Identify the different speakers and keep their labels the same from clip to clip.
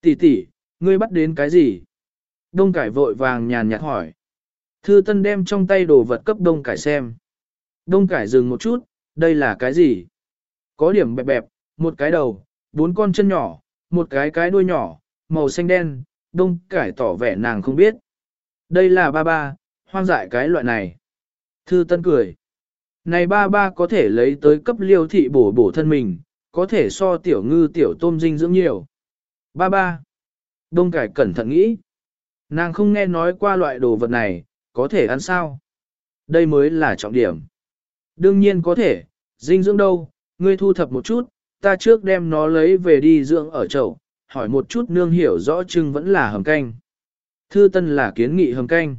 Speaker 1: Tỷ tỷ, ngươi bắt đến cái gì? Đông cải vội vàng nhàn nhạt hỏi. Thư tân đem trong tay đồ vật cấp đông cải xem. Đông cải dừng một chút, đây là cái gì? Có điểm bẹp bẹp, một cái đầu, bốn con chân nhỏ, một cái cái đuôi nhỏ, màu xanh đen, đông cải tỏ vẻ nàng không biết. Đây là ba ba, hoang dại cái loại này. Thư tân cười. Này ba ba có thể lấy tới cấp liêu thị bổ bổ thân mình, có thể so tiểu ngư tiểu tôm dinh dưỡng nhiều. Ba ba. Đông cải cẩn thận nghĩ. Nàng không nghe nói qua loại đồ vật này, có thể ăn sao? Đây mới là trọng điểm. Đương nhiên có thể, dinh dưỡng đâu, ngươi thu thập một chút, ta trước đem nó lấy về đi dưỡng ở chậu, hỏi một chút nương hiểu rõ chừng vẫn là hầm canh. Thư tân là kiến nghị hầm canh.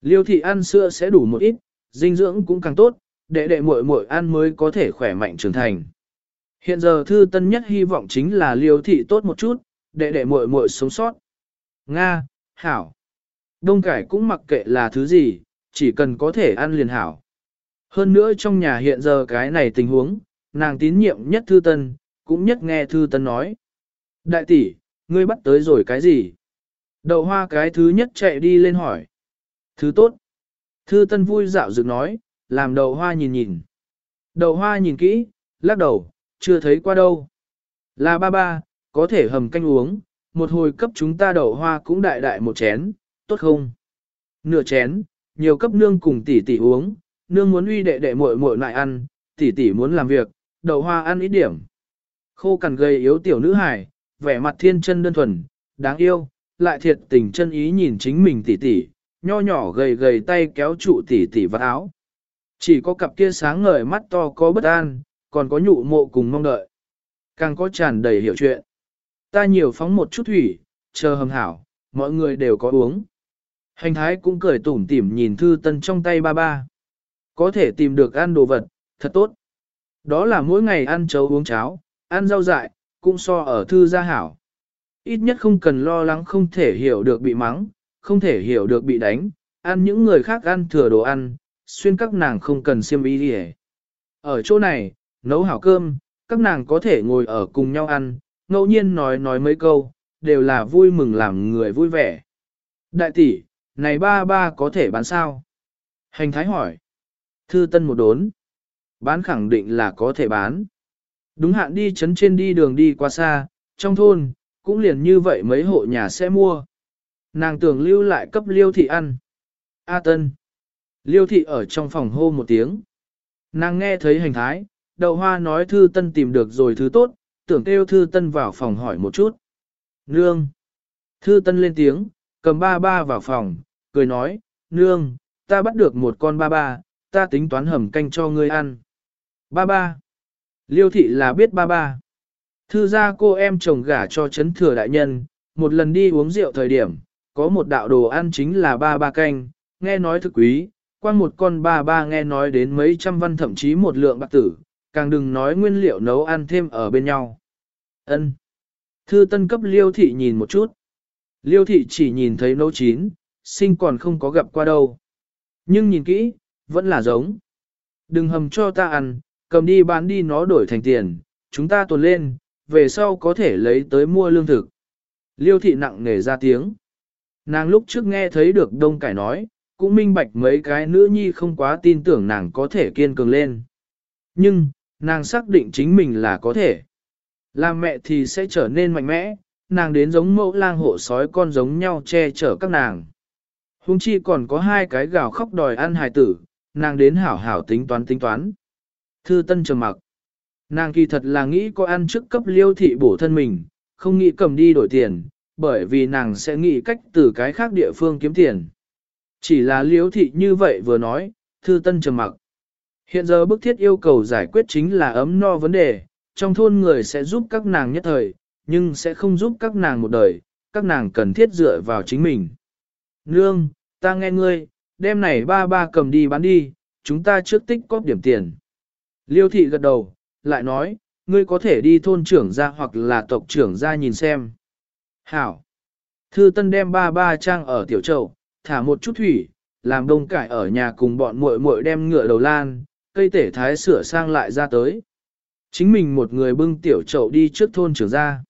Speaker 1: Liêu thị ăn sữa sẽ đủ một ít, dinh dưỡng cũng càng tốt, để đệ muội muội ăn mới có thể khỏe mạnh trưởng thành. Hiện giờ thư tân nhất hy vọng chính là liêu thị tốt một chút, đệ đệ muội muội sống sót. Nga, hảo. Đông cải cũng mặc kệ là thứ gì, chỉ cần có thể ăn liền hảo. Hơn nữa trong nhà hiện giờ cái này tình huống, nàng tín nhiệm nhất thư tân, cũng nhất nghe thư tân nói. Đại tỷ, ngươi bắt tới rồi cái gì? Đậu hoa cái thứ nhất chạy đi lên hỏi. Thứ tốt. Thư tân vui dạo dựng nói, làm đậu hoa nhìn nhìn. Đậu hoa nhìn kỹ, lắc đầu, chưa thấy qua đâu. Là ba ba, có thể hầm canh uống, một hồi cấp chúng ta đậu hoa cũng đại đại một chén, tốt không? Nửa chén, nhiều cấp nương cùng tỷ tỷ uống, nương muốn uy đệ đệ muội muội lại ăn, tỷ tỷ muốn làm việc, đậu hoa ăn ít điểm. Khô cằn gầy yếu tiểu nữ hài, vẻ mặt thiên chân đơn thuần, đáng yêu, lại thiệt tình chân ý nhìn chính mình tỷ tỷ, nho nhỏ gầy gầy tay kéo trụ tỷ tỷ vào áo. Chỉ có cặp kia sáng ngời mắt to có bất an, còn có nhụ mộ cùng mong đợi. Càng có tràn đầy hiểu chuyện. Ta nhiều phóng một chút thủy, chờ hầm hảo, mọi người đều có uống. Hành thái cũng cười tủm tỉm nhìn thư tân trong tay ba ba. Có thể tìm được ăn đồ vật, thật tốt. Đó là mỗi ngày ăn chấu uống cháo, ăn rau dại, cũng so ở thư gia hảo. Ít nhất không cần lo lắng không thể hiểu được bị mắng, không thể hiểu được bị đánh, ăn những người khác ăn thừa đồ ăn, xuyên các nàng không cần xiêm y đi Ở chỗ này, nấu hảo cơm, các nàng có thể ngồi ở cùng nhau ăn, ngẫu nhiên nói nói mấy câu, đều là vui mừng làm người vui vẻ. Đại tỷ, này ba ba có thể bán sao? Hành thái hỏi. Thư tân một đốn. Bán khẳng định là có thể bán. Đúng hạn đi chấn trên đi đường đi qua xa, trong thôn, cũng liền như vậy mấy hộ nhà sẽ mua. Nàng tưởng lưu lại cấp liêu thị ăn. A tân. Liêu thị ở trong phòng hô một tiếng. Nàng nghe thấy hành thái, đậu hoa nói thư tân tìm được rồi thứ tốt, tưởng kêu thư tân vào phòng hỏi một chút. Nương. Thư tân lên tiếng, cầm ba ba vào phòng, cười nói, nương, ta bắt được một con ba ba, ta tính toán hầm canh cho ngươi ăn. Ba ba. Liêu thị là biết ba ba. Thư ra cô em chồng gả cho chấn thừa đại nhân, một lần đi uống rượu thời điểm, có một đạo đồ ăn chính là ba ba canh, nghe nói thực quý, quan một con ba ba nghe nói đến mấy trăm văn thậm chí một lượng bạc tử, càng đừng nói nguyên liệu nấu ăn thêm ở bên nhau. Ân. Thư tân cấp liêu thị nhìn một chút. Liêu thị chỉ nhìn thấy nấu chín, sinh còn không có gặp qua đâu. Nhưng nhìn kỹ, vẫn là giống. Đừng hầm cho ta ăn, cầm đi bán đi nó đổi thành tiền, chúng ta tuần lên, về sau có thể lấy tới mua lương thực. Liêu thị nặng nề ra tiếng. Nàng lúc trước nghe thấy được đông cải nói, cũng minh bạch mấy cái nữ nhi không quá tin tưởng nàng có thể kiên cường lên. Nhưng, nàng xác định chính mình là có thể. Làm mẹ thì sẽ trở nên mạnh mẽ, nàng đến giống mẫu lang hộ sói con giống nhau che chở các nàng. Hùng chi còn có hai cái gào khóc đòi ăn hài tử, nàng đến hảo hảo tính toán tính toán. Thư tân trầm mặc. Nàng kỳ thật là nghĩ có ăn trước cấp liêu thị bổ thân mình, không nghĩ cầm đi đổi tiền, bởi vì nàng sẽ nghĩ cách từ cái khác địa phương kiếm tiền. Chỉ là liêu thị như vậy vừa nói, thư tân trầm mặc. Hiện giờ bức thiết yêu cầu giải quyết chính là ấm no vấn đề, trong thôn người sẽ giúp các nàng nhất thời, nhưng sẽ không giúp các nàng một đời, các nàng cần thiết dựa vào chính mình. Nương, ta nghe ngươi, đêm này ba ba cầm đi bán đi, chúng ta trước tích cóp điểm tiền. Liêu thị gật đầu, lại nói, ngươi có thể đi thôn trưởng ra hoặc là tộc trưởng ra nhìn xem. Hảo. Thư Tân đem ba ba trang ở tiểu chậu, thả một chút thủy, làm đông cải ở nhà cùng bọn muội muội đem ngựa đầu lan, cây tể thái sửa sang lại ra tới. Chính mình một người bưng tiểu chậu đi trước thôn trưởng ra.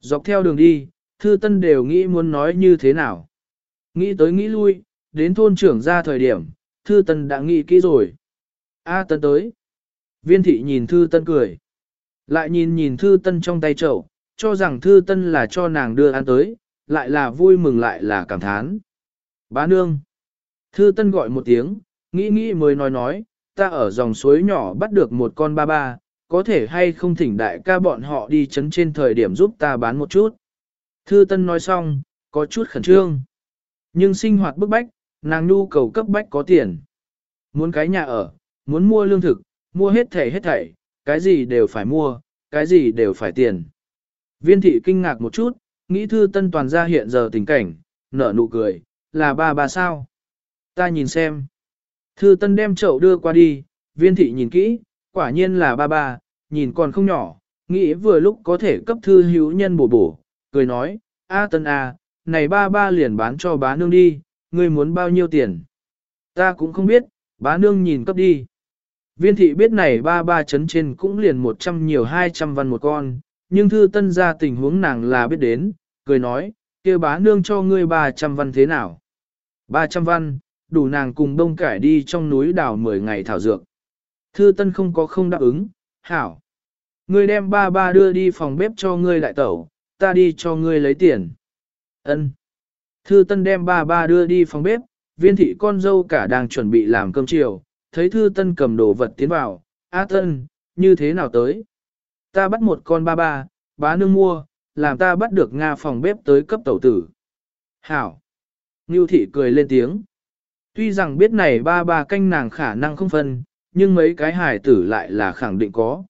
Speaker 1: Dọc theo đường đi, thư tân đều nghĩ muốn nói như thế nào. Nghĩ tới nghĩ lui, đến thôn trưởng ra thời điểm, thư tân đã nghĩ kỹ rồi. A tân tới. Viên thị nhìn thư tân cười. Lại nhìn nhìn thư tân trong tay chậu, cho rằng thư tân là cho nàng đưa ăn tới, lại là vui mừng lại là cảm thán. Bá nương. Thư tân gọi một tiếng, nghĩ nghĩ mới nói nói, ta ở dòng suối nhỏ bắt được một con ba ba, có thể hay không thỉnh đại ca bọn họ đi chấn trên thời điểm giúp ta bán một chút. Thư Tân nói xong, có chút khẩn trương. Nhưng sinh hoạt bức bách, nàng nhu cầu cấp bách có tiền. Muốn cái nhà ở, muốn mua lương thực, mua hết thảy hết thảy, cái gì đều phải mua, cái gì đều phải tiền. Viên thị kinh ngạc một chút, nghĩ Thư Tân toàn ra hiện giờ tình cảnh, nở nụ cười, là ba bà sao? Ta nhìn xem. Thư Tân đem chậu đưa qua đi, viên thị nhìn kỹ, quả nhiên là ba ba, nhìn còn không nhỏ, nghĩ vừa lúc có thể cấp thư hữu nhân bổ bổ, cười nói, A Tân A, này ba ba liền bán cho bá nương đi, ngươi muốn bao nhiêu tiền? Ta cũng không biết, bá nương nhìn cấp đi. Viên thị biết này ba ba chấn trên cũng liền một trăm nhiều hai trăm văn một con, nhưng thư tân ra tình huống nàng là biết đến, cười nói, kia bá nương cho ngươi ba trăm văn thế nào? Ba trăm văn, đủ nàng cùng đông cải đi trong núi đào mười ngày thảo dược. Thư Tân không có không đáp ứng, hảo. Ngươi đem ba ba đưa đi phòng bếp cho ngươi đại tẩu, ta đi cho ngươi lấy tiền. Ân. Thư Tân đem ba ba đưa đi phòng bếp, viên thị con dâu cả đang chuẩn bị làm cơm chiều, thấy Thư Tân cầm đồ vật tiến vào, "A Tân, như thế nào tới?" "Ta bắt một con ba ba, bá nương mua, làm ta bắt được Nga phòng bếp tới cấp tẩu tử." "Hảo." Nưu thị cười lên tiếng. Tuy rằng biết này ba ba canh nàng khả năng không phân, nhưng mấy cái hài tử lại là khẳng định có.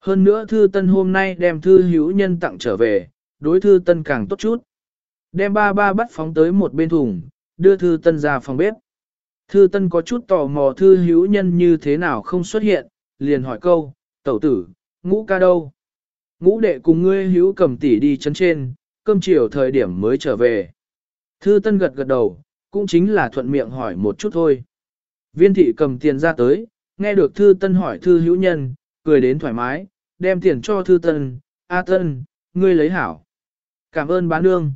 Speaker 1: Hơn nữa thư tân hôm nay đem thư hữu nhân tặng trở về, đối thư tân càng tốt chút. Đem ba ba bắt phóng tới một bên thùng, đưa thư tân ra phòng bếp. Thư tân có chút tò mò thư hữu nhân như thế nào không xuất hiện, liền hỏi câu, tẩu tử, ngũ ca đâu? Ngũ đệ cùng ngươi hữu cầm tỷ đi chấn trên, cơm chiều thời điểm mới trở về. Thư tân gật gật đầu, cũng chính là thuận miệng hỏi một chút thôi. Viên thị cầm tiền ra tới, Nghe được thư tân hỏi thư hữu nhân, cười đến thoải mái, đem tiền cho thư tân, A tân, ngươi lấy hảo. Cảm ơn bán nương.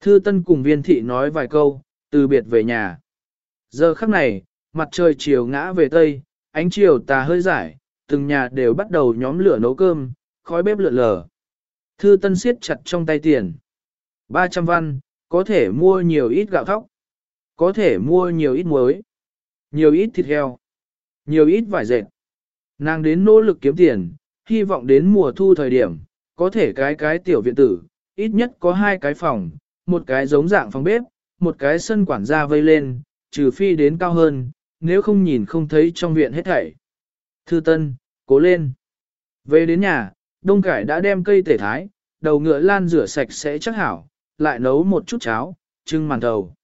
Speaker 1: Thư tân cùng viên thị nói vài câu, từ biệt về nhà. Giờ khắc này, mặt trời chiều ngã về tây, ánh chiều tà hơi giải, từng nhà đều bắt đầu nhóm lửa nấu cơm, khói bếp lượn lờ. Thư tân siết chặt trong tay tiền. 300 văn, có thể mua nhiều ít gạo thóc. Có thể mua nhiều ít muối. Nhiều ít thịt heo nhiều ít vải dệt. Nàng đến nỗ lực kiếm tiền, hy vọng đến mùa thu thời điểm, có thể cái cái tiểu viện tử, ít nhất có hai cái phòng, một cái giống dạng phòng bếp, một cái sân quản gia vây lên, trừ phi đến cao hơn, nếu không nhìn không thấy trong viện hết thảy. Thư Tân, cố lên. Về đến nhà, Đông Cải đã đem cây tể thái, đầu ngựa lan rửa sạch sẽ chắc hảo, lại nấu một chút cháo, trưng màn đầu.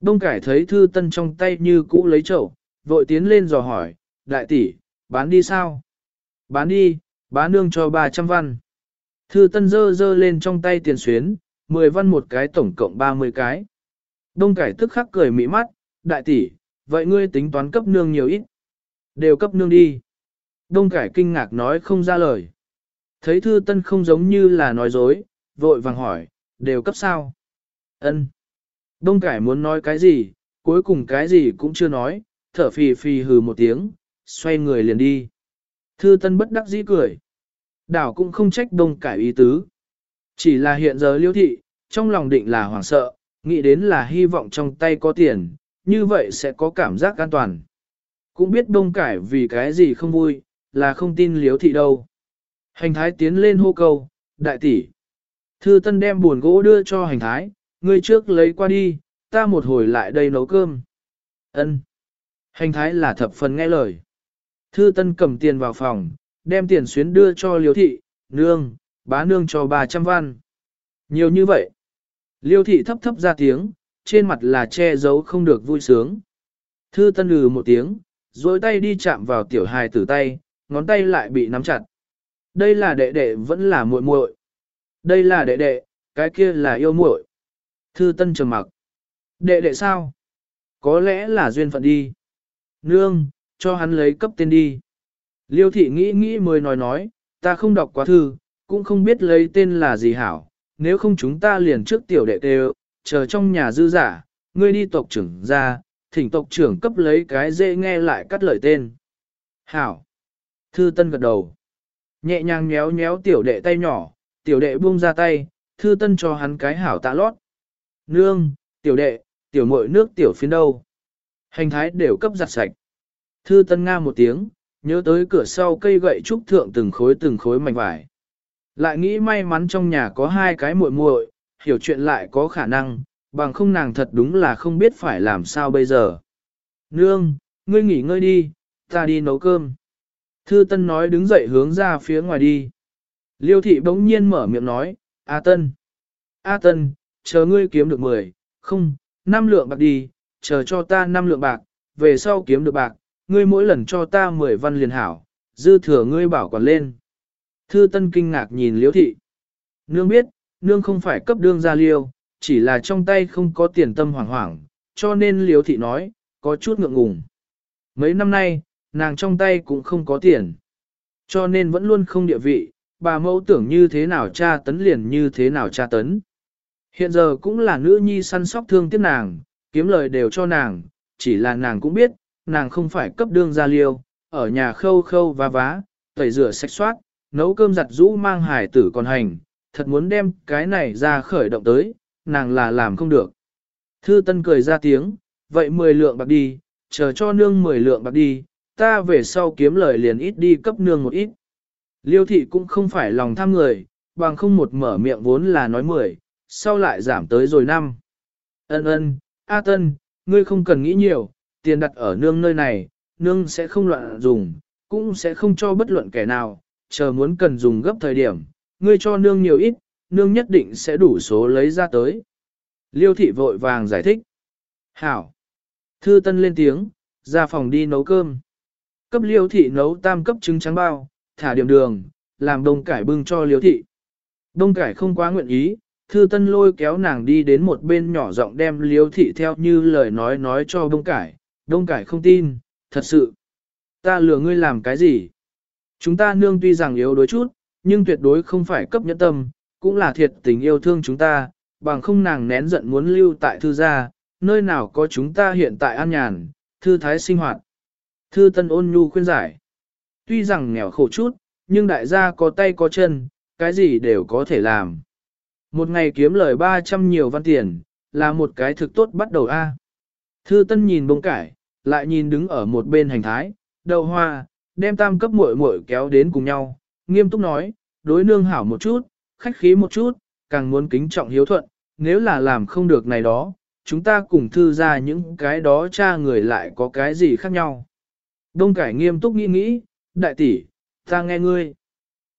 Speaker 1: Đông Cải thấy Thư Tân trong tay như cũ lấy chậu, vội tiến lên dò hỏi, đại tỷ, bán đi sao? Bán đi, bán nương cho 300 văn. Thư tân dơ dơ lên trong tay tiền xuyến, 10 văn một cái tổng cộng 30 cái. Đông cải tức khắc cười mỹ mắt, đại tỷ, vậy ngươi tính toán cấp nương nhiều ít? Đều cấp nương đi. Đông cải kinh ngạc nói không ra lời. Thấy thư tân không giống như là nói dối, vội vàng hỏi, đều cấp sao? Ân. Đông cải muốn nói cái gì, cuối cùng cái gì cũng chưa nói, thở phì phì hừ một tiếng, xoay người liền đi. Thư Tân bất đắc dĩ cười. Đảo cũng không trách đông cải ý tứ. Chỉ là hiện giờ liêu thị, trong lòng định là hoảng sợ, nghĩ đến là hy vọng trong tay có tiền, như vậy sẽ có cảm giác an toàn. Cũng biết đông cải vì cái gì không vui, là không tin liếu thị đâu. Hành thái tiến lên hô câu, đại tỷ. Thư Tân đem buồn gỗ đưa cho hành thái, ngươi trước lấy qua đi, ta một hồi lại đây nấu cơm. Ân. Hành thái là thập phần nghe lời. Thư Tân cầm tiền vào phòng, đem tiền xuyến đưa cho Liêu thị, nương, bá nương cho 300 văn. Nhiều như vậy. Liêu thị thấp thấp ra tiếng, trên mặt là che giấu không được vui sướng. Thư Tân lừ một tiếng, duỗi tay đi chạm vào tiểu hài tử tay, ngón tay lại bị nắm chặt. Đây là đệ đệ vẫn là muội muội. Đây là đệ đệ, cái kia là yêu muội. Thư Tân trầm mặc. Đệ đệ sao? Có lẽ là duyên phận đi. Nương, cho hắn lấy cấp tên đi. Liêu thị nghĩ nghĩ mới nói nói, ta không đọc quá thư, cũng không biết lấy tên là gì hảo, nếu không chúng ta liền trước tiểu đệ đều, chờ trong nhà dư giả, ngươi đi tộc trưởng ra, thỉnh tộc trưởng cấp lấy cái dễ nghe lại cắt lời tên. Hảo. Thư Tân gật đầu. Nhẹ nhàng nhéo nhéo tiểu đệ tay nhỏ, tiểu đệ buông ra tay, Thư Tân cho hắn cái hảo tạ lót. Nương, tiểu đệ, tiểu mội nước tiểu phiến đâu. Hành thái đều cấp giặt sạch. Thư Tân nga một tiếng, nhớ tới cửa sau cây gậy trúc thượng từng khối từng khối mảnh vải. Lại nghĩ may mắn trong nhà có hai cái muội muội, hiểu chuyện lại có khả năng, bằng không nàng thật đúng là không biết phải làm sao bây giờ. Nương, ngươi nghỉ ngơi đi, ta đi nấu cơm. Thư Tân nói đứng dậy hướng ra phía ngoài đi. Liêu thị bỗng nhiên mở miệng nói, A Tân, A Tân, chờ ngươi kiếm được 10, không, 5 lượng bạc đi, chờ cho ta 5 lượng bạc, về sau kiếm được bạc, ngươi mỗi lần cho ta 10 văn liền hảo, dư thừa ngươi bảo quản lên. Thư Tân kinh ngạc nhìn Liễu thị. Nương biết, nương không phải cấp đương gia liêu, chỉ là trong tay không có tiền tâm hoảng hoảng, cho nên Liễu thị nói, có chút ngượng ngùng. Mấy năm nay, nàng trong tay cũng không có tiền. Cho nên vẫn luôn không địa vị, bà mẫu tưởng như thế nào cha tấn liền như thế nào cha tấn. Hiện giờ cũng là nữ nhi săn sóc thương tiếc nàng, kiếm lời đều cho nàng, chỉ là nàng cũng biết, nàng không phải cấp đương gia liêu, ở nhà khâu khâu và vá, tẩy rửa sạch soát, nấu cơm giặt rũ mang hải tử còn hành, thật muốn đem cái này ra khởi động tới, nàng là làm không được. Thư Tân cười ra tiếng, vậy 10 lượng bạc đi, chờ cho nương 10 lượng bạc đi, ta về sau kiếm lời liền ít đi cấp nương một ít. Liêu thị cũng không phải lòng tham người, bằng không một mở miệng vốn là nói 10, sau lại giảm tới rồi năm. Ân ân, A Tân, ngươi không cần nghĩ nhiều, tiền đặt ở nương nơi này, nương sẽ không loạn dùng, cũng sẽ không cho bất luận kẻ nào, chờ muốn cần dùng gấp thời điểm, ngươi cho nương nhiều ít, nương nhất định sẽ đủ số lấy ra tới. Liêu thị vội vàng giải thích. Hảo. Thư Tân lên tiếng, ra phòng đi nấu cơm. Cấp liêu thị nấu tam cấp trứng trắng bao, thả điểm đường, làm đông cải bưng cho liêu thị. Đông cải không quá nguyện ý, thư tân lôi kéo nàng đi đến một bên nhỏ giọng đem Liễu thị theo như lời nói nói cho đông cải. Đông cải không tin, thật sự. Ta lừa ngươi làm cái gì? Chúng ta nương tuy rằng yếu đối chút, nhưng tuyệt đối không phải cấp nhẫn tâm, cũng là thiệt tình yêu thương chúng ta, bằng không nàng nén giận muốn lưu tại thư gia, nơi nào có chúng ta hiện tại an nhàn, thư thái sinh hoạt. Thư Tân ôn nhu khuyên giải. Tuy rằng nghèo khổ chút, nhưng đại gia có tay có chân, cái gì đều có thể làm. Một ngày kiếm lời 300 nhiều văn tiền, là một cái thực tốt bắt đầu A. Thư Tân nhìn bông cải, lại nhìn đứng ở một bên hành thái, đậu hoa, đem tam cấp muội muội kéo đến cùng nhau, nghiêm túc nói, đối nương hảo một chút, khách khí một chút, càng muốn kính trọng hiếu thuận, nếu là làm không được này đó, chúng ta cùng thư ra những cái đó cha người lại có cái gì khác nhau. Đông cải nghiêm túc nghĩ nghĩ, đại tỷ, ta nghe ngươi.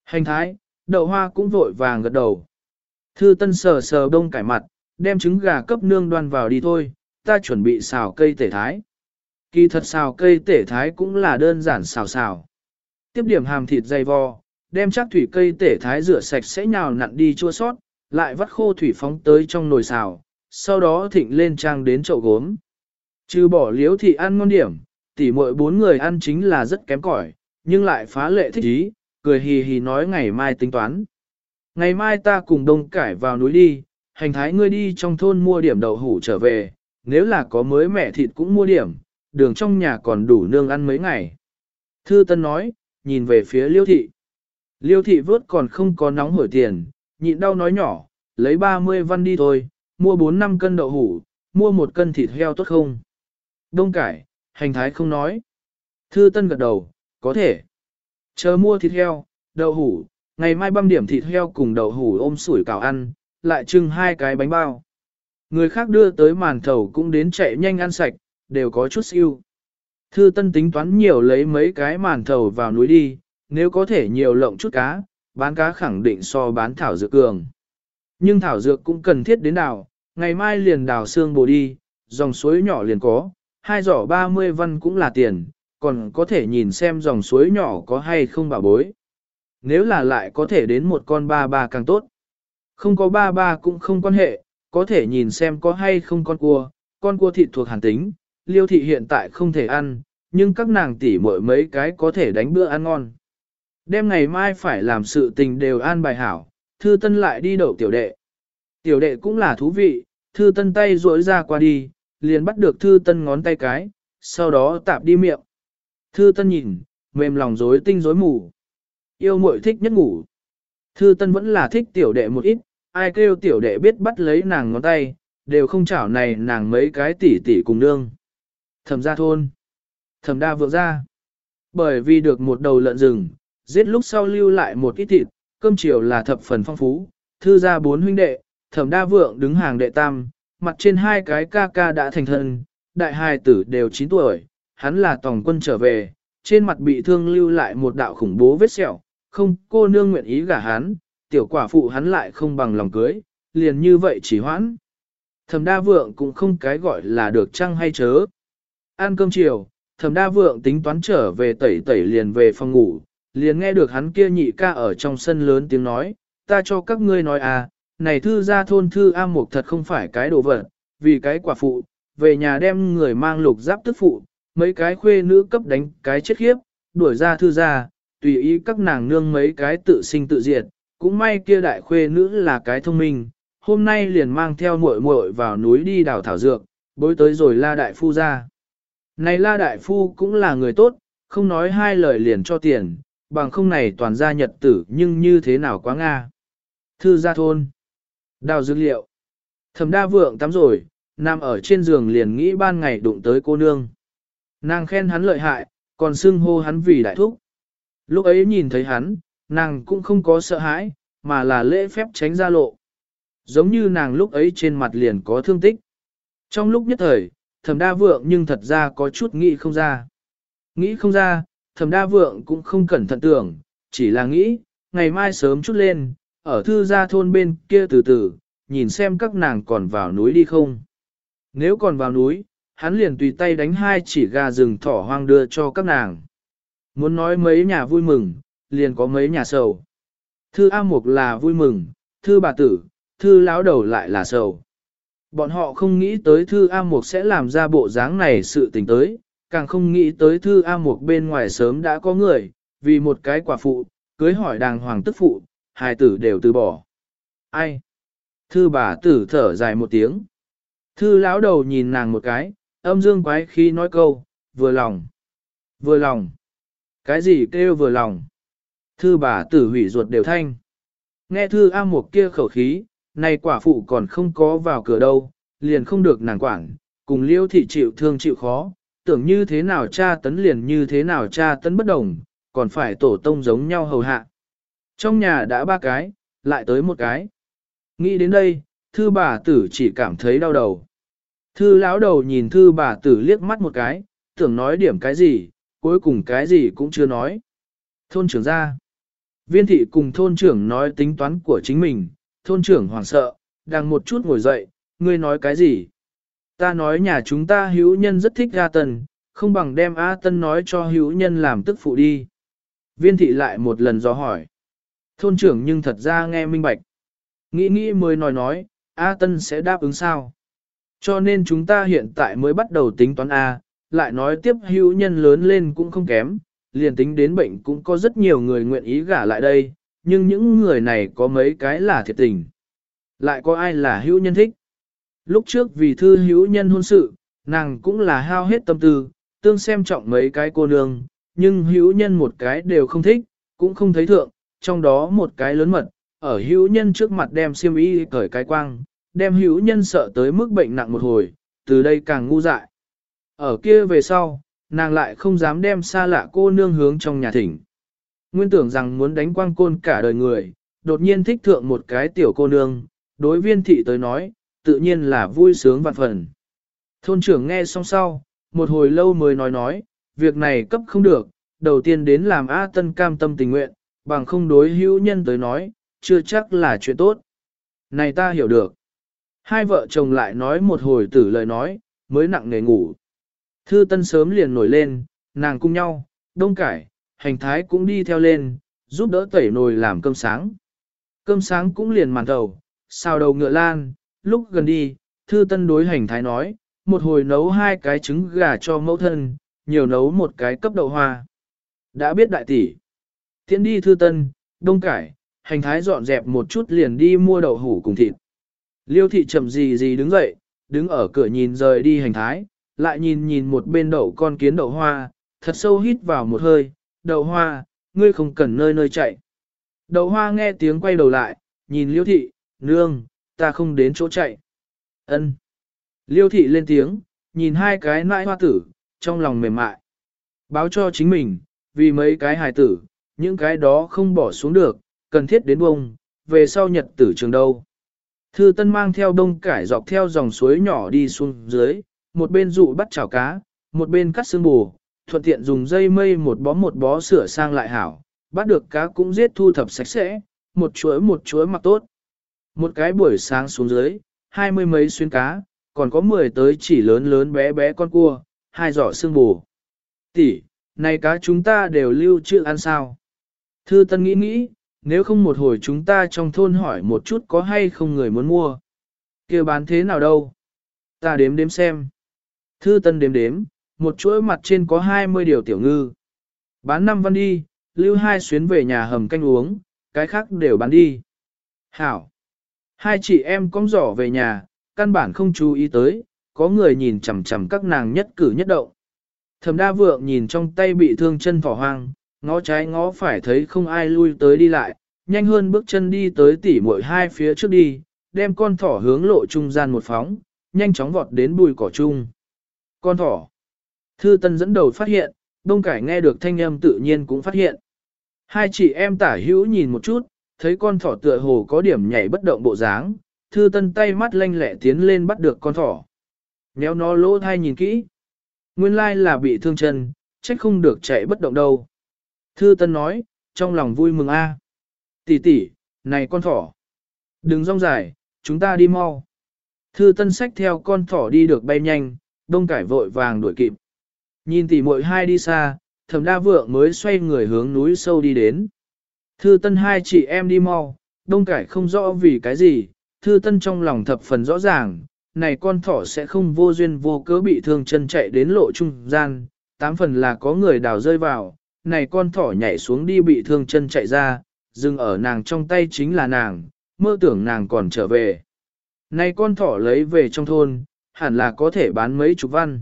Speaker 1: Hành thái, đậu hoa cũng vội vàng gật đầu. Thư tân sờ sờ đông cải mặt, đem trứng gà cấp nương đoan vào đi thôi, ta chuẩn bị xào cây tể thái. Kỳ thật xào cây tể thái cũng là đơn giản xào xào. Tiếp điểm hàm thịt dày vò, đem chắc thủy cây tể thái rửa sạch sẽ nhào nặn đi chua sót, lại vắt khô thủy phóng tới trong nồi xào, sau đó thịnh lên trang đến chậu gốm. Trừ bỏ liếu thì ăn ngon điểm, tỉ mỗi bốn người ăn chính là rất kém cỏi, nhưng lại phá lệ thích ý, cười hì hì nói ngày mai tính toán. Ngày mai ta cùng đông cải vào núi đi, hành thái ngươi đi trong thôn mua điểm đậu hủ trở về, nếu là có mới mẻ thịt cũng mua điểm, đường trong nhà còn đủ nương ăn mấy ngày. Thư Tân nói, nhìn về phía Liêu thị. Liêu thị vớt còn không có nóng hổi tiền, nhịn đau nói nhỏ, lấy 30 văn đi thôi, mua 4 năm cân đậu hủ, mua một cân thịt heo tốt không? Đông cải, hành thái không nói. Thư Tân gật đầu, có thể. Chờ mua thịt heo, đậu hủ, ngày mai băm điểm thịt heo cùng đậu hủ ôm sủi cảo ăn, lại trưng hai cái bánh bao. Người khác đưa tới màn thầu cũng đến chạy nhanh ăn sạch, đều có chút siêu. Thư Tân tính toán nhiều lấy mấy cái màn thầu vào núi đi, nếu có thể nhiều lộng chút cá, bán cá khẳng định so bán thảo dược cường. Nhưng thảo dược cũng cần thiết đến nào, ngày mai liền đào xương bồ đi, dòng suối nhỏ liền có, hai giỏ 30 văn cũng là tiền, còn có thể nhìn xem dòng suối nhỏ có hay không bảo bối. Nếu là lại có thể đến một con ba ba càng tốt. Không có ba ba cũng không quan hệ, có thể nhìn xem có hay không con cua, con cua thịt thuộc hàn tính, liêu thị hiện tại không thể ăn, nhưng các nàng tỷ muội mấy cái có thể đánh bữa ăn ngon. Đêm ngày mai phải làm sự tình đều an bài hảo, thư tân lại đi đậu tiểu đệ, Tiểu đệ cũng là thú vị, thư tân tay rỗi ra qua đi, liền bắt được thư tân ngón tay cái, sau đó tạp đi miệng. Thư tân nhìn, mềm lòng rối tinh rối mù. Yêu muội thích nhất ngủ. Thư tân vẫn là thích tiểu đệ một ít, ai kêu tiểu đệ biết bắt lấy nàng ngón tay, đều không chảo này nàng mấy cái tỉ tỉ cùng nương. Thẩm ra thôn. Thẩm đa vượng ra. Bởi vì được một đầu lợn rừng, giết lúc sau lưu lại một ít thịt, cơm chiều là thập phần phong phú, thư ra bốn huynh đệ, thẩm đa vượng đứng hàng đệ tam, mặt trên hai cái ca ca đã thành thân, đại hài tử đều 9 tuổi, hắn là tổng quân trở về, trên mặt bị thương lưu lại một đạo khủng bố vết sẹo, không cô nương nguyện ý gả hắn, tiểu quả phụ hắn lại không bằng lòng cưới, liền như vậy chỉ hoãn. Thẩm đa vượng cũng không cái gọi là được chăng hay chớ. Ăn cơm chiều, thẩm đa vượng tính toán trở về tẩy tẩy liền về phòng ngủ, liền nghe được hắn kia nhị ca ở trong sân lớn tiếng nói, ta cho các ngươi nói à, này thư ra thôn thư A Mục thật không phải cái đồ vật, vì cái quả phụ, về nhà đem người mang lục giáp tức phụ, mấy cái khuê nữ cấp đánh cái chết khiếp, đuổi ra thư ra, tùy ý các nàng nương mấy cái tự sinh tự diệt, cũng may kia đại khuê nữ là cái thông minh, hôm nay liền mang theo muội muội vào núi đi đào thảo dược, bối tới rồi la đại phu ra. Này la đại phu cũng là người tốt, không nói hai lời liền cho tiền, bằng không này toàn gia nhật tử nhưng như thế nào quá Nga. Thư gia thôn, đào dược liệu, thầm đa vượng tắm rồi, nằm ở trên giường liền nghĩ ban ngày đụng tới cô nương. Nàng khen hắn lợi hại, còn xưng hô hắn vì đại thúc. Lúc ấy nhìn thấy hắn, nàng cũng không có sợ hãi, mà là lễ phép tránh ra lộ. Giống như nàng lúc ấy trên mặt liền có thương tích. Trong lúc nhất thời, thẩm đa vượng nhưng thật ra có chút nghĩ không ra. Nghĩ không ra, thẩm đa vượng cũng không cẩn thận tưởng, chỉ là nghĩ, ngày mai sớm chút lên, ở thư gia thôn bên kia từ từ, nhìn xem các nàng còn vào núi đi không. Nếu còn vào núi, hắn liền tùy tay đánh hai chỉ gà rừng thỏ hoang đưa cho các nàng. Muốn nói mấy nhà vui mừng, liền có mấy nhà sầu. Thư A Mục là vui mừng, thư bà tử, thư lão đầu lại là sầu. Bọn họ không nghĩ tới thư A Mục sẽ làm ra bộ dáng này sự tình tới, càng không nghĩ tới thư A Mục bên ngoài sớm đã có người, vì một cái quả phụ, cưới hỏi đàng hoàng tức phụ, hai tử đều từ bỏ. Ai? Thư bà tử thở dài một tiếng. Thư lão đầu nhìn nàng một cái, âm dương quái khi nói câu, vừa lòng. Vừa lòng. Cái gì kêu vừa lòng? Thư bà tử hủy ruột đều thanh. Nghe thư A Mộc kia khẩu khí, nay quả phụ còn không có vào cửa đâu, liền không được nàng quản, cùng liêu thị chịu thương chịu khó, tưởng như thế nào cha tấn liền như thế nào cha tấn bất đồng, còn phải tổ tông giống nhau hầu hạ. Trong nhà đã ba cái, lại tới một cái. Nghĩ đến đây, thư bà tử chỉ cảm thấy đau đầu. Thư lão đầu nhìn thư bà tử liếc mắt một cái, tưởng nói điểm cái gì, cuối cùng cái gì cũng chưa nói. Thôn trưởng ra. Viên thị cùng thôn trưởng nói tính toán của chính mình, thôn trưởng hoảng sợ, đang một chút ngồi dậy, ngươi nói cái gì? Ta nói nhà chúng ta hữu nhân rất thích A Tân, không bằng đem A Tân nói cho hữu nhân làm tức phụ đi. Viên thị lại một lần do hỏi. Thôn trưởng nhưng thật ra nghe minh bạch. Nghĩ nghĩ mới nói nói, A Tân sẽ đáp ứng sao? Cho nên chúng ta hiện tại mới bắt đầu tính toán A, lại nói tiếp hữu nhân lớn lên cũng không kém, liền tính đến bệnh cũng có rất nhiều người nguyện ý gả lại đây, nhưng những người này có mấy cái là thiệt tình. Lại có ai là hữu nhân thích? Lúc trước vì thư hữu nhân hôn sự, nàng cũng là hao hết tâm tư, tương xem trọng mấy cái cô nương, nhưng hữu nhân một cái đều không thích, cũng không thấy thượng, trong đó một cái lớn mật, ở hữu nhân trước mặt đem xiêm y cởi cái quang, đem hữu nhân sợ tới mức bệnh nặng một hồi, từ đây càng ngu dại. Ở kia về sau, nàng lại không dám đem xa lạ cô nương hướng trong nhà thỉnh. Nguyên tưởng rằng muốn đánh quang côn cả đời người, đột nhiên thích thượng một cái tiểu cô nương, đối viên thị tới nói, tự nhiên là vui sướng vạn phần. Thôn trưởng nghe xong sau, một hồi lâu mới nói nói, việc này cấp không được, đầu tiên đến làm A Tân cam tâm tình nguyện, bằng không đối hữu nhân tới nói, chưa chắc là chuyện tốt. Này ta hiểu được. Hai vợ chồng lại nói một hồi tử lời nói, mới nặng nề ngủ. Thư Tân sớm liền nổi lên, nàng cùng nhau, đông cải, hành thái cũng đi theo lên, giúp đỡ tẩy nồi làm cơm sáng. Cơm sáng cũng liền màn đầu, xào đầu ngựa lan, lúc gần đi, Thư Tân đối hành thái nói, một hồi nấu hai cái trứng gà cho mẫu thân, nhiều nấu một cái cấp đậu hoa. Đã biết đại tỷ. Tiến đi Thư Tân, đông cải, hành thái dọn dẹp một chút liền đi mua đậu hủ cùng thịt. Liêu thị chậm gì gì đứng dậy, đứng ở cửa nhìn rời đi hành thái, lại nhìn nhìn một bên đậu con kiến đậu hoa, thật sâu hít vào một hơi, đậu hoa, ngươi không cần nơi nơi chạy. Đậu hoa nghe tiếng quay đầu lại, nhìn liêu thị, nương, ta không đến chỗ chạy. ân Liêu thị lên tiếng, nhìn hai cái nãi hoa tử, trong lòng mềm mại. Báo cho chính mình, vì mấy cái hài tử, những cái đó không bỏ xuống được, cần thiết đến bông, về sau nhật tử trường đâu. Thư Tân mang theo đông cải dọc theo dòng suối nhỏ đi xuống dưới, một bên dụ bắt chảo cá, một bên cắt xương bù, thuận tiện dùng dây mây một bó một bó sửa sang lại hảo, bắt được cá cũng giết thu thập sạch sẽ, một chuỗi một chuỗi mặc tốt. Một cái buổi sáng xuống dưới, hai mươi mấy xuyên cá, còn có mười tới chỉ lớn lớn bé bé con cua, hai giỏ xương bù. Tỷ, này cá chúng ta đều lưu trữ ăn sao? Thư Tân nghĩ nghĩ, nếu không một hồi chúng ta trong thôn hỏi một chút có hay không người muốn mua. kia bán thế nào đâu? Ta đếm đếm xem. Thư Tân đếm đếm, một chuỗi mặt trên có 20 điều tiểu ngư. Bán năm văn đi, lưu hai xuyến về nhà hầm canh uống, cái khác đều bán đi. Hảo. Hai chị em cong giỏ về nhà, căn bản không chú ý tới, có người nhìn chằm chằm các nàng nhất cử nhất động. Thẩm đa vượng nhìn trong tay bị thương chân thỏ hoang, ngó trái ngó phải thấy không ai lui tới đi lại, nhanh hơn bước chân đi tới tỉ mỗi hai phía trước đi, đem con thỏ hướng lộ trung gian một phóng, nhanh chóng vọt đến bùi cỏ chung. Con thỏ. Thư Tân dẫn đầu phát hiện, Đông Cải nghe được thanh âm tự nhiên cũng phát hiện. Hai chị em tả hữu nhìn một chút, thấy con thỏ tựa hồ có điểm nhảy bất động bộ dáng, Thư Tân tay mắt lanh lẹ tiến lên bắt được con thỏ. Néo nó lỗ thai nhìn kỹ. Nguyên lai là bị thương chân, trách không được chạy bất động đâu. Thư Tân nói, trong lòng vui mừng a. Tỷ tỷ, này con thỏ. Đừng rong dài, chúng ta đi mau. Thư Tân xách theo con thỏ đi được bay nhanh, Đông Cải vội vàng đuổi kịp. Nhìn tỷ muội hai đi xa, Thẩm Đa Vượng mới xoay người hướng núi sâu đi đến. Thư Tân hai chị em đi mau, Đông Cải không rõ vì cái gì, Thư Tân trong lòng thập phần rõ ràng, này con thỏ sẽ không vô duyên vô cớ bị thương chân chạy đến lộ trung gian, tám phần là có người đào rơi vào, này con thỏ nhảy xuống đi bị thương chân chạy ra, dừng ở nàng trong tay chính là nàng, mơ tưởng nàng còn trở về. Này con thỏ lấy về trong thôn, hẳn là có thể bán mấy chục văn.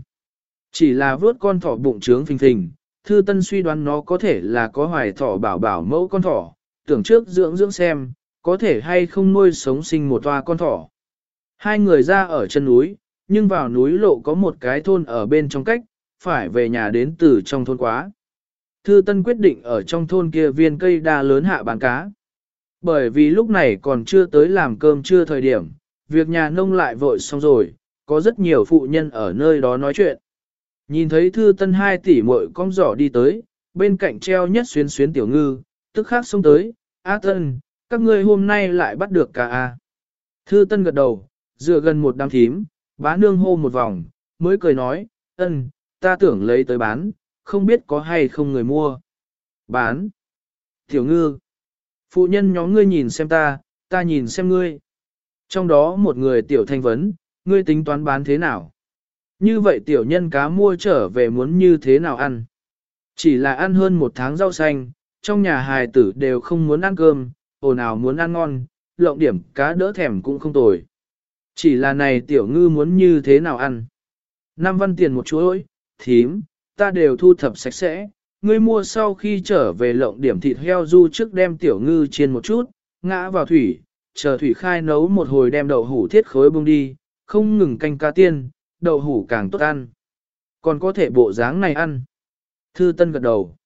Speaker 1: Chỉ là vớt con thỏ bụng trướng phình phình, thư tân suy đoán nó có thể là có hoài thỏ bảo bảo mẫu con thỏ, tưởng trước dưỡng dưỡng xem, có thể hay không nuôi sống sinh một toa con thỏ. Hai người ra ở chân núi, nhưng vào núi lộ có một cái thôn ở bên trong cách, phải về nhà đến từ trong thôn quá. Thư Tân quyết định ở trong thôn kia viên cây đa lớn hạ bán cá. Bởi vì lúc này còn chưa tới làm cơm trưa thời điểm, việc nhà nông lại vội xong rồi, có rất nhiều phụ nhân ở nơi đó nói chuyện. Nhìn thấy Thư Tân hai tỷ muội con giỏ đi tới, bên cạnh treo nhất xuyến xuyến tiểu ngư, tức khắc xông tới, "A Tân, các ngươi hôm nay lại bắt được cả a?" À? Thư Tân gật đầu, dựa gần một đám thím, bá nương hô một vòng, mới cười nói, "Ân, ta tưởng lấy tới bán, không biết có hay không người mua. Bán. Tiểu ngư. Phụ nhân nhóm ngươi nhìn xem ta, ta nhìn xem ngươi. Trong đó một người tiểu thanh vấn, ngươi tính toán bán thế nào? Như vậy tiểu nhân cá mua trở về muốn như thế nào ăn? Chỉ là ăn hơn một tháng rau xanh, trong nhà hài tử đều không muốn ăn cơm, ồn ào muốn ăn ngon, lộng điểm cá đỡ thèm cũng không tồi. Chỉ là này tiểu ngư muốn như thế nào ăn? Năm văn tiền một chuỗi, thím, ta đều thu thập sạch sẽ, ngươi mua sau khi trở về lộng điểm thịt heo du trước đem tiểu ngư chiên một chút, ngã vào thủy, chờ thủy khai nấu một hồi đem đậu hủ thiết khối bông đi, không ngừng canh cá tiên, đậu hủ càng tốt ăn. Còn có thể bộ dáng này ăn. Thư Tân gật đầu.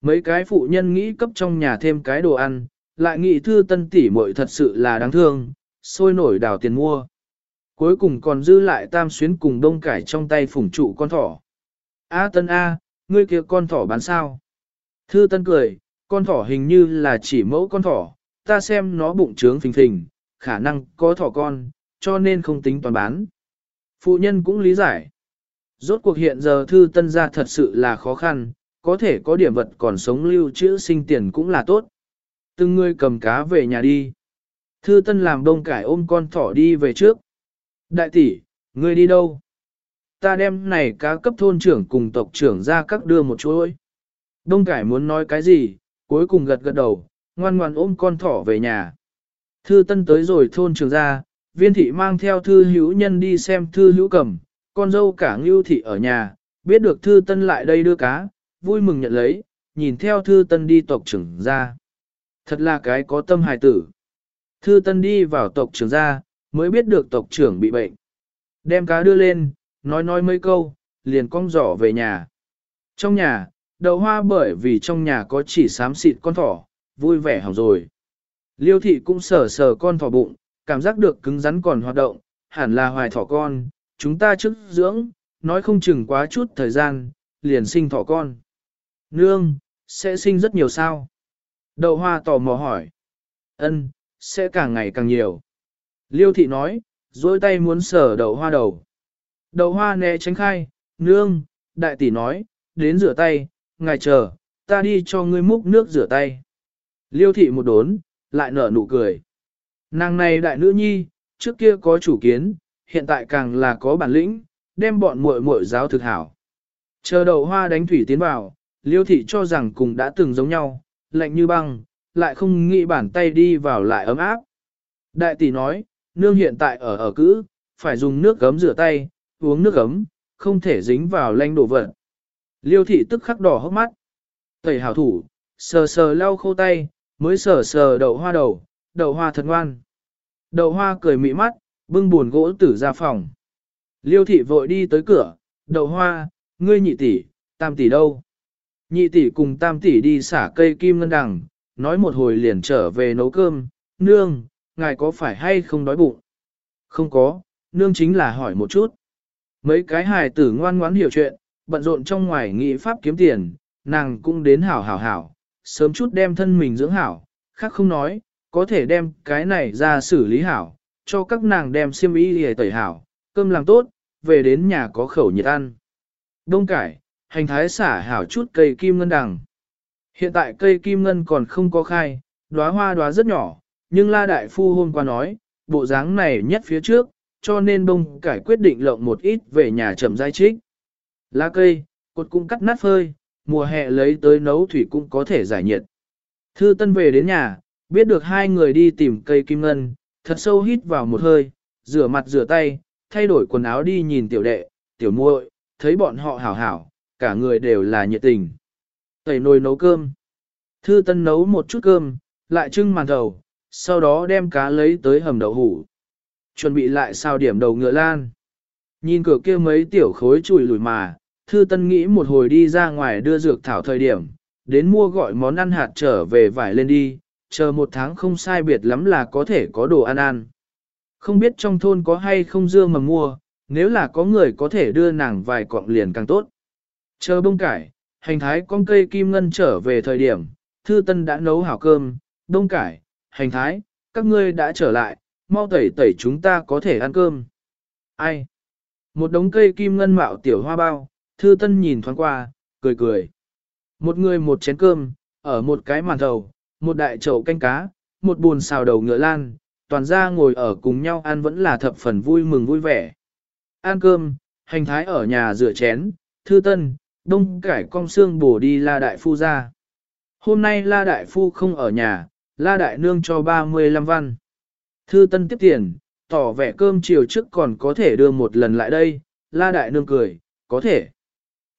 Speaker 1: Mấy cái phụ nhân nghĩ cấp trong nhà thêm cái đồ ăn, lại nghĩ Thư Tân tỷ muội thật sự là đáng thương, sôi nổi đào tiền mua. Cuối cùng còn dư lại tam xuyến cùng đông cải trong tay phủng trụ con thỏ. A tân A, ngươi kia con thỏ bán sao? Thư tân cười, con thỏ hình như là chỉ mẫu con thỏ, ta xem nó bụng trướng phình phình, khả năng có thỏ con, cho nên không tính toàn bán. Phụ nhân cũng lý giải. Rốt cuộc hiện giờ thư tân gia thật sự là khó khăn, có thể có điểm vật còn sống lưu trữ sinh tiền cũng là tốt. Từng người cầm cá về nhà đi. Thư tân làm đông cải ôm con thỏ đi về trước. Đại tỷ, ngươi đi đâu? ta đem này cá cấp thôn trưởng cùng tộc trưởng ra các đưa một chuỗi. Đông cải muốn nói cái gì, cuối cùng gật gật đầu, ngoan ngoan ôm con thỏ về nhà. Thư tân tới rồi thôn trưởng ra, viên thị mang theo thư hữu nhân đi xem thư hữu cầm, con dâu cả ngưu thị ở nhà, biết được thư tân lại đây đưa cá, vui mừng nhận lấy, nhìn theo thư tân đi tộc trưởng ra. Thật là cái có tâm hài tử. Thư tân đi vào tộc trưởng ra, mới biết được tộc trưởng bị bệnh. Đem cá đưa lên, nói nói mấy câu, liền cong giỏ về nhà. Trong nhà, đậu hoa bởi vì trong nhà có chỉ xám xịt con thỏ, vui vẻ hỏng rồi. Liêu thị cũng sờ sờ con thỏ bụng, cảm giác được cứng rắn còn hoạt động, hẳn là hoài thỏ con, chúng ta trước dưỡng, nói không chừng quá chút thời gian, liền sinh thỏ con. Nương, sẽ sinh rất nhiều sao? Đậu hoa tò mò hỏi. Ân, sẽ càng ngày càng nhiều. Liêu thị nói, dối tay muốn sờ đậu hoa đầu. Đậu hoa né tránh khai, nương, đại tỷ nói, đến rửa tay, ngài chờ, ta đi cho ngươi múc nước rửa tay. Liêu thị một đốn, lại nở nụ cười. Nàng này đại nữ nhi, trước kia có chủ kiến, hiện tại càng là có bản lĩnh, đem bọn muội muội giáo thực hảo. Chờ đầu hoa đánh thủy tiến vào, liêu thị cho rằng cùng đã từng giống nhau, lạnh như băng, lại không nghĩ bản tay đi vào lại ấm áp. Đại tỷ nói, nương hiện tại ở ở cữ, phải dùng nước gấm rửa tay, uống nước gấm, không thể dính vào lanh đổ vật. Liêu thị tức khắc đỏ hốc mắt. Tẩy hảo thủ, sờ sờ lau khô tay, mới sờ sờ đậu hoa đầu, đậu hoa thật ngoan. Đậu hoa cười mị mắt, bưng buồn gỗ tử ra phòng. Liêu thị vội đi tới cửa, đậu hoa, ngươi nhị tỷ, tam tỷ đâu? Nhị tỷ cùng tam tỷ đi xả cây kim ngân đằng, nói một hồi liền trở về nấu cơm, nương, ngài có phải hay không đói bụng? Không có, nương chính là hỏi một chút. Mấy cái hài tử ngoan ngoãn hiểu chuyện, bận rộn trong ngoài nghị pháp kiếm tiền, nàng cũng đến hảo hảo hảo, sớm chút đem thân mình dưỡng hảo, khác không nói, có thể đem cái này ra xử lý hảo, cho các nàng đem xiêm y để tẩy hảo, cơm làm tốt, về đến nhà có khẩu nhiệt ăn. Đông cải, hành thái xả hảo chút cây kim ngân đằng. Hiện tại cây kim ngân còn không có khai, đóa hoa đóa rất nhỏ, nhưng La Đại Phu hôm qua nói, bộ dáng này nhất phía trước, cho nên bông cải quyết định lộng một ít về nhà chậm giai trích. Lá cây, cột cũng cắt nát phơi, mùa hè lấy tới nấu thủy cũng có thể giải nhiệt. Thư Tân về đến nhà, biết được hai người đi tìm cây kim ngân, thật sâu hít vào một hơi, rửa mặt rửa tay, thay đổi quần áo đi nhìn tiểu đệ, tiểu muội, thấy bọn họ hảo hảo, cả người đều là nhiệt tình. Tẩy nồi nấu cơm. Thư Tân nấu một chút cơm, lại trưng màn thầu, sau đó đem cá lấy tới hầm đậu hủ. Chuẩn bị lại sao điểm đầu ngựa lan. Nhìn cửa kia mấy tiểu khối chùi lùi mà, Thư Tân nghĩ một hồi đi ra ngoài đưa dược thảo thời điểm, đến mua gọi món ăn hạt trở về vải lên đi, chờ một tháng không sai biệt lắm là có thể có đồ ăn ăn. Không biết trong thôn có hay không dưa mà mua, nếu là có người có thể đưa nàng vài cọng liền càng tốt. Chờ bông cải, hành thái con cây kim ngân trở về thời điểm, Thư Tân đã nấu hảo cơm, bông cải, hành thái, các ngươi đã trở lại, mau tẩy tẩy chúng ta có thể ăn cơm. Ai? Một đống cây kim ngân mạo tiểu hoa bao, Thư Tân nhìn thoáng qua, cười cười. Một người một chén cơm, ở một cái màn thầu, một đại chậu canh cá, một buồn xào đầu ngựa lan, toàn ra ngồi ở cùng nhau ăn vẫn là thập phần vui mừng vui vẻ. Ăn cơm, hành thái ở nhà rửa chén, thư tân, đông cải cong xương bổ đi la đại phu ra. Hôm nay la đại phu không ở nhà, la đại nương cho 35 văn. Thư tân tiếp tiền, tỏ vẻ cơm chiều trước còn có thể đưa một lần lại đây, la đại nương cười, có thể.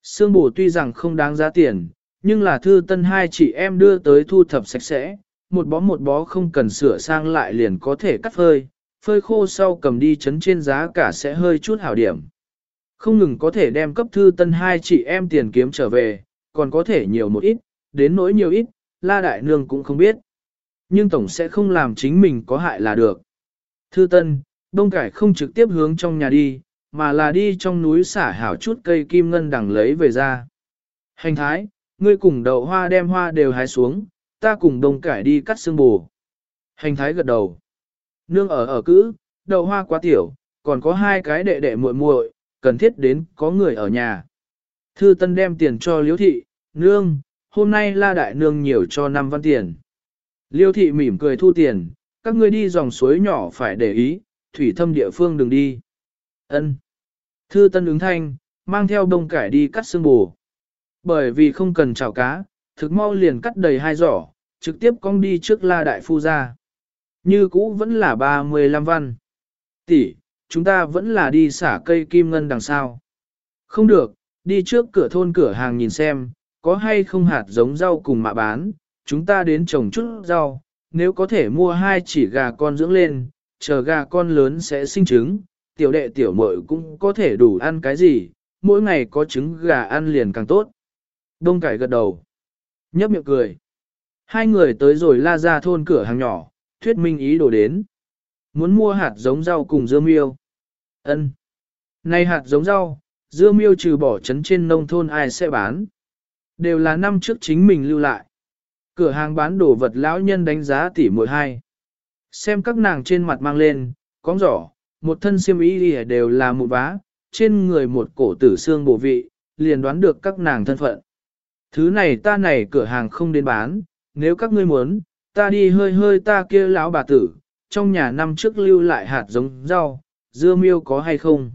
Speaker 1: Sương bổ tuy rằng không đáng giá tiền, nhưng là thư tân hai chị em đưa tới thu thập sạch sẽ, một bó một bó không cần sửa sang lại liền có thể cắt phơi, phơi khô sau cầm đi chấn trên giá cả sẽ hơi chút hảo điểm. Không ngừng có thể đem cấp thư tân hai chị em tiền kiếm trở về, còn có thể nhiều một ít, đến nỗi nhiều ít, la đại nương cũng không biết. Nhưng tổng sẽ không làm chính mình có hại là được. Thư tân, đông cải không trực tiếp hướng trong nhà đi, mà là đi trong núi xả hảo chút cây kim ngân đằng lấy về ra. Hành thái, ngươi cùng đậu hoa đem hoa đều hái xuống, ta cùng đồng cải đi cắt xương bù. Hành thái gật đầu. Nương ở ở cữ, đậu hoa quá tiểu, còn có hai cái đệ đệ muội muội, cần thiết đến có người ở nhà. Thư Tân đem tiền cho Liễu thị, "Nương, hôm nay La đại nương nhiều cho 5 văn tiền." Liêu thị mỉm cười thu tiền, "Các ngươi đi dòng suối nhỏ phải để ý, thủy thâm địa phương đừng đi." Ân. Thư Tân ứng thanh, mang theo đông cải đi cắt xương bù. Bởi vì không cần chảo cá, thực mau liền cắt đầy hai giỏ, trực tiếp cong đi trước La đại phu ra. Như cũ vẫn là 35 văn. Tỷ, chúng ta vẫn là đi xả cây kim ngân đằng sau. Không được, đi trước cửa thôn cửa hàng nhìn xem, có hay không hạt giống rau cùng mạ bán, chúng ta đến trồng chút rau, nếu có thể mua hai chỉ gà con dưỡng lên, chờ gà con lớn sẽ sinh trứng, tiểu đệ tiểu muội cũng có thể đủ ăn cái gì, mỗi ngày có trứng gà ăn liền càng tốt. Đông cải gật đầu, nhấp miệng cười. Hai người tới rồi la ra thôn cửa hàng nhỏ, thuyết minh ý đồ đến. Muốn mua hạt giống rau cùng dưa miêu. ân Này hạt giống rau, dưa miêu trừ bỏ trấn trên nông thôn ai sẽ bán. Đều là năm trước chính mình lưu lại. Cửa hàng bán đồ vật lão nhân đánh giá tỉ mỗi hai. Xem các nàng trên mặt mang lên, có giỏ, một thân xiêm y đều là một vá, trên người một cổ tử xương bổ vị, liền đoán được các nàng thân phận. Thứ này ta này cửa hàng không đến bán, nếu các ngươi muốn, ta đi hơi hơi ta kia lão bà tử, trong nhà năm trước lưu lại hạt giống rau, dưa miêu có hay không?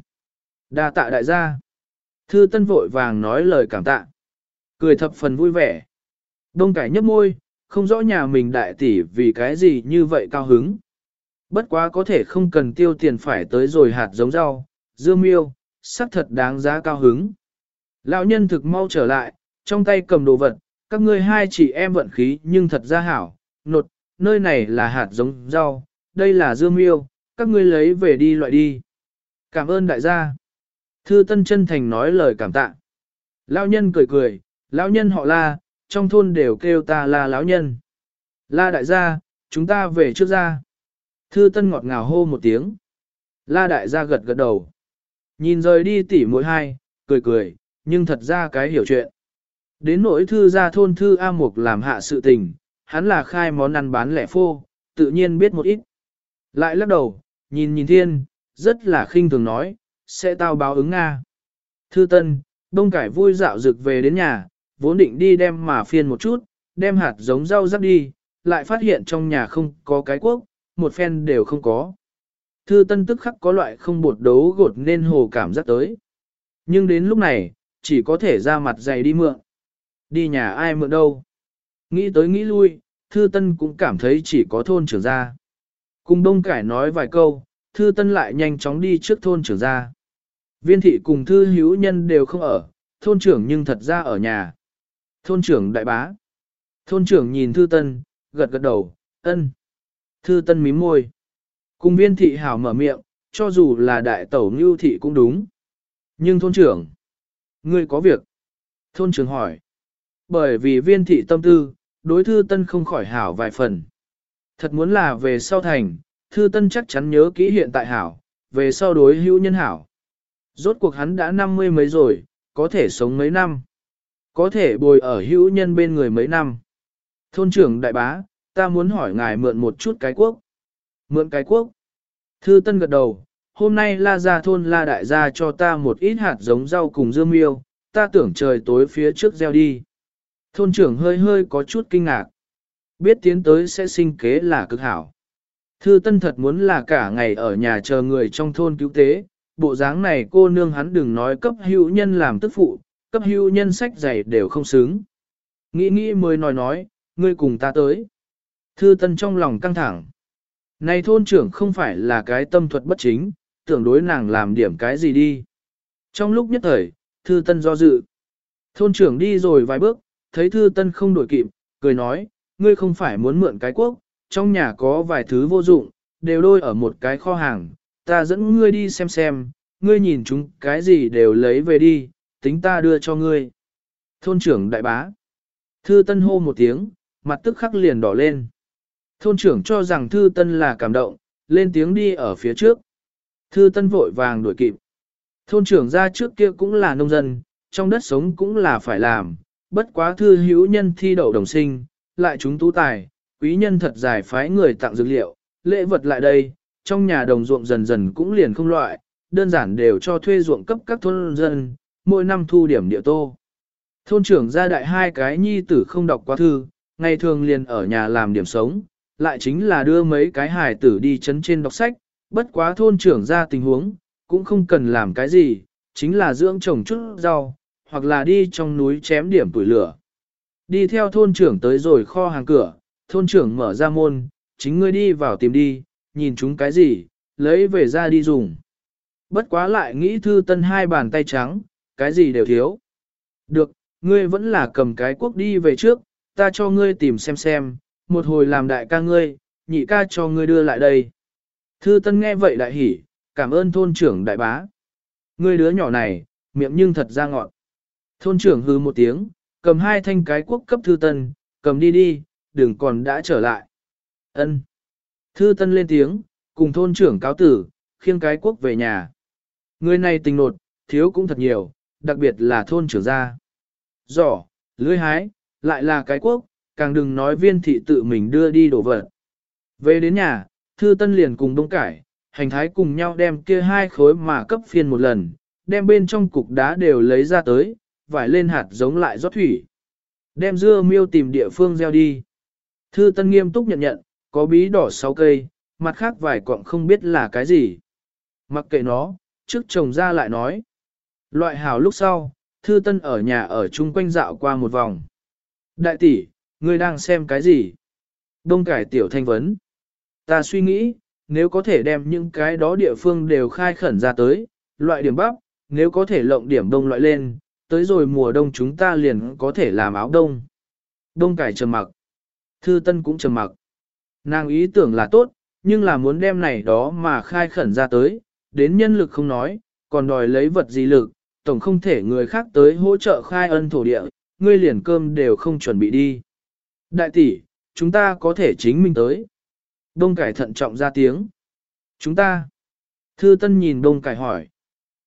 Speaker 1: Đa tạ đại gia. Thư Tân vội vàng nói lời cảm tạ. Cười thập phần vui vẻ. Đông cải nhấp môi, không rõ nhà mình đại tỷ vì cái gì như vậy cao hứng. Bất quá có thể không cần tiêu tiền phải tới rồi hạt giống rau, dưa miêu, sắc thật đáng giá cao hứng. Lão nhân thực mau trở lại, trong tay cầm đồ vật, các ngươi hai chị em vận khí nhưng thật ra hảo, nột, nơi này là hạt giống rau, đây là dưa miêu, các ngươi lấy về đi loại đi. Cảm ơn đại gia. Thư Tân chân thành nói lời cảm tạ. Lão nhân cười cười, lão nhân họ La, trong thôn đều kêu ta là lão nhân. La đại gia, chúng ta về trước ra. Thư Tân ngọt ngào hô một tiếng. La đại gia gật gật đầu. Nhìn rời đi tỉ mỗi hai, cười cười, nhưng thật ra cái hiểu chuyện. Đến nỗi thư gia thôn thư A Mục làm hạ sự tình, hắn là khai món ăn bán lẻ phô, tự nhiên biết một ít. Lại lắc đầu, nhìn nhìn thiên, rất là khinh thường nói, sẽ tao báo ứng Nga. Thư Tân, đông cải vui dạo rực về đến nhà, vốn định đi đem mà phiên một chút, đem hạt giống rau rắc đi, lại phát hiện trong nhà không có cái quốc, một phen đều không có. Thư Tân tức khắc có loại không bột đấu gột nên hồ cảm giác tới. Nhưng đến lúc này, chỉ có thể ra mặt dày đi mượn. Đi nhà ai mượn đâu? Nghĩ tới nghĩ lui, Thư Tân cũng cảm thấy chỉ có thôn trưởng gia. Cùng Đông Cải nói vài câu, Thư Tân lại nhanh chóng đi trước thôn trưởng gia. Viên thị cùng Thư Hữu Nhân đều không ở, thôn trưởng nhưng thật ra ở nhà. Thôn trưởng đại bá. Thôn trưởng nhìn Thư Tân, gật gật đầu, ân. Thư Tân mím môi. Cùng viên thị hảo mở miệng, cho dù là đại tẩu Nưu thị cũng đúng. Nhưng thôn trưởng, ngươi có việc. Thôn trưởng hỏi. Bởi vì viên thị tâm tư, đối thư tân không khỏi hảo vài phần. Thật muốn là về sau thành, thư tân chắc chắn nhớ kỹ hiện tại hảo, về sau đối hữu nhân hảo. Rốt cuộc hắn đã năm mươi mấy rồi, có thể sống mấy năm. Có thể bồi ở hữu nhân bên người mấy năm. Thôn trưởng đại bá, ta muốn hỏi ngài mượn một chút cái quốc. Mượn cái quốc. Thư Tân gật đầu, hôm nay La gia thôn La đại gia cho ta một ít hạt giống rau cùng dưa miêu, ta tưởng trời tối phía trước gieo đi. Thôn trưởng hơi hơi có chút kinh ngạc. Biết tiến tới sẽ sinh kế là cực hảo. Thư Tân thật muốn là cả ngày ở nhà chờ người trong thôn cứu tế, bộ dáng này cô nương hắn đừng nói cấp hữu nhân làm tức phụ, cấp hữu nhân sách giày đều không xứng. Nghĩ nghĩ mới nói nói, ngươi cùng ta tới. Thư Tân trong lòng căng thẳng. Này thôn trưởng không phải là cái tâm thuật bất chính, tưởng đối nàng làm điểm cái gì đi. Trong lúc nhất thời, thư tân do dự. Thôn trưởng đi rồi vài bước, thấy thư tân không đổi kịp, cười nói, ngươi không phải muốn mượn cái quốc, trong nhà có vài thứ vô dụng, đều đôi ở một cái kho hàng, ta dẫn ngươi đi xem xem, ngươi nhìn chúng cái gì đều lấy về đi, tính ta đưa cho ngươi. Thôn trưởng đại bá. Thư tân hô một tiếng, mặt tức khắc liền đỏ lên. Thôn trưởng cho rằng Thư Tân là cảm động, lên tiếng đi ở phía trước. Thư Tân vội vàng đuổi kịp. Thôn trưởng ra trước kia cũng là nông dân, trong đất sống cũng là phải làm, bất quá thư hữu nhân thi đậu đồng sinh, lại chúng tú tài, quý nhân thật giải phái người tặng dược liệu, lễ vật lại đây, trong nhà đồng ruộng dần dần cũng liền không loại, đơn giản đều cho thuê ruộng cấp các thôn dân, mỗi năm thu điểm địa tô. Thôn trưởng gia đại hai cái nhi tử không đọc quá thư, ngày thường liền ở nhà làm điểm sống, lại chính là đưa mấy cái hài tử đi chấn trên đọc sách, bất quá thôn trưởng gia tình huống, cũng không cần làm cái gì, chính là dưỡng trồng chút rau, hoặc là đi trong núi chém điểm tuổi lửa. Đi theo thôn trưởng tới rồi kho hàng cửa, thôn trưởng mở ra môn, chính ngươi đi vào tìm đi, nhìn chúng cái gì, lấy về ra đi dùng. Bất quá lại nghĩ thư tân hai bàn tay trắng, cái gì đều thiếu. Được, ngươi vẫn là cầm cái quốc đi về trước, ta cho ngươi tìm xem xem, một hồi làm đại ca ngươi, nhị ca cho ngươi đưa lại đây. Thư Tân nghe vậy đại hỉ, cảm ơn thôn trưởng đại bá. Ngươi đứa nhỏ này, miệng nhưng thật ra ngọn. Thôn trưởng hừ một tiếng, cầm hai thanh cái quốc cấp Thư Tân, cầm đi đi, đừng còn đã trở lại. Ân. Thư Tân lên tiếng, cùng thôn trưởng cáo tử, khiêng cái quốc về nhà. Người này tình nột, thiếu cũng thật nhiều, đặc biệt là thôn trưởng gia. Giỏ, lưới hái, lại là cái quốc, càng đừng nói viên thị tự mình đưa đi đổ vật. Về đến nhà, Thư Tân liền cùng Đông Cải, hành thái cùng nhau đem kia hai khối mà cấp phiên một lần, đem bên trong cục đá đều lấy ra tới, vải lên hạt giống lại rót thủy. Đem dưa miêu tìm địa phương gieo đi. Thư Tân nghiêm túc nhận nhận, có bí đỏ 6 cây, mặt khác vài cọng không biết là cái gì. Mặc kệ nó, trước chồng ra lại nói. Loại hảo lúc sau, Thư Tân ở nhà ở chung quanh dạo qua một vòng. Đại tỷ, ngươi đang xem cái gì? Đông cải tiểu thanh vấn. Ta suy nghĩ, nếu có thể đem những cái đó địa phương đều khai khẩn ra tới, loại điểm bắp, nếu có thể lộng điểm đông loại lên, tới rồi mùa đông chúng ta liền có thể làm áo đông. Đông cải trầm mặc. Thư Tân cũng trầm mặc. Nàng ý tưởng là tốt, nhưng là muốn đem này đó mà khai khẩn ra tới, đến nhân lực không nói, còn đòi lấy vật gì lực, tổng không thể người khác tới hỗ trợ khai ân thổ địa, ngươi liền cơm đều không chuẩn bị đi. Đại tỷ, chúng ta có thể chính mình tới. Đông cải thận trọng ra tiếng. Chúng ta. Thư Tân nhìn Đông cải hỏi.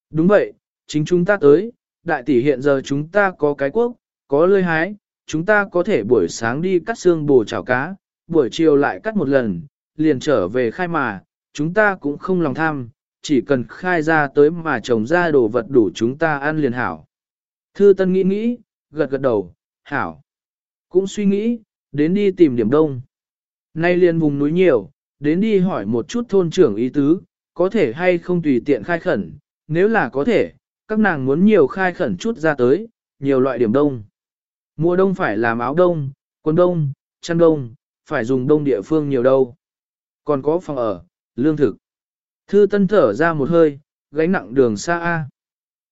Speaker 1: Đúng vậy, chính chúng ta tới, đại tỷ hiện giờ chúng ta có cái quốc, có lươi hái, chúng ta có thể buổi sáng đi cắt xương bồ chảo cá, buổi chiều lại cắt một lần, liền trở về khai mà, chúng ta cũng không lòng tham, chỉ cần khai ra tới mà trồng ra đồ vật đủ chúng ta ăn liền hảo. Thư Tân nghĩ nghĩ, gật gật đầu, hảo. Cũng suy nghĩ, đến đi tìm điểm đông. Nay liền vùng núi nhiều, đến đi hỏi một chút thôn trưởng ý tứ, có thể hay không tùy tiện khai khẩn, nếu là có thể, các nàng muốn nhiều khai khẩn chút ra tới, nhiều loại điểm đông. Mùa đông phải làm áo đông, quần đông, chăn đông, phải dùng đông địa phương nhiều đâu. Còn có phòng ở, lương thực. Thư tân thở ra một hơi, gánh nặng đường xa A.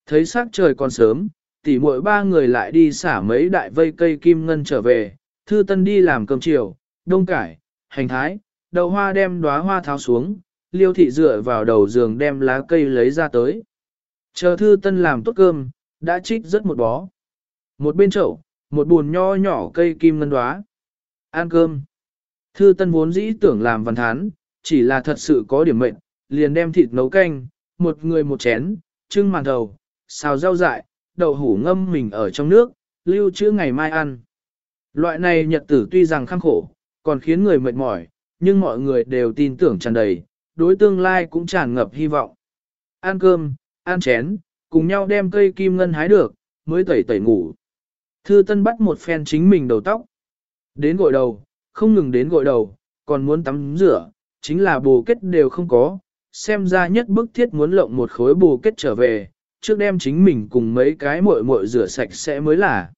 Speaker 1: Thấy sắc trời còn sớm, tỉ muội ba người lại đi xả mấy đại vây cây kim ngân trở về, thư tân đi làm cơm chiều, đông cải, hành thái, đậu hoa đem đóa hoa tháo xuống, liêu thị dựa vào đầu giường đem lá cây lấy ra tới. Chờ thư tân làm tốt cơm, đã trích rất một bó. Một bên chậu, một buồn nho nhỏ cây kim ngân đoá. Ăn cơm. Thư tân vốn dĩ tưởng làm văn thán, chỉ là thật sự có điểm mệnh, liền đem thịt nấu canh, một người một chén, trưng màn đầu, xào rau dại, đậu hủ ngâm mình ở trong nước, lưu trữ ngày mai ăn. Loại này nhật tử tuy rằng khăng khổ, còn khiến người mệt mỏi, nhưng mọi người đều tin tưởng tràn đầy, đối tương lai cũng tràn ngập hy vọng. Ăn cơm, ăn chén, cùng nhau đem cây kim ngân hái được, mới tẩy tẩy ngủ. Thư Tân bắt một phen chính mình đầu tóc. Đến gội đầu, không ngừng đến gội đầu, còn muốn tắm rửa, chính là bồ kết đều không có, xem ra nhất bức thiết muốn lộng một khối bồ kết trở về, trước đem chính mình cùng mấy cái muội muội rửa sạch sẽ mới là.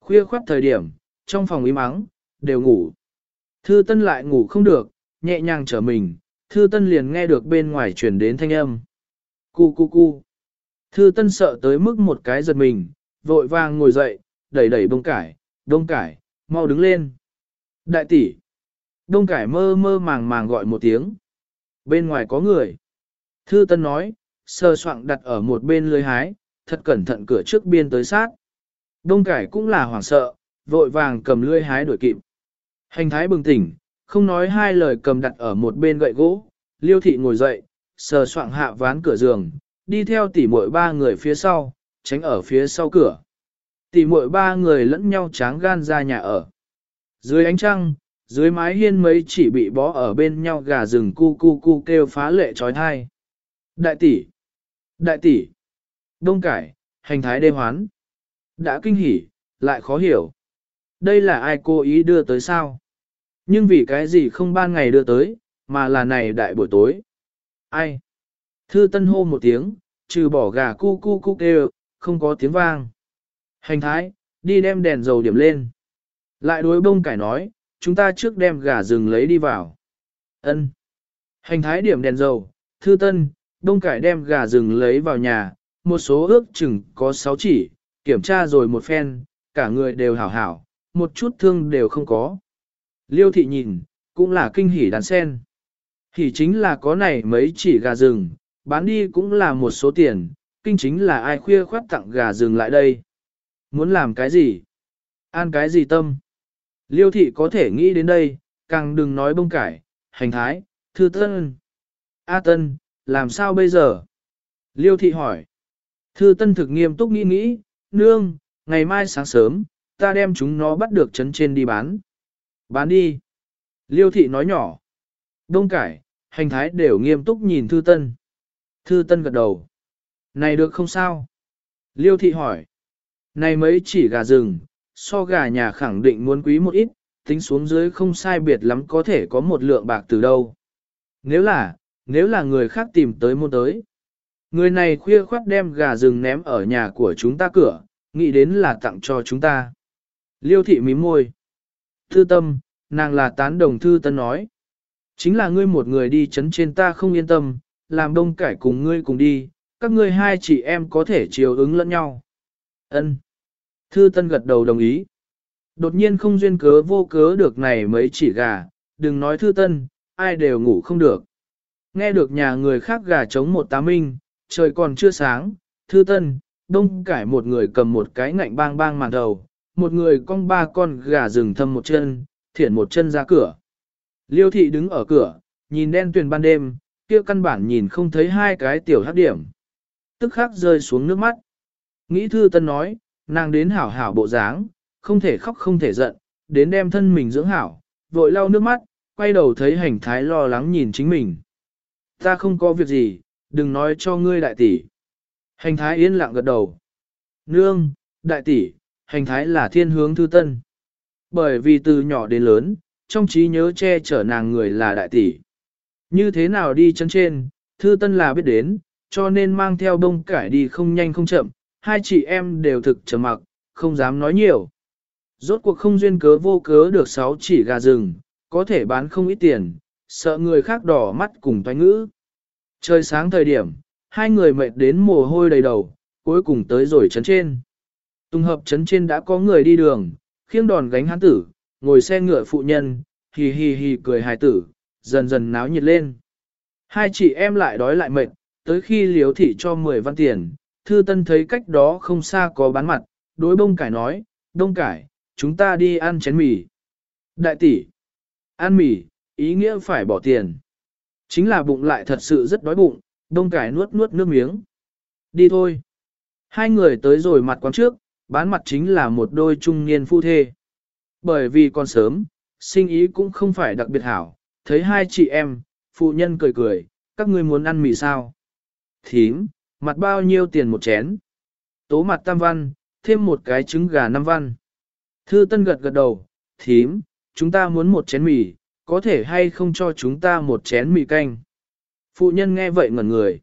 Speaker 1: Khuya khoắt thời điểm, trong phòng im mắng, đều ngủ. Thư Tân lại ngủ không được, nhẹ nhàng trở mình, Thư Tân liền nghe được bên ngoài truyền đến thanh âm. Cu cu cu. Thư Tân sợ tới mức một cái giật mình, vội vàng ngồi dậy, đẩy đẩy bông cải, đông cải, mau đứng lên. Đại tỷ. Đông cải mơ mơ màng màng gọi một tiếng. Bên ngoài có người. Thư Tân nói, sơ soạng đặt ở một bên lưới hái, thật cẩn thận cửa trước biên tới sát. Đông cải cũng là hoảng sợ, vội vàng cầm lưới hái đuổi kịp. Hành thái bừng tỉnh, không nói hai lời cầm đặt ở một bên gậy gỗ, liêu thị ngồi dậy, sờ soạng hạ ván cửa giường, đi theo tỉ muội ba người phía sau, tránh ở phía sau cửa. Tỉ muội ba người lẫn nhau tráng gan ra nhà ở. Dưới ánh trăng, dưới mái hiên mấy chỉ bị bó ở bên nhau gà rừng cu cu cu kêu phá lệ trói thai. Đại tỷ! Đại tỷ! Đông cải, hành thái đê hoán. Đã kinh hỉ, lại khó hiểu. Đây là ai cố ý đưa tới sao? Nhưng vì cái gì không ban ngày đưa tới, mà là này đại buổi tối. Ai? Thư tân hô một tiếng, trừ bỏ gà cu cu cu kêu, không có tiếng vang. Hành thái, đi đem đèn dầu điểm lên. Lại đối bông cải nói, chúng ta trước đem gà rừng lấy đi vào. Ân. Hành thái điểm đèn dầu, thư tân, đông cải đem gà rừng lấy vào nhà, một số ước chừng có 6 chỉ, kiểm tra rồi một phen, cả người đều hảo hảo, một chút thương đều không có. Liêu thị nhìn, cũng là kinh hỉ đàn sen thì chính là có này mấy chỉ gà rừng, bán đi cũng là một số tiền, kinh chính là ai khuya khoát tặng gà rừng lại đây. Muốn làm cái gì? An cái gì tâm? Liêu thị có thể nghĩ đến đây, càng đừng nói bông cải, hành thái, thư tân. A tân, làm sao bây giờ? Liêu thị hỏi. Thư tân thực nghiêm túc nghĩ nghĩ, nương, ngày mai sáng sớm, ta đem chúng nó bắt được trấn trên đi bán. Bán đi. Liêu thị nói nhỏ. Đông cải, hành thái đều nghiêm túc nhìn thư tân. Thư tân gật đầu. Này được không sao? Liêu thị hỏi. Này mấy chỉ gà rừng, so gà nhà khẳng định muốn quý một ít, tính xuống dưới không sai biệt lắm có thể có một lượng bạc từ đâu. Nếu là, nếu là người khác tìm tới mua tới. Người này khuya khoát đem gà rừng ném ở nhà của chúng ta cửa, nghĩ đến là tặng cho chúng ta. Liêu thị mím môi. Thư tâm, nàng là tán đồng thư tân nói. Chính là ngươi một người đi chấn trên ta không yên tâm, làm đông cải cùng ngươi cùng đi, các ngươi hai chị em có thể chiều ứng lẫn nhau. Ân. Thư Tân gật đầu đồng ý. Đột nhiên không duyên cớ vô cớ được này mấy chỉ gà, đừng nói Thư Tân, ai đều ngủ không được. Nghe được nhà người khác gà chống một tá minh, trời còn chưa sáng, Thư Tân, đông cải một người cầm một cái ngạnh bang bang màn đầu, một người cong ba con gà rừng thâm một chân, thiển một chân ra cửa. Liêu thị đứng ở cửa, nhìn đen tuyền ban đêm, kia căn bản nhìn không thấy hai cái tiểu hắc điểm. Tức khắc rơi xuống nước mắt. Nghĩ thư tân nói, nàng đến hảo hảo bộ dáng, không thể khóc không thể giận, đến đem thân mình dưỡng hảo, vội lau nước mắt, quay đầu thấy hành thái lo lắng nhìn chính mình. Ta không có việc gì, đừng nói cho ngươi đại tỷ. Hành thái yên lặng gật đầu. Nương, đại tỷ, hành thái là thiên hướng thư tân. Bởi vì từ nhỏ đến lớn, trong trí nhớ che chở nàng người là đại tỷ. Như thế nào đi chân trên, thư tân là biết đến, cho nên mang theo đông cải đi không nhanh không chậm, hai chị em đều thực trầm mặc, không dám nói nhiều. Rốt cuộc không duyên cớ vô cớ được sáu chỉ gà rừng, có thể bán không ít tiền, sợ người khác đỏ mắt cùng toanh ngữ. Trời sáng thời điểm, hai người mệt đến mồ hôi đầy đầu, cuối cùng tới rồi chấn trên. Tùng hợp chấn trên đã có người đi đường, khiêng đòn gánh hán tử, ngồi xe ngựa phụ nhân, hì hì hì cười hài tử, dần dần náo nhiệt lên. Hai chị em lại đói lại mệt, tới khi liếu thị cho 10 văn tiền, thư tân thấy cách đó không xa có bán mặt, đối bông cải nói, đông cải, chúng ta đi ăn chén mì. Đại tỷ, ăn mì, ý nghĩa phải bỏ tiền. Chính là bụng lại thật sự rất đói bụng, đông cải nuốt nuốt nước miếng. Đi thôi. Hai người tới rồi mặt quán trước, bán mặt chính là một đôi trung niên phu thê. Bởi vì còn sớm, sinh ý cũng không phải đặc biệt hảo, thấy hai chị em, phụ nhân cười cười, các ngươi muốn ăn mì sao? Thím, mặt bao nhiêu tiền một chén? Tố mặt tam văn, thêm một cái trứng gà năm văn. Thư Tân gật gật đầu, thím, chúng ta muốn một chén mì, có thể hay không cho chúng ta một chén mì canh? Phụ nhân nghe vậy ngẩn người.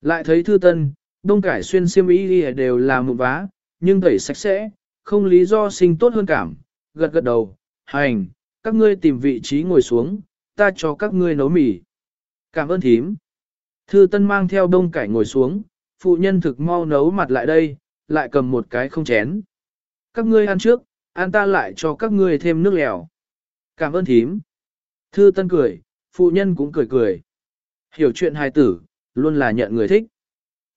Speaker 1: Lại thấy Thư Tân, đông cải xuyên xiêm y đều là một vá, nhưng tẩy sạch sẽ, không lý do sinh tốt hơn cảm, gật gật đầu, hành, các ngươi tìm vị trí ngồi xuống, ta cho các ngươi nấu mì. Cảm ơn thím. Thư Tân mang theo đông cải ngồi xuống, phụ nhân thực mau nấu mặt lại đây, lại cầm một cái không chén. Các ngươi ăn trước, ăn ta lại cho các ngươi thêm nước lèo. Cảm ơn thím. Thư Tân cười, phụ nhân cũng cười cười. Hiểu chuyện hài tử, luôn là nhận người thích.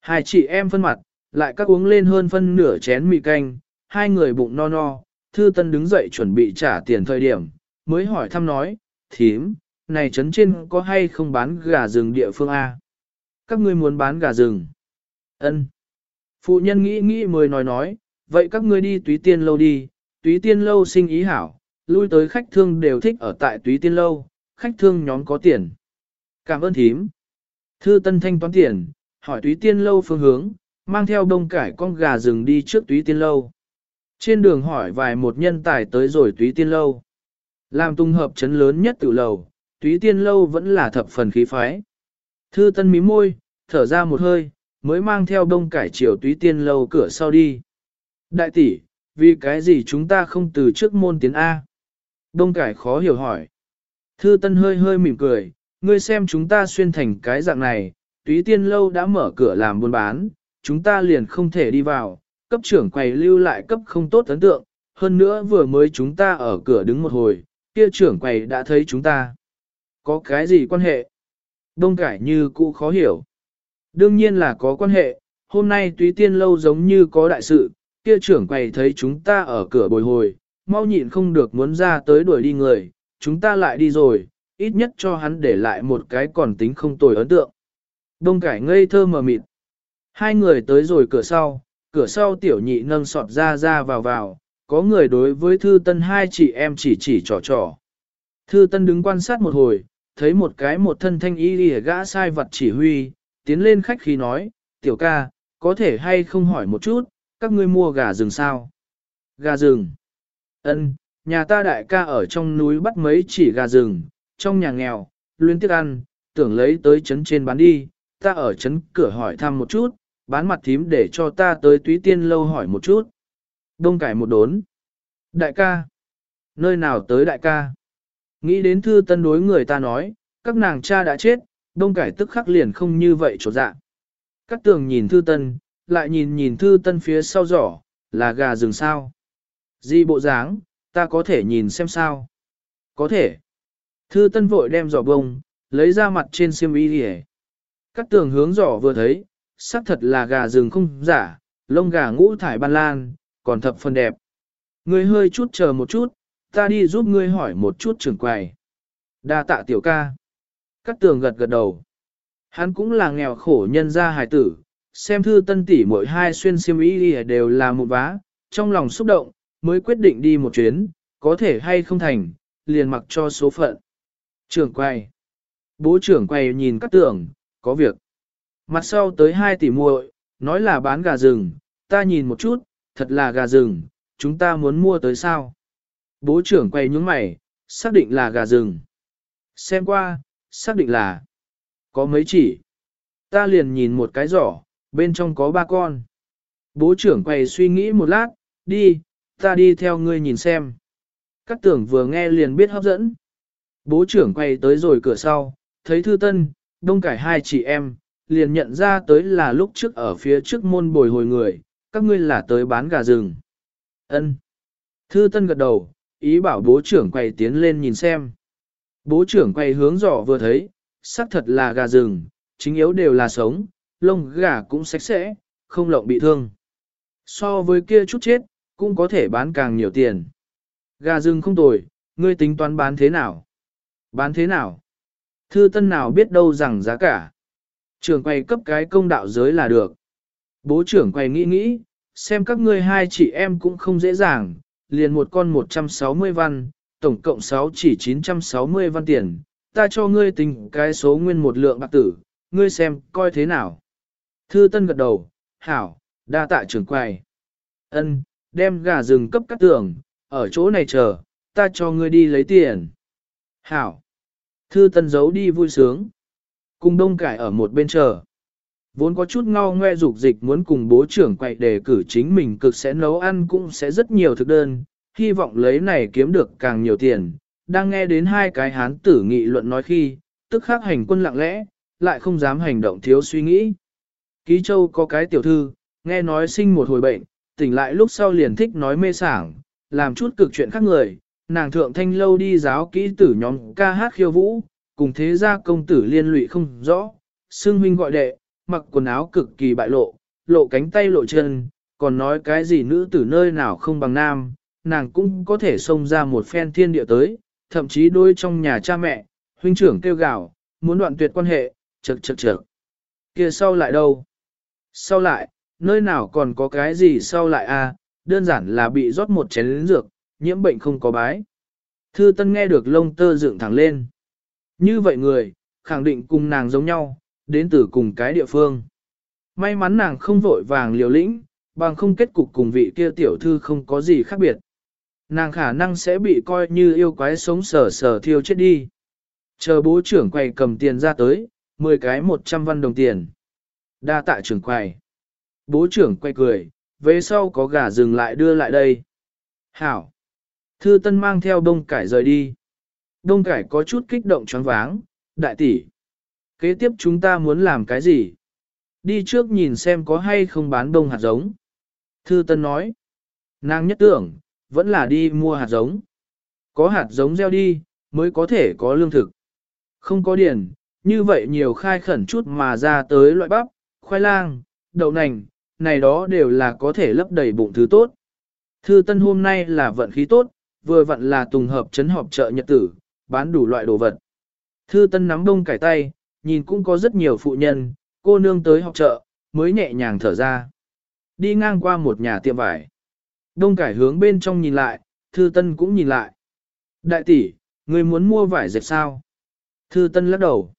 Speaker 1: Hai chị em phân mặt, lại các uống lên hơn phân nửa chén mì canh, hai người bụng no no, Thư Tân đứng dậy chuẩn bị trả tiền thời điểm, mới hỏi thăm nói, thím, này trấn trên có hay không bán gà rừng địa phương A? Các ngươi muốn bán gà rừng? Ân. Phụ nhân nghĩ nghĩ mới nói nói, vậy các ngươi đi túy tiên lâu đi, túy tiên lâu sinh ý hảo, lui tới khách thương đều thích ở tại túy tiên lâu, khách thương nhóm có tiền. Cảm ơn thím. Thư Tân thanh toán tiền, hỏi túy tiên lâu phương hướng, mang theo đông cải con gà rừng đi trước túy tiên lâu. Trên đường hỏi vài một nhân tài tới rồi túy tiên lâu. Làm tung hợp chấn lớn nhất tự lầu, túy tiên lâu vẫn là thập phần khí phái. Thư tân mí môi, thở ra một hơi, mới mang theo đông cải chiều túy tiên lâu cửa sau đi. Đại tỷ, vì cái gì chúng ta không từ trước môn tiến A? Đông cải khó hiểu hỏi. Thư tân hơi hơi mỉm cười, ngươi xem chúng ta xuyên thành cái dạng này, túy tiên lâu đã mở cửa làm buôn bán, chúng ta liền không thể đi vào, cấp trưởng quầy lưu lại cấp không tốt ấn tượng, hơn nữa vừa mới chúng ta ở cửa đứng một hồi, kia trưởng quầy đã thấy chúng ta. Có cái gì quan hệ? Đông cải như cũ khó hiểu. Đương nhiên là có quan hệ, hôm nay túy tiên lâu giống như có đại sự, kia trưởng quầy thấy chúng ta ở cửa bồi hồi, mau nhịn không được muốn ra tới đuổi đi người, chúng ta lại đi rồi, ít nhất cho hắn để lại một cái còn tính không tồi ấn tượng. Đông cải ngây thơ mờ mịt. Hai người tới rồi cửa sau, cửa sau tiểu nhị nâng sọt ra ra vào vào, có người đối với thư tân hai chị em chỉ chỉ trò trò. Thư tân đứng quan sát một hồi, thấy một cái một thân thanh y lìa gã sai vật chỉ huy, tiến lên khách khí nói, tiểu ca, có thể hay không hỏi một chút, các ngươi mua gà rừng sao? Gà rừng. Ân, nhà ta đại ca ở trong núi bắt mấy chỉ gà rừng, trong nhà nghèo, luyến tiếc ăn, tưởng lấy tới trấn trên bán đi, ta ở trấn cửa hỏi thăm một chút, bán mặt thím để cho ta tới túy tiên lâu hỏi một chút. Đông cải một đốn. Đại ca. Nơi nào tới đại ca? Nghĩ đến thư tân đối người ta nói, các nàng cha đã chết, đông cải tức khắc liền không như vậy trột dạ. Các tường nhìn thư tân, lại nhìn nhìn thư tân phía sau giỏ, là gà rừng sao. Di bộ dáng, ta có thể nhìn xem sao. Có thể. Thư tân vội đem giỏ bông, lấy ra mặt trên xiêm y đi Các tường hướng giỏ vừa thấy, xác thật là gà rừng không giả, lông gà ngũ thải ban lan, còn thập phần đẹp. Ngươi hơi chút chờ một chút, ta đi giúp ngươi hỏi một chút trưởng quầy. Đa tạ tiểu ca. cát tường gật gật đầu. Hắn cũng là nghèo khổ nhân gia hài tử, xem thư tân tỷ mỗi hai xuyên xiêm y đều là một vá, trong lòng xúc động, mới quyết định đi một chuyến, có thể hay không thành, liền mặc cho số phận. Trưởng quầy. Bố trưởng quầy nhìn các tường, có việc. Mặt sau tới hai tỷ muội, nói là bán gà rừng, ta nhìn một chút, thật là gà rừng, chúng ta muốn mua tới sao? Bố trưởng quay nhướng mày, xác định là gà rừng. Xem qua, xác định là có mấy chỉ. Ta liền nhìn một cái giỏ, bên trong có ba con. Bố trưởng quay suy nghĩ một lát, đi, ta đi theo ngươi nhìn xem. Các tưởng vừa nghe liền biết hấp dẫn. Bố trưởng quay tới rồi cửa sau, thấy thư tân, đông cải hai chị em, liền nhận ra tới là lúc trước ở phía trước môn bồi hồi người, các ngươi là tới bán gà rừng. Ân. Thư Tân gật đầu, ý bảo bố trưởng quay tiến lên nhìn xem. Bố trưởng quay hướng dò vừa thấy, xác thật là gà rừng, chính yếu đều là sống, lông gà cũng sạch sẽ, không lộng bị thương. So với kia chút chết, cũng có thể bán càng nhiều tiền. Gà rừng không tồi, ngươi tính toán bán thế nào? Bán thế nào? Thư Tân nào biết đâu rằng giá cả. Trưởng quay cấp cái công đạo giới là được. Bố trưởng quay nghĩ nghĩ, xem các ngươi hai chị em cũng không dễ dàng, liền một con 160 văn, tổng cộng 6 chỉ 960 văn tiền, ta cho ngươi tính cái số nguyên một lượng bạc tử, ngươi xem coi thế nào. Thư Tân gật đầu, hảo, đa tạ trưởng quầy. Ân, đem gà rừng cấp cắt tường, ở chỗ này chờ, ta cho ngươi đi lấy tiền. Hảo. Thư Tân giấu đi vui sướng. Cùng đông cải ở một bên chờ. Vốn có chút ngao ngoe dục dịch muốn cùng bố trưởng quậy đề cử chính mình cực sẽ nấu ăn cũng sẽ rất nhiều thực đơn, hy vọng lấy này kiếm được càng nhiều tiền. Đang nghe đến hai cái hán tử nghị luận nói khi, tức khắc hành quân lặng lẽ, lại không dám hành động thiếu suy nghĩ. Ký châu có cái tiểu thư, nghe nói sinh một hồi bệnh, tỉnh lại lúc sau liền thích nói mê sảng, làm chút cực chuyện khác người, nàng thượng thanh lâu đi giáo kỹ tử nhóm ca hát khiêu vũ, cùng thế gia công tử liên lụy không rõ, xương huynh gọi đệ, mặc quần áo cực kỳ bại lộ, lộ cánh tay lộ chân, còn nói cái gì nữ tử nơi nào không bằng nam, nàng cũng có thể xông ra một phen thiên địa tới, thậm chí đôi trong nhà cha mẹ, huynh trưởng kêu gào, muốn đoạn tuyệt quan hệ, chật chật chật. kia sau lại đâu? Sau lại, nơi nào còn có cái gì sau lại a? À? đơn giản là bị rót một chén lĩnh dược, nhiễm bệnh không có bái. Thư Tân nghe được lông tơ dựng thẳng lên. Như vậy người, khẳng định cùng nàng giống nhau, đến từ cùng cái địa phương. May mắn nàng không vội vàng liều lĩnh, bằng không kết cục cùng vị kia tiểu thư không có gì khác biệt. Nàng khả năng sẽ bị coi như yêu quái sống sờ sờ thiêu chết đi. Chờ bố trưởng quầy cầm tiền ra tới, 10 cái 100 văn đồng tiền. Đa tạ trưởng quầy. Bố trưởng quay cười, về sau có gà dừng lại đưa lại đây. Hảo. Thư Tân mang theo đông cải rời đi. Đông cải có chút kích động choáng váng, Đại tỷ, kế tiếp chúng ta muốn làm cái gì? Đi trước nhìn xem có hay không bán đông hạt giống. Thư Tân nói, nàng nhất tưởng, vẫn là đi mua hạt giống. Có hạt giống gieo đi, mới có thể có lương thực. Không có điển, như vậy nhiều khai khẩn chút mà ra tới loại bắp, khoai lang, đậu nành, này đó đều là có thể lấp đầy bụng thứ tốt. Thư Tân hôm nay là vận khí tốt, vừa vặn là tùng hợp chấn họp chợ nhật tử, bán đủ loại đồ vật. Thư Tân nắm đông cải tay, nhìn cũng có rất nhiều phụ nhân, cô nương tới học chợ, mới nhẹ nhàng thở ra. Đi ngang qua một nhà tiệm vải. Đông cải hướng bên trong nhìn lại, Thư Tân cũng nhìn lại. Đại tỷ, người muốn mua vải dệt sao? Thư Tân lắc đầu.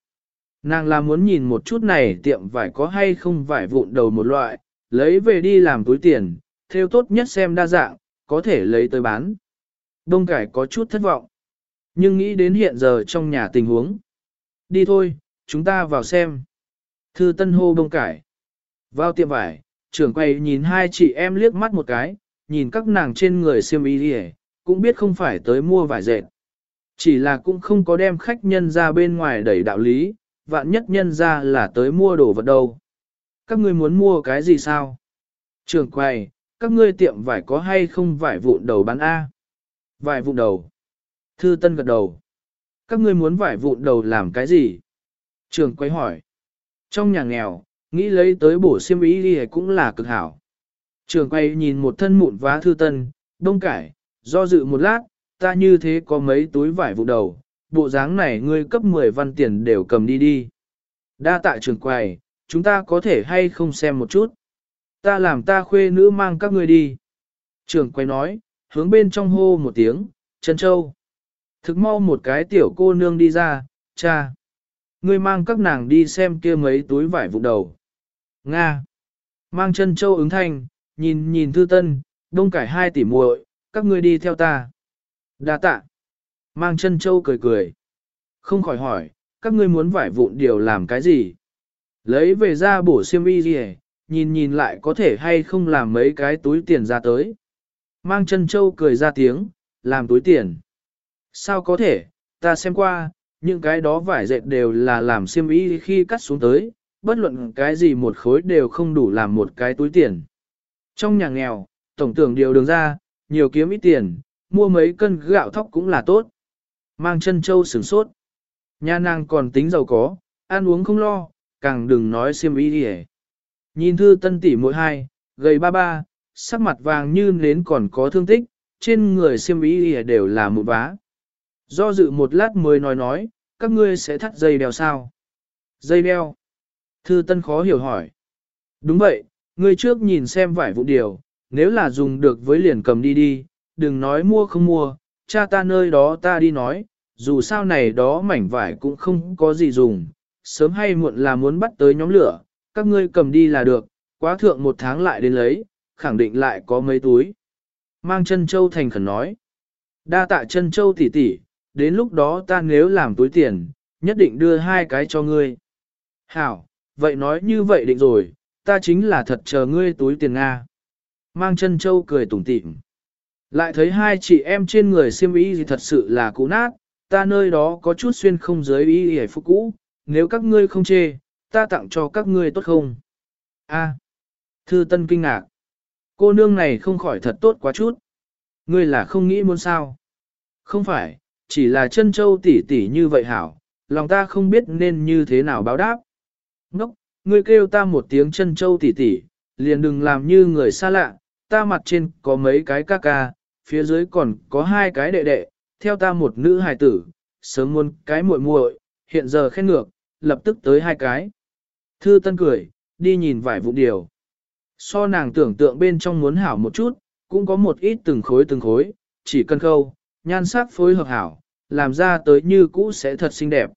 Speaker 1: Nàng là muốn nhìn một chút này tiệm vải có hay không vải vụn đầu một loại, lấy về đi làm túi tiền, theo tốt nhất xem đa dạng, có thể lấy tới bán. Đông cải có chút thất vọng. Nhưng nghĩ đến hiện giờ trong nhà tình huống. Đi thôi, chúng ta vào xem. Thư tân hô bông cải. Vào tiệm vải, trưởng quay nhìn hai chị em liếc mắt một cái, nhìn các nàng trên người xiêm y đi cũng biết không phải tới mua vải dệt. Chỉ là cũng không có đem khách nhân ra bên ngoài đẩy đạo lý, vạn nhất nhân ra là tới mua đồ vật đâu. Các ngươi muốn mua cái gì sao? Trường quầy, các ngươi tiệm vải có hay không vải vụn đầu bán A? Vải vụn đầu. Thư Tân gật đầu. Các ngươi muốn vải vụn đầu làm cái gì? Trường quay hỏi. Trong nhà nghèo, nghĩ lấy tới bổ xiêm ý đi cũng là cực hảo. Trường quay nhìn một thân mụn vá Thư Tân, đông cải, do dự một lát, ta như thế có mấy túi vải vụn đầu, bộ dáng này ngươi cấp 10 văn tiền đều cầm đi đi. Đa tạ trường quầy, chúng ta có thể hay không xem một chút. Ta làm ta khuê nữ mang các ngươi đi. Trường quầy nói, hướng bên trong hô một tiếng, chân châu. Thực mau một cái tiểu cô nương đi ra, cha. Ngươi mang các nàng đi xem kia mấy túi vải vụn đầu. Nga. Mang chân châu ứng thanh, nhìn nhìn thư tân, đông cải hai tỷ muội, các ngươi đi theo ta. Đa tạ. Mang chân châu cười cười. Không khỏi hỏi, các ngươi muốn vải vụn điều làm cái gì? Lấy về ra bổ xiêm y gì nhìn nhìn lại có thể hay không làm mấy cái túi tiền ra tới. Mang chân châu cười ra tiếng, làm túi tiền. Sao có thể, ta xem qua, những cái đó vải dệt đều là làm xiêm y khi cắt xuống tới, bất luận cái gì một khối đều không đủ làm một cái túi tiền. Trong nhà nghèo, tổng tưởng điều đường ra, nhiều kiếm ít tiền, mua mấy cân gạo thóc cũng là tốt. Mang chân châu sửng sốt. Nhà nàng còn tính giàu có, ăn uống không lo, càng đừng nói xiêm y đi Nhìn thư tân tỷ mỗi hai, gầy ba ba, sắc mặt vàng như nến còn có thương tích, trên người xiêm y đều là một vá. Do dự một lát mới nói nói, các ngươi sẽ thắt dây đeo sao? Dây đeo. Thư tân khó hiểu hỏi. Đúng vậy, ngươi trước nhìn xem vải vụ điều, nếu là dùng được với liền cầm đi đi, đừng nói mua không mua, cha ta nơi đó ta đi nói, dù sao này đó mảnh vải cũng không có gì dùng, sớm hay muộn là muốn bắt tới nhóm lửa, các ngươi cầm đi là được, quá thượng một tháng lại đến lấy, khẳng định lại có mấy túi. Mang chân châu thành khẩn nói, đa tạ chân châu tỷ tỷ, đến lúc đó ta nếu làm túi tiền, nhất định đưa hai cái cho ngươi. Hảo, vậy nói như vậy định rồi, ta chính là thật chờ ngươi túi tiền Nga. Mang chân châu cười tủm tỉm. Lại thấy hai chị em trên người xiêm y gì thật sự là cũ nát, ta nơi đó có chút xuyên không giới y hề phục cũ, nếu các ngươi không chê, ta tặng cho các ngươi tốt không? A, thư tân kinh ngạc. Cô nương này không khỏi thật tốt quá chút. Ngươi là không nghĩ muốn sao? Không phải, chỉ là chân châu tỷ tỷ như vậy hảo, lòng ta không biết nên như thế nào báo đáp. Ngốc, ngươi kêu ta một tiếng chân châu tỷ tỷ, liền đừng làm như người xa lạ, ta mặt trên có mấy cái ca ca, phía dưới còn có hai cái đệ đệ, theo ta một nữ hài tử, sớm muôn cái muội muội, hiện giờ khen ngược, lập tức tới hai cái. Thư Tân cười, đi nhìn vải vụ điều. So nàng tưởng tượng bên trong muốn hảo một chút, cũng có một ít từng khối từng khối, chỉ cần khâu, nhan sắc phối hợp hảo, làm ra tới như cũ sẽ thật xinh đẹp.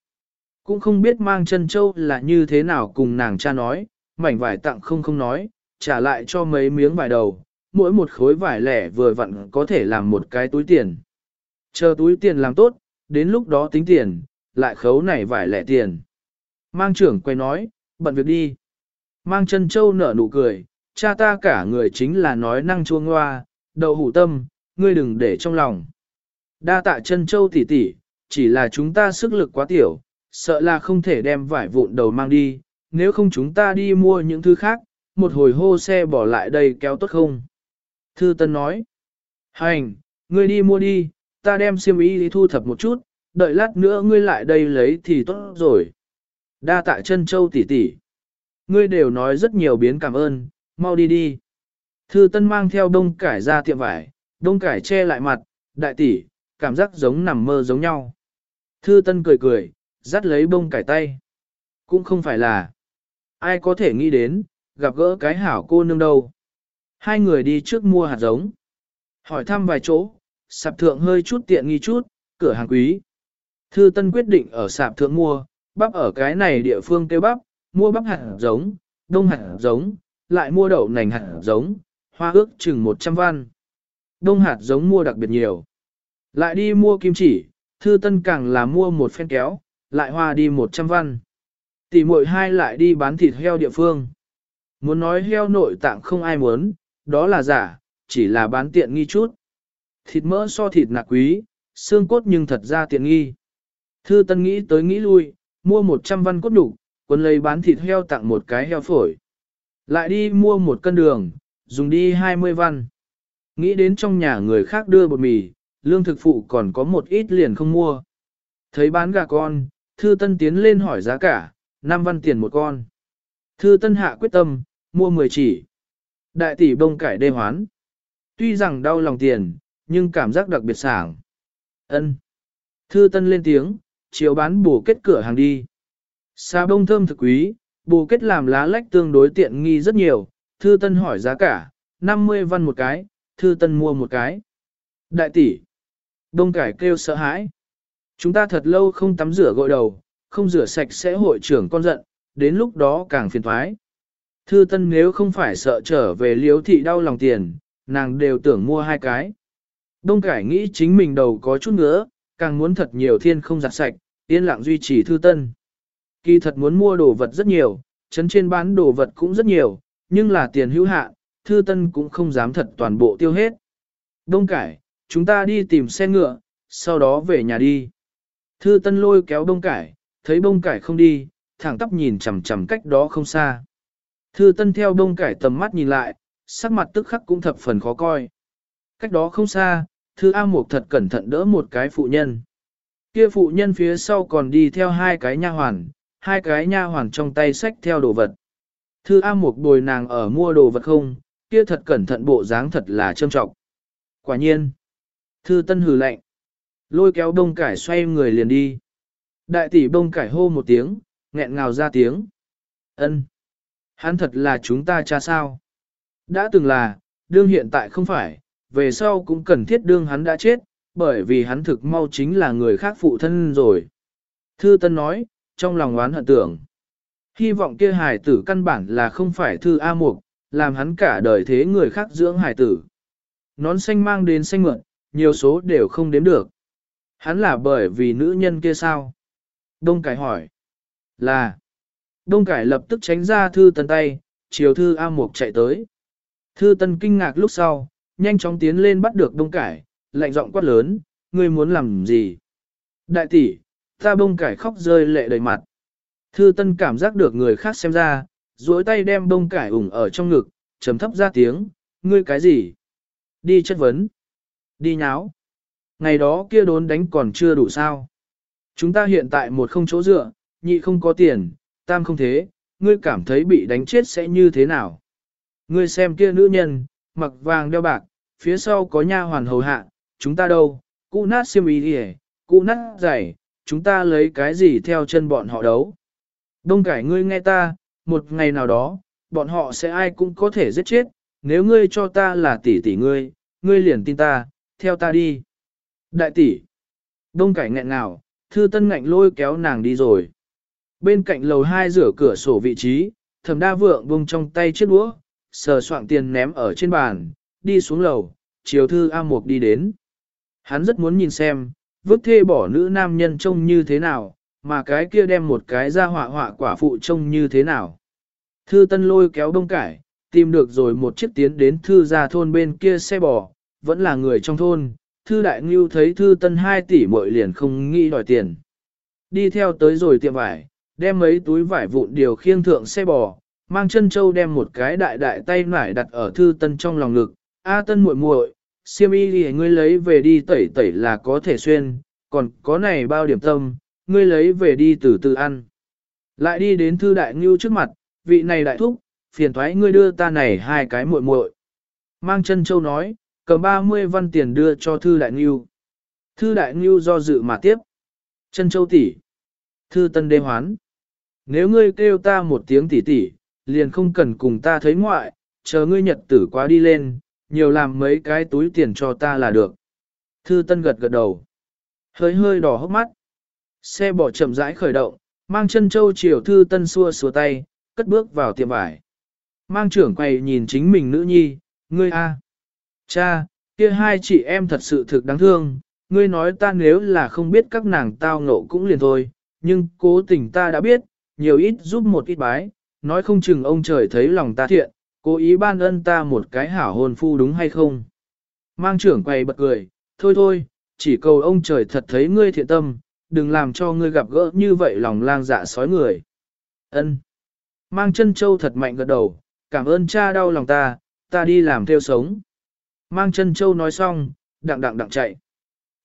Speaker 1: Cũng không biết mang chân châu là như thế nào cùng nàng cha nói, mảnh vải tặng không không nói, trả lại cho mấy miếng vải đầu, mỗi một khối vải lẻ vừa vặn có thể làm một cái túi tiền. Chờ túi tiền làm tốt, đến lúc đó tính tiền, lại khấu này vải lẻ tiền. Mang trưởng quay nói, bận việc đi. Mang chân châu nở nụ cười, cha ta cả người chính là nói năng chuông hoa, đậu hủ tâm, ngươi đừng để trong lòng. Đa tạ chân châu tỷ tỷ, chỉ là chúng ta sức lực quá tiểu, sợ là không thể đem vải vụn đầu mang đi, nếu không chúng ta đi mua những thứ khác, một hồi hô xe bỏ lại đây kéo tốt không? Thư Tân nói, hành, ngươi đi mua đi, ta đem xiêm y đi thu thập một chút, đợi lát nữa ngươi lại đây lấy thì tốt rồi. Đa tạ chân châu tỷ tỷ. Ngươi đều nói rất nhiều biến cảm ơn, mau đi đi. Thư Tân mang theo đông cải ra tiệm vải, đông cải che lại mặt, đại tỷ, cảm giác giống nằm mơ giống nhau. Thư Tân cười cười, dắt lấy bông cải tay. Cũng không phải là ai có thể nghĩ đến, gặp gỡ cái hảo cô nương đâu. Hai người đi trước mua hạt giống. Hỏi thăm vài chỗ, sạp thượng hơi chút tiện nghi chút, cửa hàng quý. Thư Tân quyết định ở sạp thượng mua, bắp ở cái này địa phương tiêu bắp, mua bắp hạt giống, đông hạt giống, lại mua đậu nành hạt giống, hoa ước chừng 100 văn. Đông hạt giống mua đặc biệt nhiều. Lại đi mua kim chỉ, Thư Tân càng là mua một phen kéo, lại hoa đi 100 văn. Tỷ muội hai lại đi bán thịt heo địa phương. Muốn nói heo nội tạng không ai muốn, đó là giả, chỉ là bán tiện nghi chút. Thịt mỡ so thịt nạc quý, xương cốt nhưng thật ra tiện nghi. Thư Tân nghĩ tới nghĩ lui, mua 100 văn cốt đủ, quân lấy bán thịt heo tặng một cái heo phổi. Lại đi mua một cân đường, dùng đi 20 văn. Nghĩ đến trong nhà người khác đưa bột mì, lương thực phụ còn có một ít liền không mua. Thấy bán gà con, Thư Tân tiến lên hỏi giá cả, 5 văn tiền một con. Thư Tân hạ quyết tâm, mua 10 chỉ. Đại tỷ bông cải đê hoán. Tuy rằng đau lòng tiền, nhưng cảm giác đặc biệt sảng. Ân. Thư Tân lên tiếng, chiếu bán bổ kết cửa hàng đi. Xà bông thơm thực quý, bổ kết làm lá lách tương đối tiện nghi rất nhiều. Thư Tân hỏi giá cả, 50 văn một cái, Thư Tân mua một cái. Đại tỷ. Đông cải kêu sợ hãi. Chúng ta thật lâu không tắm rửa gội đầu, không rửa sạch sẽ hội trưởng con giận, đến lúc đó càng phiền thoái. Thư Tân nếu không phải sợ trở về liếu thị đau lòng tiền, nàng đều tưởng mua hai cái. Đông cải nghĩ chính mình đầu có chút nữa, càng muốn thật nhiều thiên không giặt sạch, yên lặng duy trì Thư Tân. Kỳ thật muốn mua đồ vật rất nhiều, chấn trên bán đồ vật cũng rất nhiều, nhưng là tiền hữu hạn, Thư Tân cũng không dám thật toàn bộ tiêu hết. Đông cải, chúng ta đi tìm xe ngựa, sau đó về nhà đi. Thư Tân lôi kéo đông cải, thấy bông cải không đi, thẳng tắp nhìn chằm chằm cách đó không xa. Thư Tân theo bông cải tầm mắt nhìn lại, sắc mặt tức khắc cũng thập phần khó coi. Cách đó không xa, Thư A Mộc thật cẩn thận đỡ một cái phụ nhân. Kia phụ nhân phía sau còn đi theo hai cái nha hoàn, hai cái nha hoàn trong tay xách theo đồ vật. Thư A Mộc bồi nàng ở mua đồ vật không, kia thật cẩn thận bộ dáng thật là trâm trọng. Quả nhiên. Thư Tân hừ lạnh. Lôi kéo đông cải xoay người liền đi. Đại tỷ đông cải hô một tiếng, nghẹn ngào ra tiếng. Ân, Hắn thật là chúng ta cha sao? Đã từng là, đương hiện tại không phải, về sau cũng cần thiết đương hắn đã chết, bởi vì hắn thực mau chính là người khác phụ thân rồi. Thư Tân nói, trong lòng oán hận tưởng. Hy vọng kia hài tử căn bản là không phải thư A Mục, làm hắn cả đời thế người khác dưỡng hài tử. Nón xanh mang đến xanh mượn, nhiều số đều không đếm được. Hắn là bởi vì nữ nhân kia sao? Đông Cải hỏi. Là. Đông Cải lập tức tránh ra thư tân tay, chiều thư A Mục chạy tới. Thư tân kinh ngạc lúc sau, nhanh chóng tiến lên bắt được Đông Cải, lạnh giọng quát lớn, ngươi muốn làm gì? Đại tỷ, ta Đông Cải khóc rơi lệ đầy mặt. Thư tân cảm giác được người khác xem ra, duỗi tay đem Đông Cải ủng ở trong ngực, trầm thấp ra tiếng, ngươi cái gì? Đi chất vấn. Đi nháo. Ngày đó kia đốn đánh còn chưa đủ sao. Chúng ta hiện tại một không chỗ dựa, nhị không có tiền, tam không thế, ngươi cảm thấy bị đánh chết sẽ như thế nào? Ngươi xem kia nữ nhân, mặc vàng đeo bạc, phía sau có nha hoàn hầu hạ, chúng ta đâu, cụ nát xiêm y đi cụ nát giày, chúng ta lấy cái gì theo chân bọn họ đấu? Đông cải ngươi nghe ta, một ngày nào đó, bọn họ sẽ ai cũng có thể giết chết, nếu ngươi cho ta là tỷ tỷ ngươi, ngươi liền tin ta, theo ta đi. Đại tỷ, đông cải nghẹn nào, thư tân ngạnh lôi kéo nàng đi rồi. Bên cạnh lầu hai rửa cửa sổ vị trí, thầm đa vượng bông trong tay chiếc đũa, sờ soạn tiền ném ở trên bàn, đi xuống lầu, chiều thư A Mục đi đến. Hắn rất muốn nhìn xem, vứt thê bỏ nữ nam nhân trông như thế nào, mà cái kia đem một cái ra họa họa quả phụ trông như thế nào. Thư tân lôi kéo đông cải, tìm được rồi một chiếc tiến đến thư ra thôn bên kia xe bò, vẫn là người trong thôn, thư đại ngưu thấy thư tân 2 tỷ mội liền không nghĩ đòi tiền. Đi theo tới rồi tiệm vải, đem mấy túi vải vụn điều khiêng thượng xe bò, mang chân châu đem một cái đại đại tay nải đặt ở thư tân trong lòng ngực. A tân muội muội, siêm y thì ngươi lấy về đi tẩy tẩy là có thể xuyên, còn có này bao điểm tâm, ngươi lấy về đi từ từ ăn. Lại đi đến thư đại ngưu trước mặt, vị này đại thúc, phiền thoái ngươi đưa ta này hai cái muội muội. Mang chân châu nói, cầm 30 văn tiền đưa cho thư đại ngưu. Thư đại ngưu do dự mà tiếp. Chân châu tỷ, Thư tân đê hoán. Nếu ngươi kêu ta một tiếng tỷ tỷ, liền không cần cùng ta thấy ngoại, chờ ngươi nhật tử quá đi lên, nhiều làm mấy cái túi tiền cho ta là được. Thư Tân gật gật đầu, hơi hơi đỏ hốc mắt. Xe bỏ chậm rãi khởi động, mang chân châu chiều Thư Tân xua xua tay, cất bước vào tiệm vải. Mang trưởng quầy nhìn chính mình nữ nhi, ngươi a, cha, kia hai chị em thật sự thực đáng thương, ngươi nói ta nếu là không biết các nàng tao ngộ cũng liền thôi, nhưng cố tình ta đã biết, nhiều ít giúp một ít bái, nói không chừng ông trời thấy lòng ta thiện, cố ý ban ân ta một cái hảo hôn phu đúng hay không. Mang trưởng quầy bật cười, thôi thôi, chỉ cầu ông trời thật thấy ngươi thiện tâm, đừng làm cho ngươi gặp gỡ như vậy lòng lang dạ sói người. Ân. Mang chân châu thật mạnh gật đầu, cảm ơn cha đau lòng ta, ta đi làm theo sống. Mang chân châu nói xong, đặng đặng đặng chạy.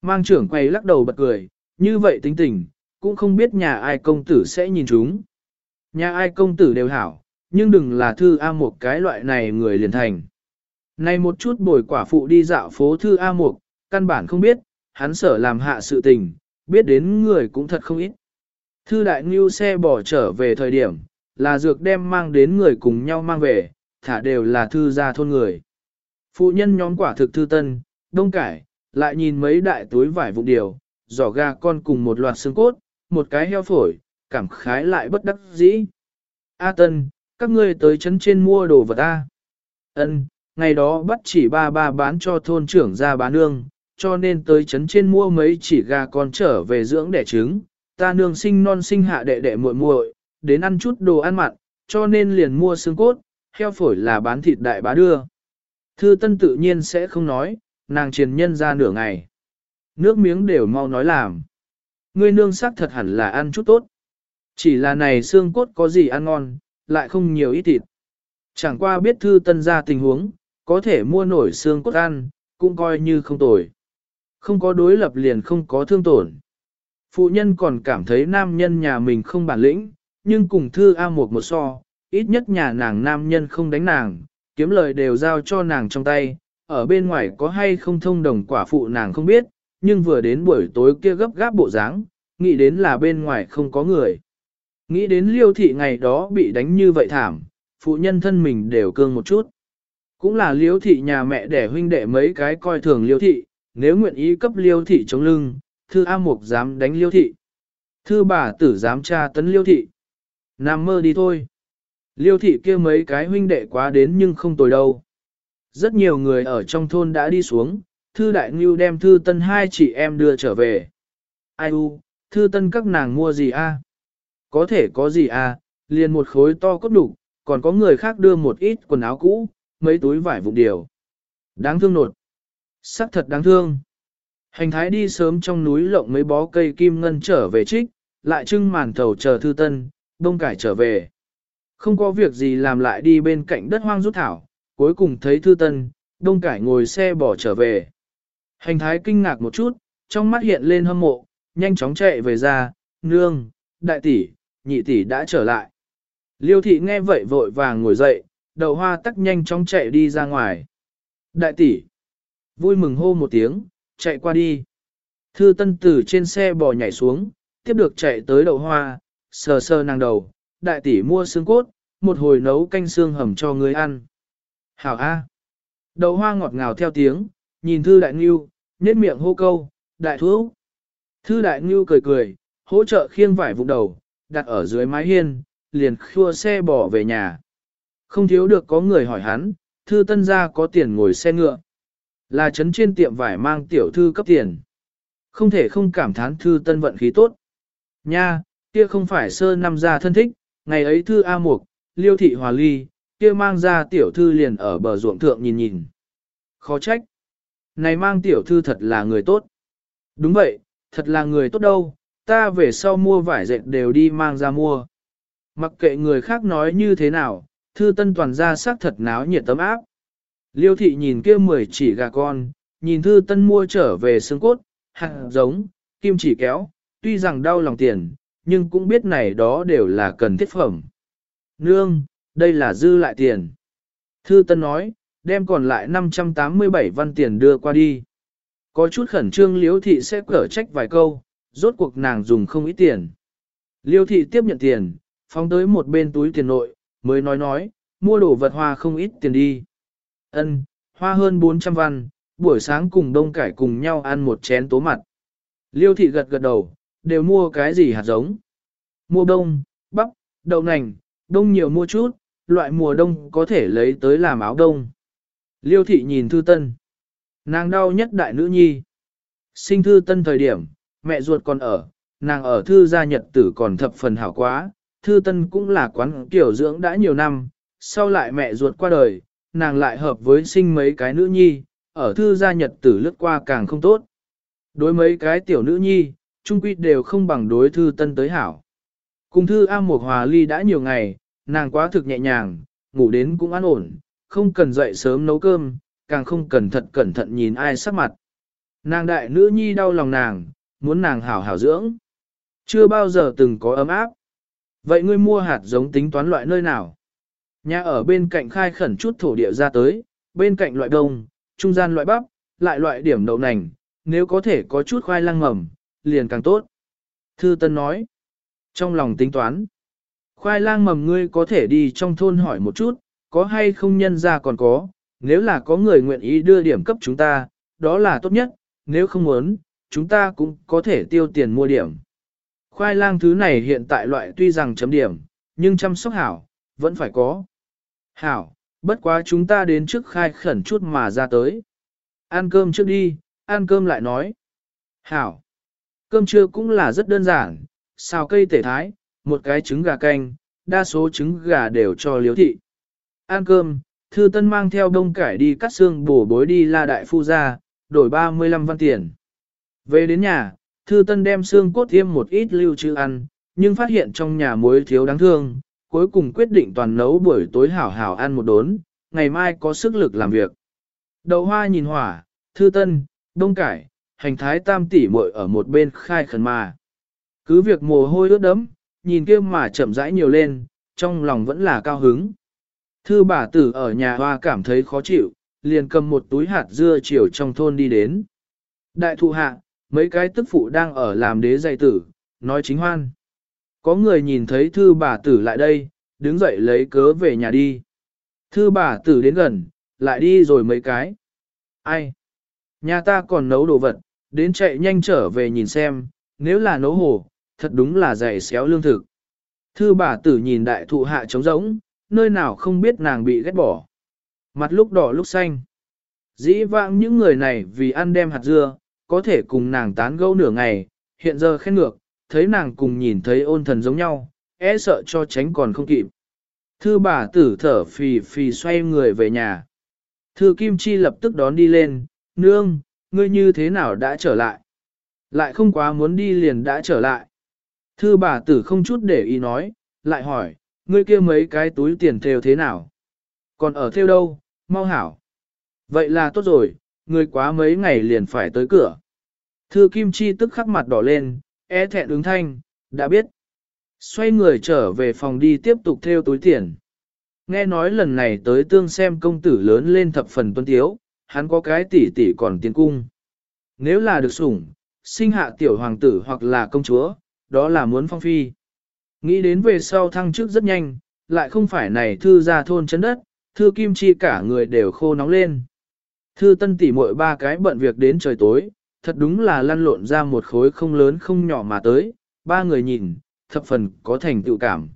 Speaker 1: Mang trưởng quay lắc đầu bật cười, như vậy tính tình, cũng không biết nhà ai công tử sẽ nhìn chúng. Nhà ai công tử đều hảo, nhưng đừng là thư A một cái loại này người liền thành. Này một chút bồi quả phụ đi dạo phố thư A Mục, căn bản không biết, hắn sở làm hạ sự tình, biết đến người cũng thật không ít. Thư đại ngưu xe bỏ trở về thời điểm, là dược đem mang đến người cùng nhau mang về, thả đều là thư gia thôn người. Phụ nhân nhóm quả thực thư tân, đông cải, lại nhìn mấy đại túi vải vụn điều, giỏ gà con cùng một loạt xương cốt, một cái heo phổi, cảm khái lại bất đắc dĩ. A Tân, các ngươi tới trấn trên mua đồ vật A. Ân, ngày đó bắt chỉ ba ba bán cho thôn trưởng ra bán nương, cho nên tới trấn trên mua mấy chỉ gà con trở về dưỡng đẻ trứng. Ta nương sinh non sinh hạ đệ đệ muội muội, đến ăn chút đồ ăn mặn, cho nên liền mua xương cốt, heo phổi là bán thịt đại bá đưa. Thư Tân tự nhiên sẽ không nói, nàng truyền nhân ra nửa ngày. Nước miếng đều mau nói làm. Ngươi nương sắc thật hẳn là ăn chút tốt. Chỉ là này xương cốt có gì ăn ngon, lại không nhiều ít thịt. Chẳng qua biết thư tân ra tình huống, có thể mua nổi xương cốt ăn, cũng coi như không tồi. Không có đối lập liền không có thương tổn. Phụ nhân còn cảm thấy nam nhân nhà mình không bản lĩnh, nhưng cùng thư A một một so, ít nhất nhà nàng nam nhân không đánh nàng, kiếm lời đều giao cho nàng trong tay, ở bên ngoài có hay không thông đồng quả phụ nàng không biết, nhưng vừa đến buổi tối kia gấp gáp bộ dáng, nghĩ đến là bên ngoài không có người. Nghĩ đến liêu thị ngày đó bị đánh như vậy thảm, phụ nhân thân mình đều cương một chút. Cũng là liêu thị nhà mẹ đẻ huynh đệ mấy cái coi thường liêu thị, nếu nguyện ý cấp liêu thị chống lưng, thư A Mục dám đánh liêu thị. Thư bà tử dám tra tấn liêu thị. Nằm mơ đi thôi. Liêu thị kia mấy cái huynh đệ quá đến nhưng không tồi đâu. Rất nhiều người ở trong thôn đã đi xuống, thư đại ngưu đem thư tân hai chị em đưa trở về. Ai u, thư tân các nàng mua gì a? Có thể có gì a? liền một khối to cốt đủ, còn có người khác đưa một ít quần áo cũ, mấy túi vải vụn điều. Đáng thương nột. Sắc thật đáng thương. Hành thái đi sớm trong núi lộng mấy bó cây kim ngân trở về trích, lại trưng màn thầu chờ thư tân, đông cải trở về. Không có việc gì làm lại đi bên cạnh đất hoang rút thảo, cuối cùng thấy thư tân, đông cải ngồi xe bỏ trở về. Hành thái kinh ngạc một chút, trong mắt hiện lên hâm mộ, nhanh chóng chạy về ra, nương, đại tỷ, nhị tỷ đã trở lại. Liêu thị nghe vậy vội vàng ngồi dậy, đầu hoa tắc nhanh chóng chạy đi ra ngoài. Đại tỷ, vui mừng hô một tiếng, chạy qua đi. Thư tân tử trên xe bò nhảy xuống, tiếp được chạy tới đậu hoa, sờ sờ nàng đầu, đại tỷ mua xương cốt, một hồi nấu canh xương hầm cho người ăn. Hảo A. Đậu hoa ngọt ngào theo tiếng, nhìn thư đại ngưu, nhếch miệng hô câu, đại thú. Thư đại ngưu cười cười, hỗ trợ khiêng vải vụn đầu, đặt ở dưới mái hiên, liền khua xe bỏ về nhà. Không thiếu được có người hỏi hắn, thư tân gia có tiền ngồi xe ngựa. Là chấn trên tiệm vải mang tiểu thư cấp tiền. Không thể không cảm thán thư tân vận khí tốt. Nha, kia không phải sơ năm gia thân thích, ngày ấy thư A Mục, liêu thị hòa ly, kia mang ra tiểu thư liền ở bờ ruộng thượng nhìn nhìn. Khó trách. Này mang tiểu thư thật là người tốt. Đúng vậy, thật là người tốt đâu, ta về sau mua vải dệt đều đi mang ra mua. Mặc kệ người khác nói như thế nào, thư tân toàn ra xác thật náo nhiệt tấm áp. Liêu thị nhìn kia mười chỉ gà con, nhìn thư tân mua trở về xương cốt, hạt giống, kim chỉ kéo, tuy rằng đau lòng tiền, nhưng cũng biết này đó đều là cần thiết phẩm. Nương, đây là dư lại tiền. Thư Tân nói, đem còn lại 587 văn tiền đưa qua đi. Có chút khẩn trương Liễu thị sẽ cở trách vài câu, rốt cuộc nàng dùng không ít tiền. Liêu thị tiếp nhận tiền, phóng tới một bên túi tiền nội, mới nói nói, mua đồ vật hoa không ít tiền đi. Ân, hoa hơn 400 văn, buổi sáng cùng đông cải cùng nhau ăn một chén tố mặt. Liêu thị gật gật đầu, đều mua cái gì hạt giống. Mua đông, bắp, đậu nành, đông nhiều mua chút, loại mùa đông có thể lấy tới làm áo đông. Liêu thị nhìn thư tân. Nàng đau nhất đại nữ nhi. Sinh thư tân thời điểm, mẹ ruột còn ở, nàng ở thư gia nhật tử còn thập phần hảo quá, thư tân cũng là quán kiểu dưỡng đã nhiều năm, sau lại mẹ ruột qua đời, nàng lại hợp với sinh mấy cái nữ nhi, ở thư gia nhật tử lướt qua càng không tốt. Đối mấy cái tiểu nữ nhi, trung quy đều không bằng đối thư tân tới hảo. Cùng thư A Mộc Hòa Ly đã nhiều ngày, nàng quá thực nhẹ nhàng, ngủ đến cũng an ổn, không cần dậy sớm nấu cơm, càng không cần thật cẩn thận nhìn ai sắc mặt. Nàng đại nữ nhi đau lòng nàng, muốn nàng hảo hảo dưỡng. Chưa bao giờ từng có ấm áp. Vậy ngươi mua hạt giống tính toán loại nơi nào? Nhà ở bên cạnh khai khẩn chút thổ địa ra tới, bên cạnh loại đông, trung gian loại bắp, lại loại điểm đậu nành, nếu có thể có chút khoai lang mầm, liền càng tốt. Thư Tân nói, trong lòng tính toán, khoai lang mầm ngươi có thể đi trong thôn hỏi một chút, có hay không nhân ra còn có, nếu là có người nguyện ý đưa điểm cấp chúng ta, đó là tốt nhất, nếu không muốn, chúng ta cũng có thể tiêu tiền mua điểm. Khoai lang thứ này hiện tại loại tuy rằng chấm điểm, nhưng chăm sóc hảo, vẫn phải có. Hảo, bất quá chúng ta đến trước khai khẩn chút mà ra tới. Ăn cơm trước đi, ăn cơm lại nói. Hảo, cơm trưa cũng là rất đơn giản, xào cây tể thái, một cái trứng gà canh, đa số trứng gà đều cho liếu thị. Ăn cơm, thư tân mang theo đông cải đi cắt xương bổ bối đi la đại phu ra, đổi 35 văn tiền. Về đến nhà, thư tân đem xương cốt thêm một ít lưu trữ ăn, nhưng phát hiện trong nhà muối thiếu đáng thương, cuối cùng quyết định toàn nấu buổi tối hảo hảo ăn một đốn, ngày mai có sức lực làm việc. Đậu hoa nhìn hỏa, thư tân, đông cải, hành thái tam tỷ muội ở một bên khai khẩn mà. Cứ việc mồ hôi ướt đấm, nhìn kia mà chậm rãi nhiều lên, trong lòng vẫn là cao hứng. Thư bà tử ở nhà hoa cảm thấy khó chịu, liền cầm một túi hạt dưa chiều trong thôn đi đến. Đại thụ hạ, mấy cái tức phụ đang ở làm đế dạy tử, nói chính hoan. Có người nhìn thấy thư bà tử lại đây, đứng dậy lấy cớ về nhà đi. Thư bà tử đến gần, lại đi rồi mấy cái. Ai? Nhà ta còn nấu đồ vật, đến chạy nhanh trở về nhìn xem, nếu là nấu hồ, thật đúng là dày xéo lương thực. Thư bà tử nhìn đại thụ hạ trống rỗng, nơi nào không biết nàng bị ghét bỏ. Mặt lúc đỏ lúc xanh. Dĩ vãng những người này vì ăn đem hạt dưa, có thể cùng nàng tán gẫu nửa ngày, hiện giờ khen ngược, thấy nàng cùng nhìn thấy ôn thần giống nhau, e sợ cho tránh còn không kịp. Thư bà tử thở phì phì xoay người về nhà. Thư Kim Chi lập tức đón đi lên, nương, ngươi như thế nào đã trở lại? Lại không quá muốn đi liền đã trở lại. Thư bà tử không chút để ý nói, lại hỏi, ngươi kia mấy cái túi tiền theo thế nào? Còn ở theo đâu, mau hảo. Vậy là tốt rồi, ngươi quá mấy ngày liền phải tới cửa. Thư Kim Chi tức khắc mặt đỏ lên, e thẹn ứng thanh, đã biết. Xoay người trở về phòng đi tiếp tục theo túi tiền. Nghe nói lần này tới tương xem công tử lớn lên thập phần tuân tiếu, hắn có cái tỷ tỷ còn tiến cung. Nếu là được sủng, sinh hạ tiểu hoàng tử hoặc là công chúa, đó là muốn phong phi. Nghĩ đến về sau thăng chức rất nhanh, lại không phải này thư ra thôn chấn đất, thư kim chi cả người đều khô nóng lên. Thư tân tỷ muội ba cái bận việc đến trời tối, thật đúng là lăn lộn ra một khối không lớn không nhỏ mà tới, ba người nhìn, thập phần có thành tựu cảm.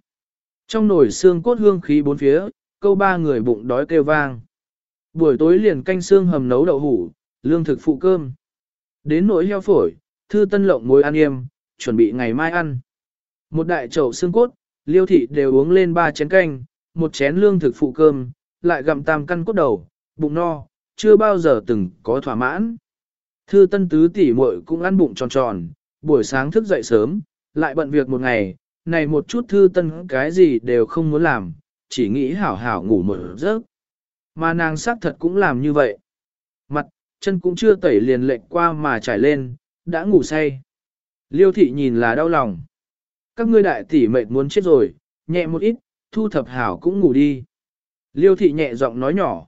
Speaker 1: Trong nồi xương cốt hương khí bốn phía, câu ba người bụng đói kêu vang. Buổi tối liền canh xương hầm nấu đậu hủ, lương thực phụ cơm. Đến nỗi heo phổi, thư tân lộng mối ăn yêm, chuẩn bị ngày mai ăn. Một đại chậu xương cốt, liêu thị đều uống lên ba chén canh, một chén lương thực phụ cơm, lại gặm tam căn cốt đầu, bụng no, chưa bao giờ từng có thỏa mãn. Thư tân tứ tỷ muội cũng ăn bụng tròn tròn, buổi sáng thức dậy sớm, lại bận việc một ngày, này một chút thư tân cái gì đều không muốn làm, chỉ nghĩ hảo hảo ngủ một giấc. Mà nàng xác thật cũng làm như vậy. Mặt, chân cũng chưa tẩy liền lệch qua mà trải lên, đã ngủ say. Liêu thị nhìn là đau lòng. Các ngươi đại tỷ mệt muốn chết rồi, nhẹ một ít, thu thập hảo cũng ngủ đi. Liêu thị nhẹ giọng nói nhỏ.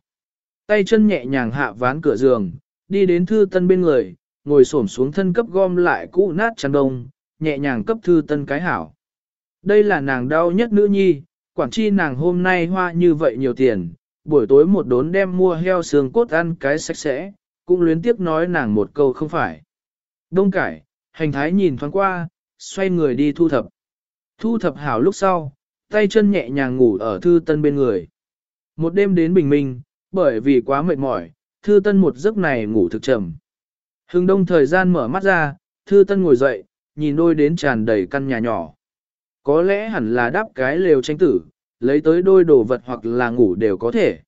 Speaker 1: Tay chân nhẹ nhàng hạ ván cửa giường, đi đến thư tân bên người, ngồi xổm xuống thân cấp gom lại cũ nát chăn đông, nhẹ nhàng cấp thư tân cái hảo. Đây là nàng đau nhất nữ nhi, quản chi nàng hôm nay hoa như vậy nhiều tiền, buổi tối một đốn đem mua heo xương cốt ăn cái sạch sẽ, cũng luyến tiếc nói nàng một câu không phải. Đông cải, hành thái nhìn thoáng qua, xoay người đi thu thập. Thu thập hảo lúc sau, tay chân nhẹ nhàng ngủ ở thư tân bên người. Một đêm đến bình minh, bởi vì quá mệt mỏi, thư tân một giấc này ngủ thực trầm. Hưng đông thời gian mở mắt ra, thư tân ngồi dậy, nhìn đôi đến tràn đầy căn nhà nhỏ. Có lẽ hẳn là đáp cái lều tranh tử, lấy tới đôi đồ vật hoặc là ngủ đều có thể.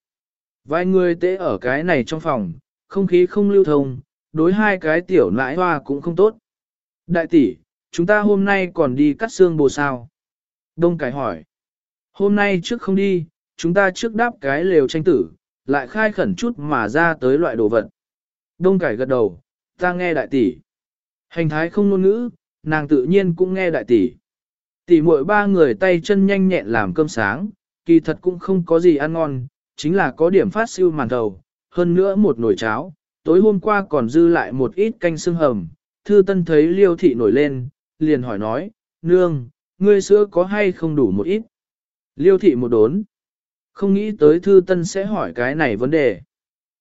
Speaker 1: Vài người tế ở cái này trong phòng, không khí không lưu thông, đối hai cái tiểu nãi hoa cũng không tốt. Đại tỷ, chúng ta hôm nay còn đi cắt xương bồ sao? Đông cải hỏi. Hôm nay trước không đi, chúng ta trước đáp cái lều tranh tử, lại khai khẩn chút mà ra tới loại đồ vật. Đông cải gật đầu, ta nghe đại tỷ. Hành thái không ngôn ngữ, nàng tự nhiên cũng nghe đại tỷ. Tỷ muội ba người tay chân nhanh nhẹn làm cơm sáng, kỳ thật cũng không có gì ăn ngon, chính là có điểm phát siêu màn đầu. hơn nữa một nồi cháo, tối hôm qua còn dư lại một ít canh xương hầm. Thư Tân thấy Liêu thị nổi lên, liền hỏi nói, "Nương, ngươi sữa có hay không đủ một ít?" Liêu thị một đốn, không nghĩ tới Thư Tân sẽ hỏi cái này vấn đề.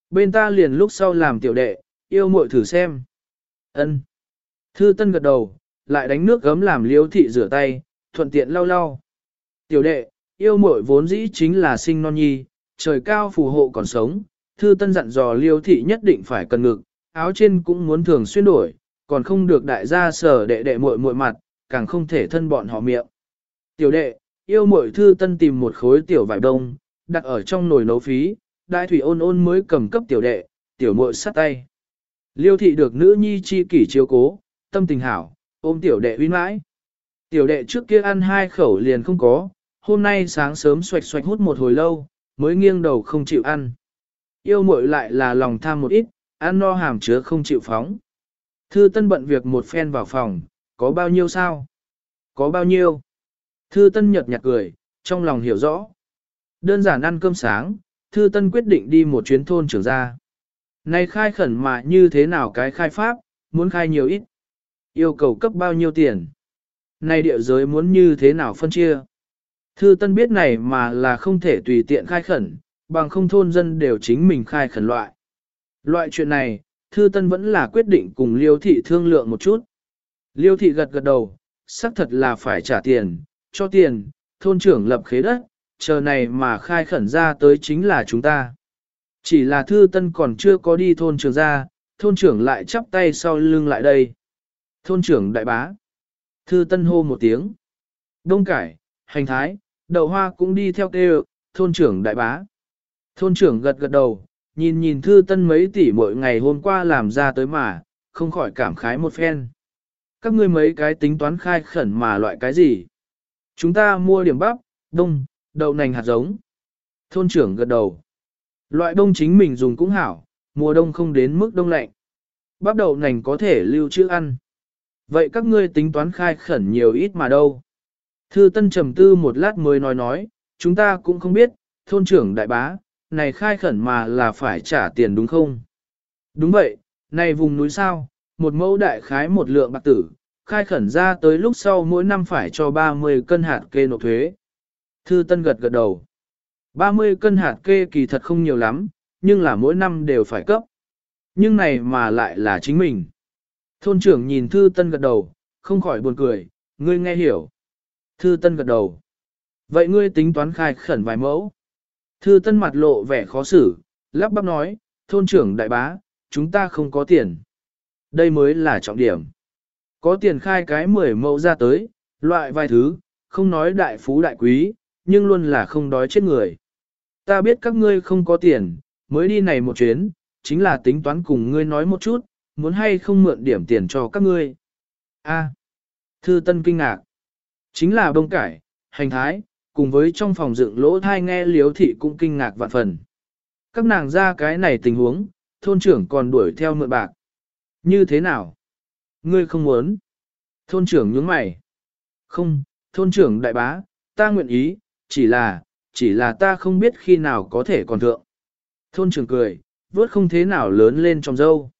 Speaker 1: Bên ta liền lúc sau làm tiểu đệ, yêu muội thử xem. Ân. Thư Tân gật đầu, lại đánh nước gấm làm Liêu thị rửa tay, thuận tiện lau lau. Tiểu đệ, yêu muội vốn dĩ chính là sinh non nhi, trời cao phù hộ còn sống, thư tân dặn dò liêu thị nhất định phải cần ngực, áo trên cũng muốn thường xuyên đổi, còn không được đại gia sở đệ đệ muội muội mặt, càng không thể thân bọn họ miệng. Tiểu đệ, yêu muội thư tân tìm một khối tiểu vải đông, đặt ở trong nồi nấu phí, đại thủy ôn ôn mới cầm cấp tiểu đệ, tiểu muội sát tay. Liêu thị được nữ nhi chi kỷ chiếu cố, tâm tình hảo, ôm tiểu đệ uy mãi. Tiểu đệ trước kia ăn hai khẩu liền không có, hôm nay sáng sớm xoạch xoạch hút một hồi lâu, mới nghiêng đầu không chịu ăn. Yêu muội lại là lòng tham một ít, ăn no hàm chứa không chịu phóng. Thư Tân bận việc một phen vào phòng, có bao nhiêu sao? Có bao nhiêu? Thư Tân nhợt nhạt cười, trong lòng hiểu rõ. Đơn giản ăn cơm sáng, Thư Tân quyết định đi một chuyến thôn trưởng ra. Này khai khẩn mà như thế nào cái khai pháp, muốn khai nhiều ít? Yêu cầu cấp bao nhiêu tiền? Này địa giới muốn như thế nào phân chia? Thư Tân biết này mà là không thể tùy tiện khai khẩn, bằng không thôn dân đều chính mình khai khẩn loại. Loại chuyện này, Thư Tân vẫn là quyết định cùng Liêu thị thương lượng một chút. Liêu thị gật gật đầu, xác thật là phải trả tiền, cho tiền, thôn trưởng lập khế đất, chờ này mà khai khẩn ra tới chính là chúng ta. Chỉ là Thư Tân còn chưa có đi thôn trưởng ra, thôn trưởng lại chắp tay sau lưng lại đây. Thôn trưởng đại bá. Thư Tân hô một tiếng. Đông cải, hành thái, đậu hoa cũng đi theo kêu, thôn trưởng đại bá. Thôn trưởng gật gật đầu, nhìn nhìn thư tân mấy tỷ mỗi ngày hôm qua làm ra tới mà, không khỏi cảm khái một phen. Các ngươi mấy cái tính toán khai khẩn mà loại cái gì? Chúng ta mua điểm bắp, đông, đậu nành hạt giống. Thôn trưởng gật đầu. Loại đông chính mình dùng cũng hảo, mùa đông không đến mức đông lạnh. Bắp đậu nành có thể lưu trữ ăn. Vậy các ngươi tính toán khai khẩn nhiều ít mà đâu? Thư Tân trầm tư một lát mới nói nói, chúng ta cũng không biết, thôn trưởng đại bá, này khai khẩn mà là phải trả tiền đúng không? Đúng vậy, này vùng núi sao, một mẫu đại khái một lượng bạc tử, khai khẩn ra tới lúc sau mỗi năm phải cho 30 cân hạt kê nộp thuế. Thư Tân gật gật đầu. 30 cân hạt kê kỳ thật không nhiều lắm, nhưng là mỗi năm đều phải cấp. Nhưng này mà lại là chính mình. Thôn trưởng nhìn Thư Tân gật đầu, không khỏi buồn cười, ngươi nghe hiểu. Thư Tân gật đầu. Vậy ngươi tính toán khai khẩn vài mẫu. Thư Tân mặt lộ vẻ khó xử, lắp bắp nói, thôn trưởng đại bá, chúng ta không có tiền. Đây mới là trọng điểm. Có tiền khai cái 10 mẫu ra tới, loại vài thứ, không nói đại phú đại quý, nhưng luôn là không đói chết người. Ta biết các ngươi không có tiền, mới đi này một chuyến, chính là tính toán cùng ngươi nói một chút, muốn hay không mượn điểm tiền cho các ngươi. A. Thư Tân kinh ngạc. Chính là bông cải, hành thái, cùng với trong phòng dựng lỗ thai nghe liếu thị cũng kinh ngạc vạn phần. Các nàng ra cái này tình huống, thôn trưởng còn đuổi theo mượn bạc. Như thế nào? Ngươi không muốn. Thôn trưởng nhướng mày. Không, thôn trưởng đại bá, ta nguyện ý, chỉ là, chỉ là ta không biết khi nào có thể còn thượng. Thôn trưởng cười, vớt không thế nào lớn lên trong dâu.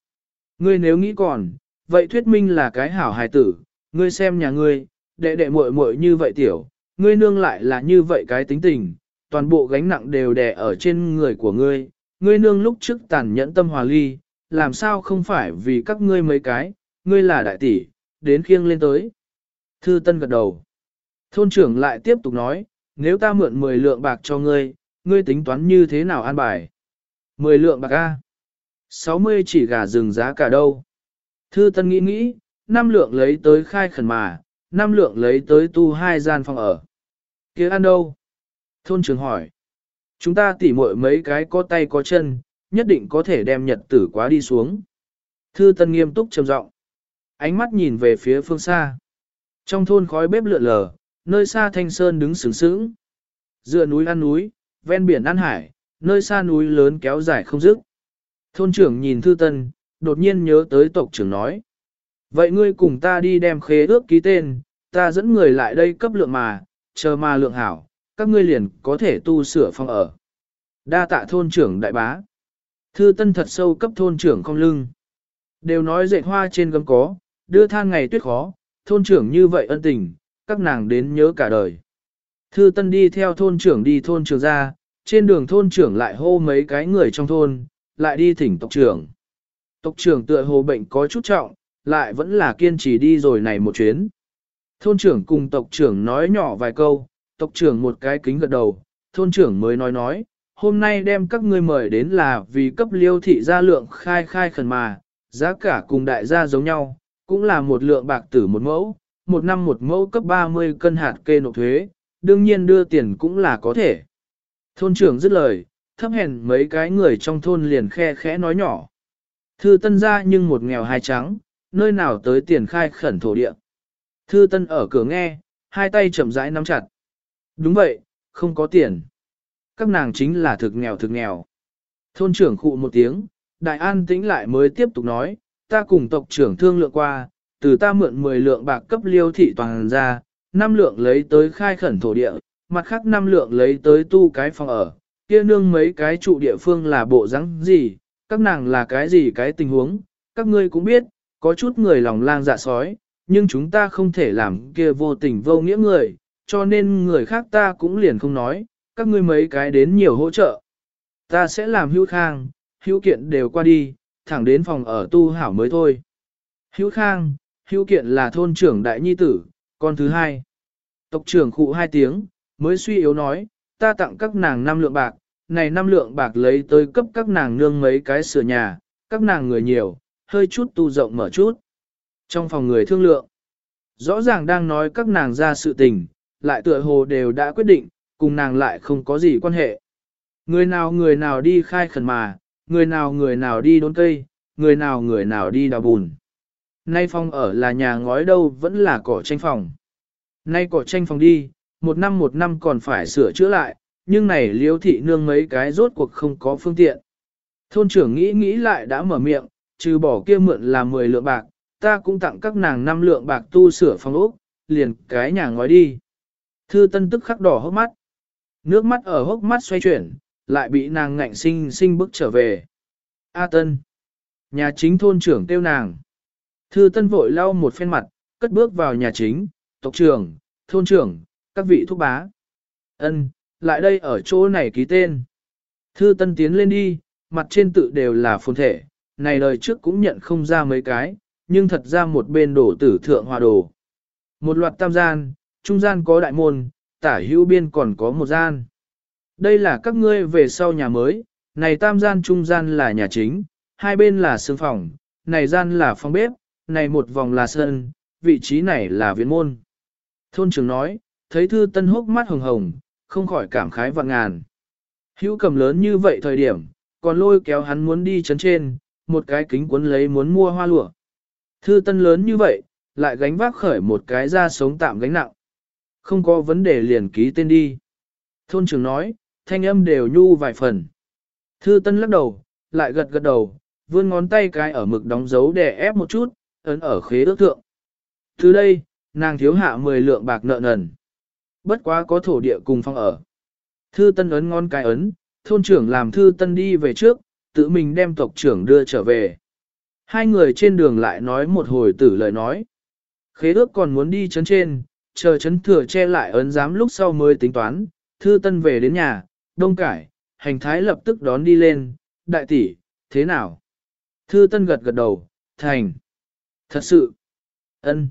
Speaker 1: Ngươi nếu nghĩ còn, vậy thuyết minh là cái hảo hài tử, ngươi xem nhà ngươi, đệ đệ muội muội như vậy tiểu, ngươi nương lại là như vậy cái tính tình, toàn bộ gánh nặng đều đè ở trên người của ngươi, ngươi nương lúc trước tàn nhẫn tâm hòa ly, làm sao không phải vì các ngươi mấy cái, ngươi là đại tỷ, đến khiêng lên tới. Thư Tân gật đầu. Thôn trưởng lại tiếp tục nói, nếu ta mượn 10 lượng bạc cho ngươi, ngươi tính toán như thế nào an bài? 10 lượng bạc A. 60 chỉ gà rừng giá cả đâu. Thư Tân nghĩ nghĩ, năm lượng lấy tới khai khẩn mà, năm lượng lấy tới tu hai gian phòng ở. kia ăn đâu? Thôn trưởng hỏi. Chúng ta tỉ muội mấy cái có tay có chân, nhất định có thể đem nhật tử quá đi xuống. Thư Tân nghiêm túc trầm giọng, ánh mắt nhìn về phía phương xa. Trong thôn khói bếp lượn lờ, nơi xa thanh sơn đứng sướng sướng. Dựa núi ăn núi, ven biển ăn hải, nơi xa núi lớn kéo dài không dứt. Thôn trưởng nhìn Thư Tân, đột nhiên nhớ tới tộc trưởng nói. Vậy ngươi cùng ta đi đem khế ước ký tên, ta dẫn người lại đây cấp lượng mà, chờ mà lượng hảo, các ngươi liền có thể tu sửa phòng ở. Đa tạ thôn trưởng đại bá. Thư Tân thật sâu cấp thôn trưởng không lưng. Đều nói dệt hoa trên gấm có, đưa than ngày tuyết khó, thôn trưởng như vậy ân tình, các nàng đến nhớ cả đời. Thư Tân đi theo thôn trưởng đi thôn trưởng ra, trên đường thôn trưởng lại hô mấy cái người trong thôn, lại đi thỉnh tộc trưởng. Tộc trưởng tựa hồ bệnh có chút trọng, lại vẫn là kiên trì đi rồi này một chuyến. Thôn trưởng cùng tộc trưởng nói nhỏ vài câu, tộc trưởng một cái kính gật đầu, thôn trưởng mới nói nói, hôm nay đem các ngươi mời đến là vì cấp liêu thị gia lượng khai khai khẩn mà, giá cả cùng đại gia giống nhau, cũng là một lượng bạc tử một mẫu, một năm một mẫu cấp 30 cân hạt kê nộp thuế, đương nhiên đưa tiền cũng là có thể. Thôn trưởng dứt lời, thấp hèn mấy cái người trong thôn liền khe khẽ nói nhỏ. Thư tân ra nhưng một nghèo hai trắng, nơi nào tới tiền khai khẩn thổ địa. Thư tân ở cửa nghe, hai tay chậm rãi nắm chặt. Đúng vậy, không có tiền. Các nàng chính là thực nghèo thực nghèo. Thôn trưởng khụ một tiếng, đại an tĩnh lại mới tiếp tục nói, ta cùng tộc trưởng thương lượng qua, từ ta mượn 10 lượng bạc cấp liêu thị toàn ra, 5 lượng lấy tới khai khẩn thổ địa, mặt khác 5 lượng lấy tới tu cái phòng ở, kia nương mấy cái trụ địa phương là bộ rắn gì, các nàng là cái gì cái tình huống, các ngươi cũng biết, có chút người lòng lang dạ sói, nhưng chúng ta không thể làm kia vô tình vô nghĩa người, cho nên người khác ta cũng liền không nói, các ngươi mấy cái đến nhiều hỗ trợ. Ta sẽ làm hữu khang, hữu kiện đều qua đi, thẳng đến phòng ở tu hảo mới thôi. Hữu khang, hữu kiện là thôn trưởng đại nhi tử, con thứ hai. Tộc trưởng khụ hai tiếng, mới suy yếu nói, ta tặng các nàng năm lượng bạc, này năm lượng bạc lấy tới cấp các nàng nương mấy cái sửa nhà, các nàng người nhiều, hơi chút tu rộng mở chút. Trong phòng người thương lượng, rõ ràng đang nói các nàng ra sự tình, lại tựa hồ đều đã quyết định, cùng nàng lại không có gì quan hệ. Người nào người nào đi khai khẩn mà, người nào người nào đi đốn cây, người nào người nào đi đào bùn. Nay phòng ở là nhà ngói đâu vẫn là cỏ tranh phòng. Nay cỏ tranh phòng đi, một năm một năm còn phải sửa chữa lại, nhưng này liêu thị nương mấy cái rốt cuộc không có phương tiện. Thôn trưởng nghĩ nghĩ lại đã mở miệng, trừ bỏ kia mượn là 10 lượng bạc, ta cũng tặng các nàng 5 lượng bạc tu sửa phòng ốc, liền cái nhà ngói đi. Thư tân tức khắc đỏ hốc mắt. Nước mắt ở hốc mắt xoay chuyển, lại bị nàng ngạnh sinh sinh bước trở về. A tân. Nhà chính thôn trưởng tiêu nàng. Thư tân vội lau một phen mặt, cất bước vào nhà chính, tộc trưởng, thôn trưởng, các vị thúc bá. Ân, lại đây ở chỗ này ký tên. Thư tân tiến lên đi, mặt trên tự đều là phồn thể, này đời trước cũng nhận không ra mấy cái, nhưng thật ra một bên đổ tử thượng hòa đồ. Một loạt tam gian, trung gian có đại môn, tả hữu biên còn có một gian. Đây là các ngươi về sau nhà mới, này tam gian trung gian là nhà chính, hai bên là sương phòng, này gian là phòng bếp, này một vòng là sân, vị trí này là viện môn. Thôn trưởng nói, thấy thư tân hốc mắt hồng hồng, không khỏi cảm khái vạn ngàn. Hữu cầm lớn như vậy thời điểm, còn lôi kéo hắn muốn đi chấn trên, một cái kính cuốn lấy muốn mua hoa lụa. Thư tân lớn như vậy, lại gánh vác khởi một cái ra sống tạm gánh nặng. Không có vấn đề liền ký tên đi. Thôn trưởng nói, thanh âm đều nhu vài phần. Thư Tân lắc đầu, lại gật gật đầu, vươn ngón tay cái ở mực đóng dấu để ép một chút, ấn ở khế ước thượng. Từ đây, nàng thiếu hạ 10 lượng bạc nợ nần. Bất quá có thổ địa cùng phong ở. Thư Tân ấn ngon cái ấn, thôn trưởng làm Thư Tân đi về trước, tự mình đem tộc trưởng đưa trở về. Hai người trên đường lại nói một hồi tử lời nói. Khế ước còn muốn đi chấn trên, chờ chấn thừa che lại ấn giám lúc sau mới tính toán, Thư Tân về đến nhà, đông cải, hành thái lập tức đón đi lên, đại tỷ, thế nào? Thư Tân gật gật đầu, thành. Thật sự. ân.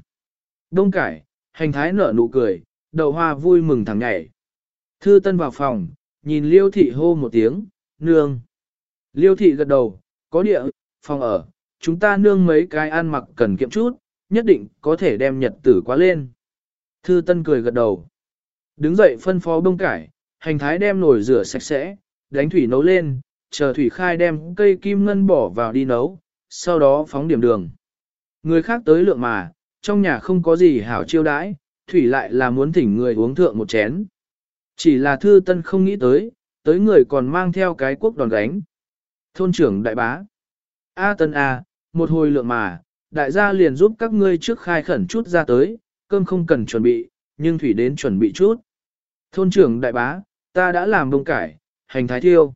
Speaker 1: Đông cải, hành thái nở nụ cười, đầu hoa vui mừng thẳng nhảy. Thư Tân vào phòng, nhìn Liêu thị hô một tiếng, nương. Liêu thị gật đầu, có địa, phòng ở, chúng ta nương mấy cái ăn mặc cần kiệm chút, nhất định có thể đem nhật tử quá lên. Thư Tân cười gật đầu. Đứng dậy phân phó bông cải, hành thái đem nồi rửa sạch sẽ, đánh thủy nấu lên, chờ thủy khai đem cây kim ngân bỏ vào đi nấu, sau đó phóng điểm đường. Người khác tới lượng mà, trong nhà không có gì hảo chiêu đãi, thủy lại là muốn thỉnh người uống thượng một chén. Chỉ là thư tân không nghĩ tới, tới người còn mang theo cái quốc đòn gánh. Thôn trưởng đại bá. A tân A, một hồi lượng mà, đại gia liền giúp các ngươi trước khai khẩn chút ra tới, cơm không cần chuẩn bị, nhưng thủy đến chuẩn bị chút. Thôn trưởng đại bá, ta đã làm đông cải, hành thái thiêu.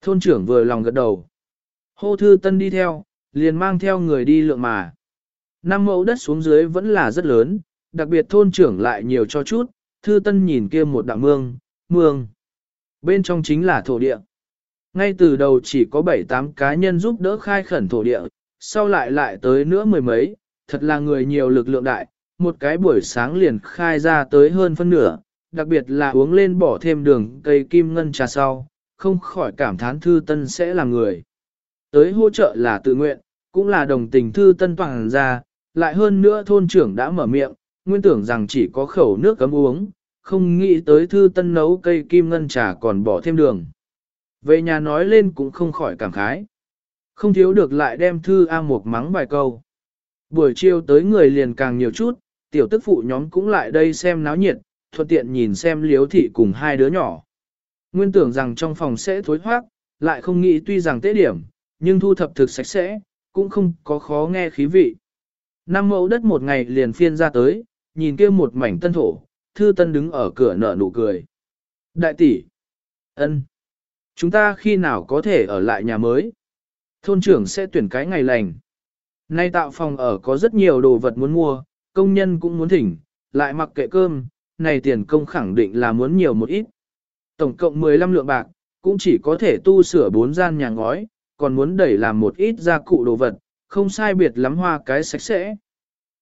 Speaker 1: Thôn trưởng vừa lòng gật đầu. Hô thư tân đi theo, liền mang theo người đi lượng mà. Năm mẫu đất xuống dưới vẫn là rất lớn, đặc biệt thôn trưởng lại nhiều cho chút, thư tân nhìn kia một đạo mương, mương. Bên trong chính là thổ địa. Ngay từ đầu chỉ có 7-8 cá nhân giúp đỡ khai khẩn thổ địa, sau lại lại tới nữa mười mấy, thật là người nhiều lực lượng đại, một cái buổi sáng liền khai ra tới hơn phân nửa, đặc biệt là uống lên bỏ thêm đường cây kim ngân trà sau, không khỏi cảm thán thư tân sẽ là người. Tới hỗ trợ là tự nguyện, cũng là đồng tình thư tân toàn ra, lại hơn nữa thôn trưởng đã mở miệng, nguyên tưởng rằng chỉ có khẩu nước cấm uống, không nghĩ tới thư tân nấu cây kim ngân trà còn bỏ thêm đường. Về nhà nói lên cũng không khỏi cảm khái. Không thiếu được lại đem thư A Mộc mắng vài câu. Buổi chiều tới người liền càng nhiều chút, tiểu tức phụ nhóm cũng lại đây xem náo nhiệt, thuận tiện nhìn xem liếu thị cùng hai đứa nhỏ. Nguyên tưởng rằng trong phòng sẽ thối thoát, lại không nghĩ tuy rằng tế điểm, nhưng thu thập thực sạch sẽ, cũng không có khó nghe khí vị. Năm mẫu đất một ngày liền phiên ra tới, nhìn kia một mảnh tân thổ, thư tân đứng ở cửa nở nụ cười. Đại tỷ, ân, chúng ta khi nào có thể ở lại nhà mới? Thôn trưởng sẽ tuyển cái ngày lành. Nay tạo phòng ở có rất nhiều đồ vật muốn mua, công nhân cũng muốn thỉnh, lại mặc kệ cơm, này tiền công khẳng định là muốn nhiều một ít. Tổng cộng 15 lượng bạc, cũng chỉ có thể tu sửa bốn gian nhà ngói, còn muốn đẩy làm một ít gia cụ đồ vật, không sai biệt lắm hoa cái sạch sẽ.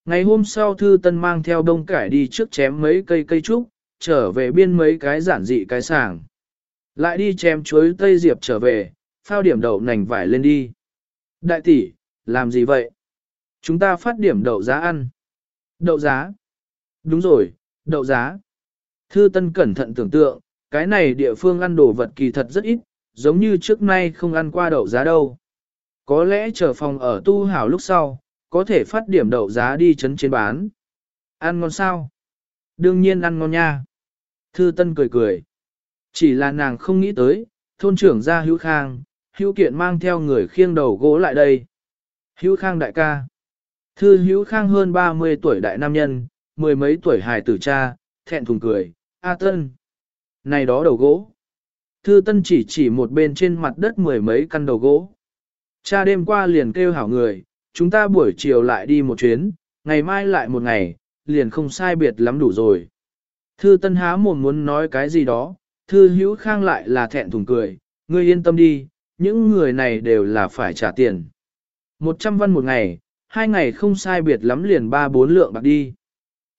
Speaker 1: Ngày hôm sau Thư Tân mang theo đông cải đi trước chém mấy cây cây trúc, trở về biên mấy cái giản dị cái sàng. Lại đi chém chuối tây diệp trở về, phao điểm đậu nành vải lên đi. Đại tỷ, làm gì vậy? Chúng ta phát điểm đậu giá ăn. Đậu giá? Đúng rồi, đậu giá. Thư Tân cẩn thận tưởng tượng, cái này địa phương ăn đồ vật kỳ thật rất ít, giống như trước nay không ăn qua đậu giá đâu. Có lẽ chờ phòng ở tu hảo lúc sau, có thể phát điểm đậu giá đi chấn trên bán. Ăn ngon sao? Đương nhiên ăn ngon nha. Thư Tân cười cười. Chỉ là nàng không nghĩ tới, thôn trưởng gia hữu khang, hữu kiện mang theo người khiêng đầu gỗ lại đây. Hữu khang đại ca. Thư hữu khang hơn 30 tuổi đại nam nhân, mười mấy tuổi hài tử cha, thẹn thùng cười, A Tân. Này đó đầu gỗ. Thư Tân chỉ chỉ một bên trên mặt đất mười mấy căn đầu gỗ. Cha đêm qua liền kêu hảo người, chúng ta buổi chiều lại đi một chuyến, ngày mai lại một ngày, liền không sai biệt lắm đủ rồi. Thư Tân há mồm muốn nói cái gì đó, Thư Hữu Khang lại là thẹn thùng cười, ngươi yên tâm đi, những người này đều là phải trả tiền. Một trăm văn một ngày, hai ngày không sai biệt lắm liền ba bốn lượng bạc đi.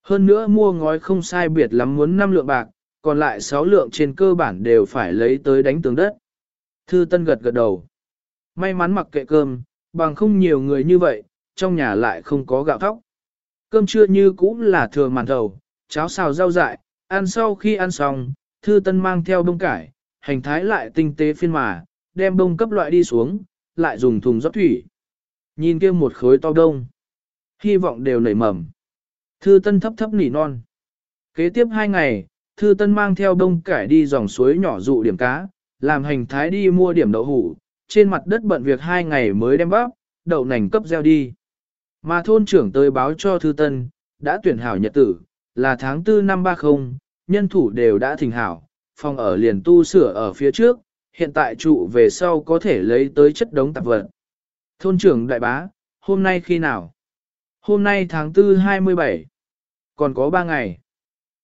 Speaker 1: Hơn nữa mua ngói không sai biệt lắm muốn năm lượng bạc, còn lại sáu lượng trên cơ bản đều phải lấy tới đánh tường đất. Thư Tân gật gật đầu. May mắn mặc kệ cơm, bằng không nhiều người như vậy, trong nhà lại không có gạo thóc. Cơm trưa như cũ là thừa màn thầu, cháo xào rau dại, ăn sau khi ăn xong, Thư Tân mang theo bông cải, hành thái lại tinh tế phiên mà, đem bông cấp loại đi xuống, lại dùng thùng rót thủy. Nhìn kia một khối to đông. Hy vọng đều nảy mầm. Thư Tân thấp thấp nỉ non. Kế tiếp hai ngày, Thư Tân mang theo đông cải đi dòng suối nhỏ dụ điểm cá, làm hành thái đi mua điểm đậu hủ, trên mặt đất bận việc hai ngày mới đem bắp, đậu nành cấp gieo đi. Mà thôn trưởng tới báo cho Thư Tân, đã tuyển hảo nhật tử, là tháng 4 năm 30, nhân thủ đều đã thỉnh hảo, phòng ở liền tu sửa ở phía trước, hiện tại trụ về sau có thể lấy tới chất đống tạp vật. Thôn trưởng đại bá, hôm nay khi nào? Hôm nay tháng 4 27. Còn có 3 ngày.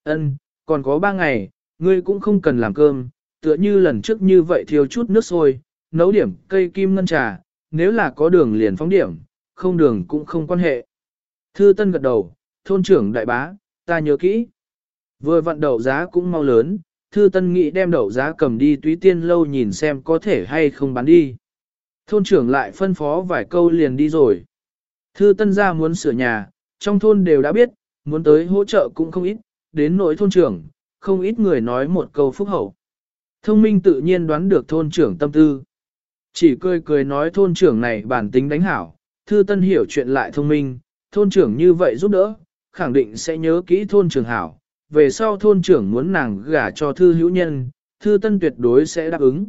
Speaker 1: Ân, còn có 3 ngày, ngươi cũng không cần làm cơm, tựa như lần trước như vậy thiếu chút nước sôi, nấu điểm cây kim ngân trà, nếu là có đường liền phóng điểm, không đường cũng không quan hệ. Thư Tân gật đầu, thôn trưởng đại bá, ta nhớ kỹ. Vừa vận đậu giá cũng mau lớn, Thư Tân nghĩ đem đậu giá cầm đi túy tiên lâu nhìn xem có thể hay không bán đi. Thôn trưởng lại phân phó vài câu liền đi rồi. Thư Tân ra muốn sửa nhà, trong thôn đều đã biết, muốn tới hỗ trợ cũng không ít, đến nỗi thôn trưởng, không ít người nói một câu phúc hậu. Thông minh tự nhiên đoán được thôn trưởng tâm tư. Chỉ cười cười nói thôn trưởng này bản tính đánh hảo, thư tân hiểu chuyện lại thông minh, thôn trưởng như vậy giúp đỡ, khẳng định sẽ nhớ kỹ thôn trưởng hảo. Về sau thôn trưởng muốn nàng gả cho thư hữu nhân, thư tân tuyệt đối sẽ đáp ứng.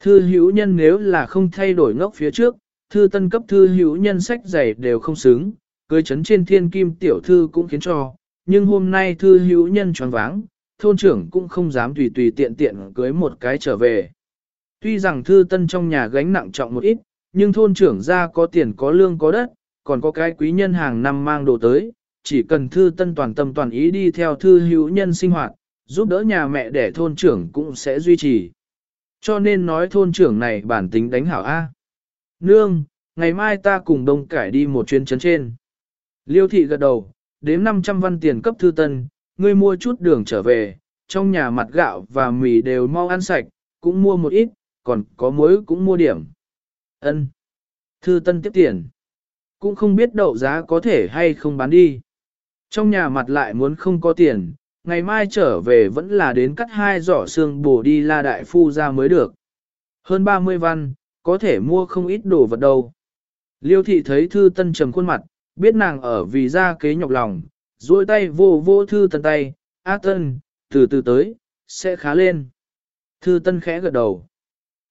Speaker 1: Thư hữu nhân nếu là không thay đổi ngốc phía trước, thư tân cấp thư hữu nhân sách giày đều không xứng, cưới chấn trên thiên kim tiểu thư cũng khiến cho, nhưng hôm nay thư hữu nhân choáng váng, thôn trưởng cũng không dám tùy tùy tiện tiện cưới một cái trở về. Tuy rằng thư tân trong nhà gánh nặng trọng một ít, nhưng thôn trưởng ra có tiền có lương có đất, còn có cái quý nhân hàng năm mang đồ tới, chỉ cần thư tân toàn tâm toàn ý đi theo thư hữu nhân sinh hoạt, giúp đỡ nhà mẹ để thôn trưởng cũng sẽ duy trì. Cho nên nói thôn trưởng này bản tính đánh hảo A. Nương, ngày mai ta cùng đông cải đi một chuyến chấn trên. Liêu thị gật đầu, đếm 500 văn tiền cấp thư tân, ngươi mua chút đường trở về, trong nhà mặt gạo và mì đều mau ăn sạch, cũng mua một ít, còn có muối cũng mua điểm. Ân. Thư tân tiếp tiền. Cũng không biết đậu giá có thể hay không bán đi. Trong nhà mặt lại muốn không có tiền, ngày mai trở về vẫn là đến cắt hai giỏ xương bổ đi la đại phu ra mới được. Hơn 30 văn, có thể mua không ít đồ vật đâu. Liêu thị thấy thư tân trầm khuôn mặt, biết nàng ở vì ra kế nhọc lòng, duỗi tay vô vô thư tân tay, a tân, từ từ tới, sẽ khá lên. Thư tân khẽ gật đầu.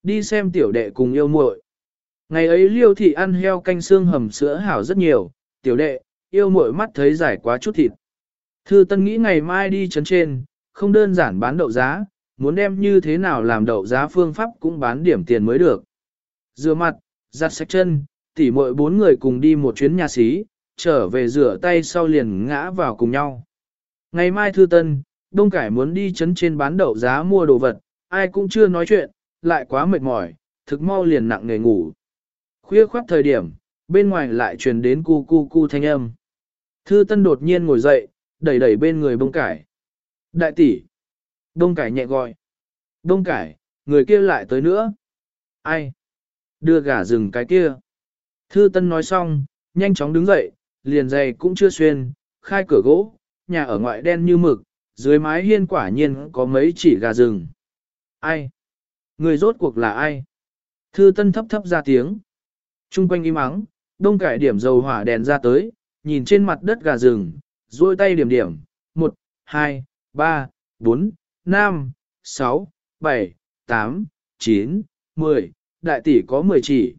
Speaker 1: Đi xem tiểu đệ cùng yêu muội. Ngày ấy liêu thị ăn heo canh xương hầm sữa hảo rất nhiều, tiểu đệ, yêu muội mắt thấy giải quá chút thịt. Thư tân nghĩ ngày mai đi chấn trên, không đơn giản bán đậu giá, muốn đem như thế nào làm đậu giá phương pháp cũng bán điểm tiền mới được. Rửa mặt, giặt sạch chân, tỉ muội bốn người cùng đi một chuyến nhà xí, trở về rửa tay sau liền ngã vào cùng nhau. Ngày mai thư tân, Đông Cải muốn đi chấn trên bán đậu giá mua đồ vật, ai cũng chưa nói chuyện, lại quá mệt mỏi, thực mau liền nặng nghề ngủ. Khuya khoát thời điểm, bên ngoài lại truyền đến cu cu cu thanh âm. Thư Tân đột nhiên ngồi dậy, đẩy đẩy bên người bông Cải. Đại tỷ. Đông Cải nhẹ gọi. Đông Cải, người kia lại tới nữa. Ai? Đưa gà rừng cái kia. Thư Tân nói xong, nhanh chóng đứng dậy, liền giày cũng chưa xuyên, khai cửa gỗ, nhà ở ngoại đen như mực, dưới mái hiên quả nhiên có mấy chỉ gà rừng. Ai? Người rốt cuộc là ai? Thư Tân thấp thấp ra tiếng. Trung quanh im ắng, đông cải điểm dầu hỏa đèn ra tới, nhìn trên mặt đất gà rừng, duỗi tay điểm điểm, 1, 2, 3, 4, 5, 6, 7, 8, 9, 10, đại tỷ có 10 chỉ.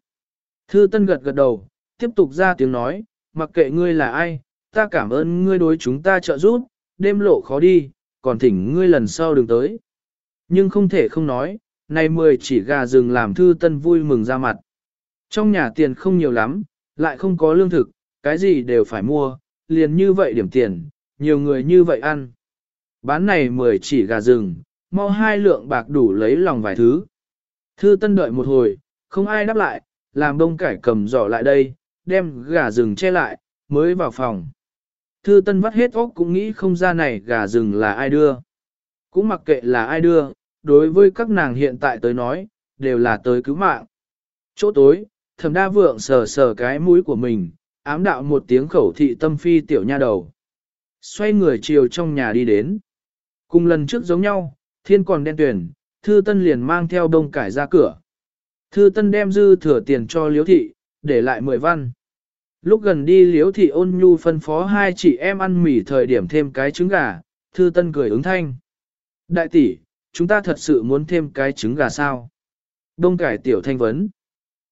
Speaker 1: Thư Tân gật gật đầu, tiếp tục ra tiếng nói, mặc kệ ngươi là ai, ta cảm ơn ngươi đối chúng ta trợ giúp, đêm lộ khó đi, còn thỉnh ngươi lần sau đừng tới. Nhưng không thể không nói, nay mười chỉ gà rừng làm thư tân vui mừng ra mặt. Trong nhà tiền không nhiều lắm, lại không có lương thực, cái gì đều phải mua, liền như vậy điểm tiền, nhiều người như vậy ăn. Bán này mười chỉ gà rừng, mau hai lượng bạc đủ lấy lòng vài thứ. Thư tân đợi một hồi, không ai đáp lại, làm đông cải cầm giỏ lại đây, đem gà rừng che lại, mới vào phòng. Thư Tân vắt hết óc cũng nghĩ không ra này gà rừng là ai đưa. Cũng mặc kệ là ai đưa, đối với các nàng hiện tại tới nói, đều là tới cứu mạng. Chỗ tối, thẩm đa vượng sờ sờ cái mũi của mình, ám đạo một tiếng khẩu thị tâm phi tiểu nha đầu. Xoay người chiều trong nhà đi đến. Cùng lần trước giống nhau, thiên còn đen tuyển, thư tân liền mang theo đông cải ra cửa. Thư tân đem dư thừa tiền cho liếu thị, để lại 10 văn. Lúc gần đi liếu thị ôn nhu phân phó hai chị em ăn mì thời điểm thêm cái trứng gà, thư tân cười ứng thanh. Đại tỷ, chúng ta thật sự muốn thêm cái trứng gà sao? Đông cải tiểu thanh vấn.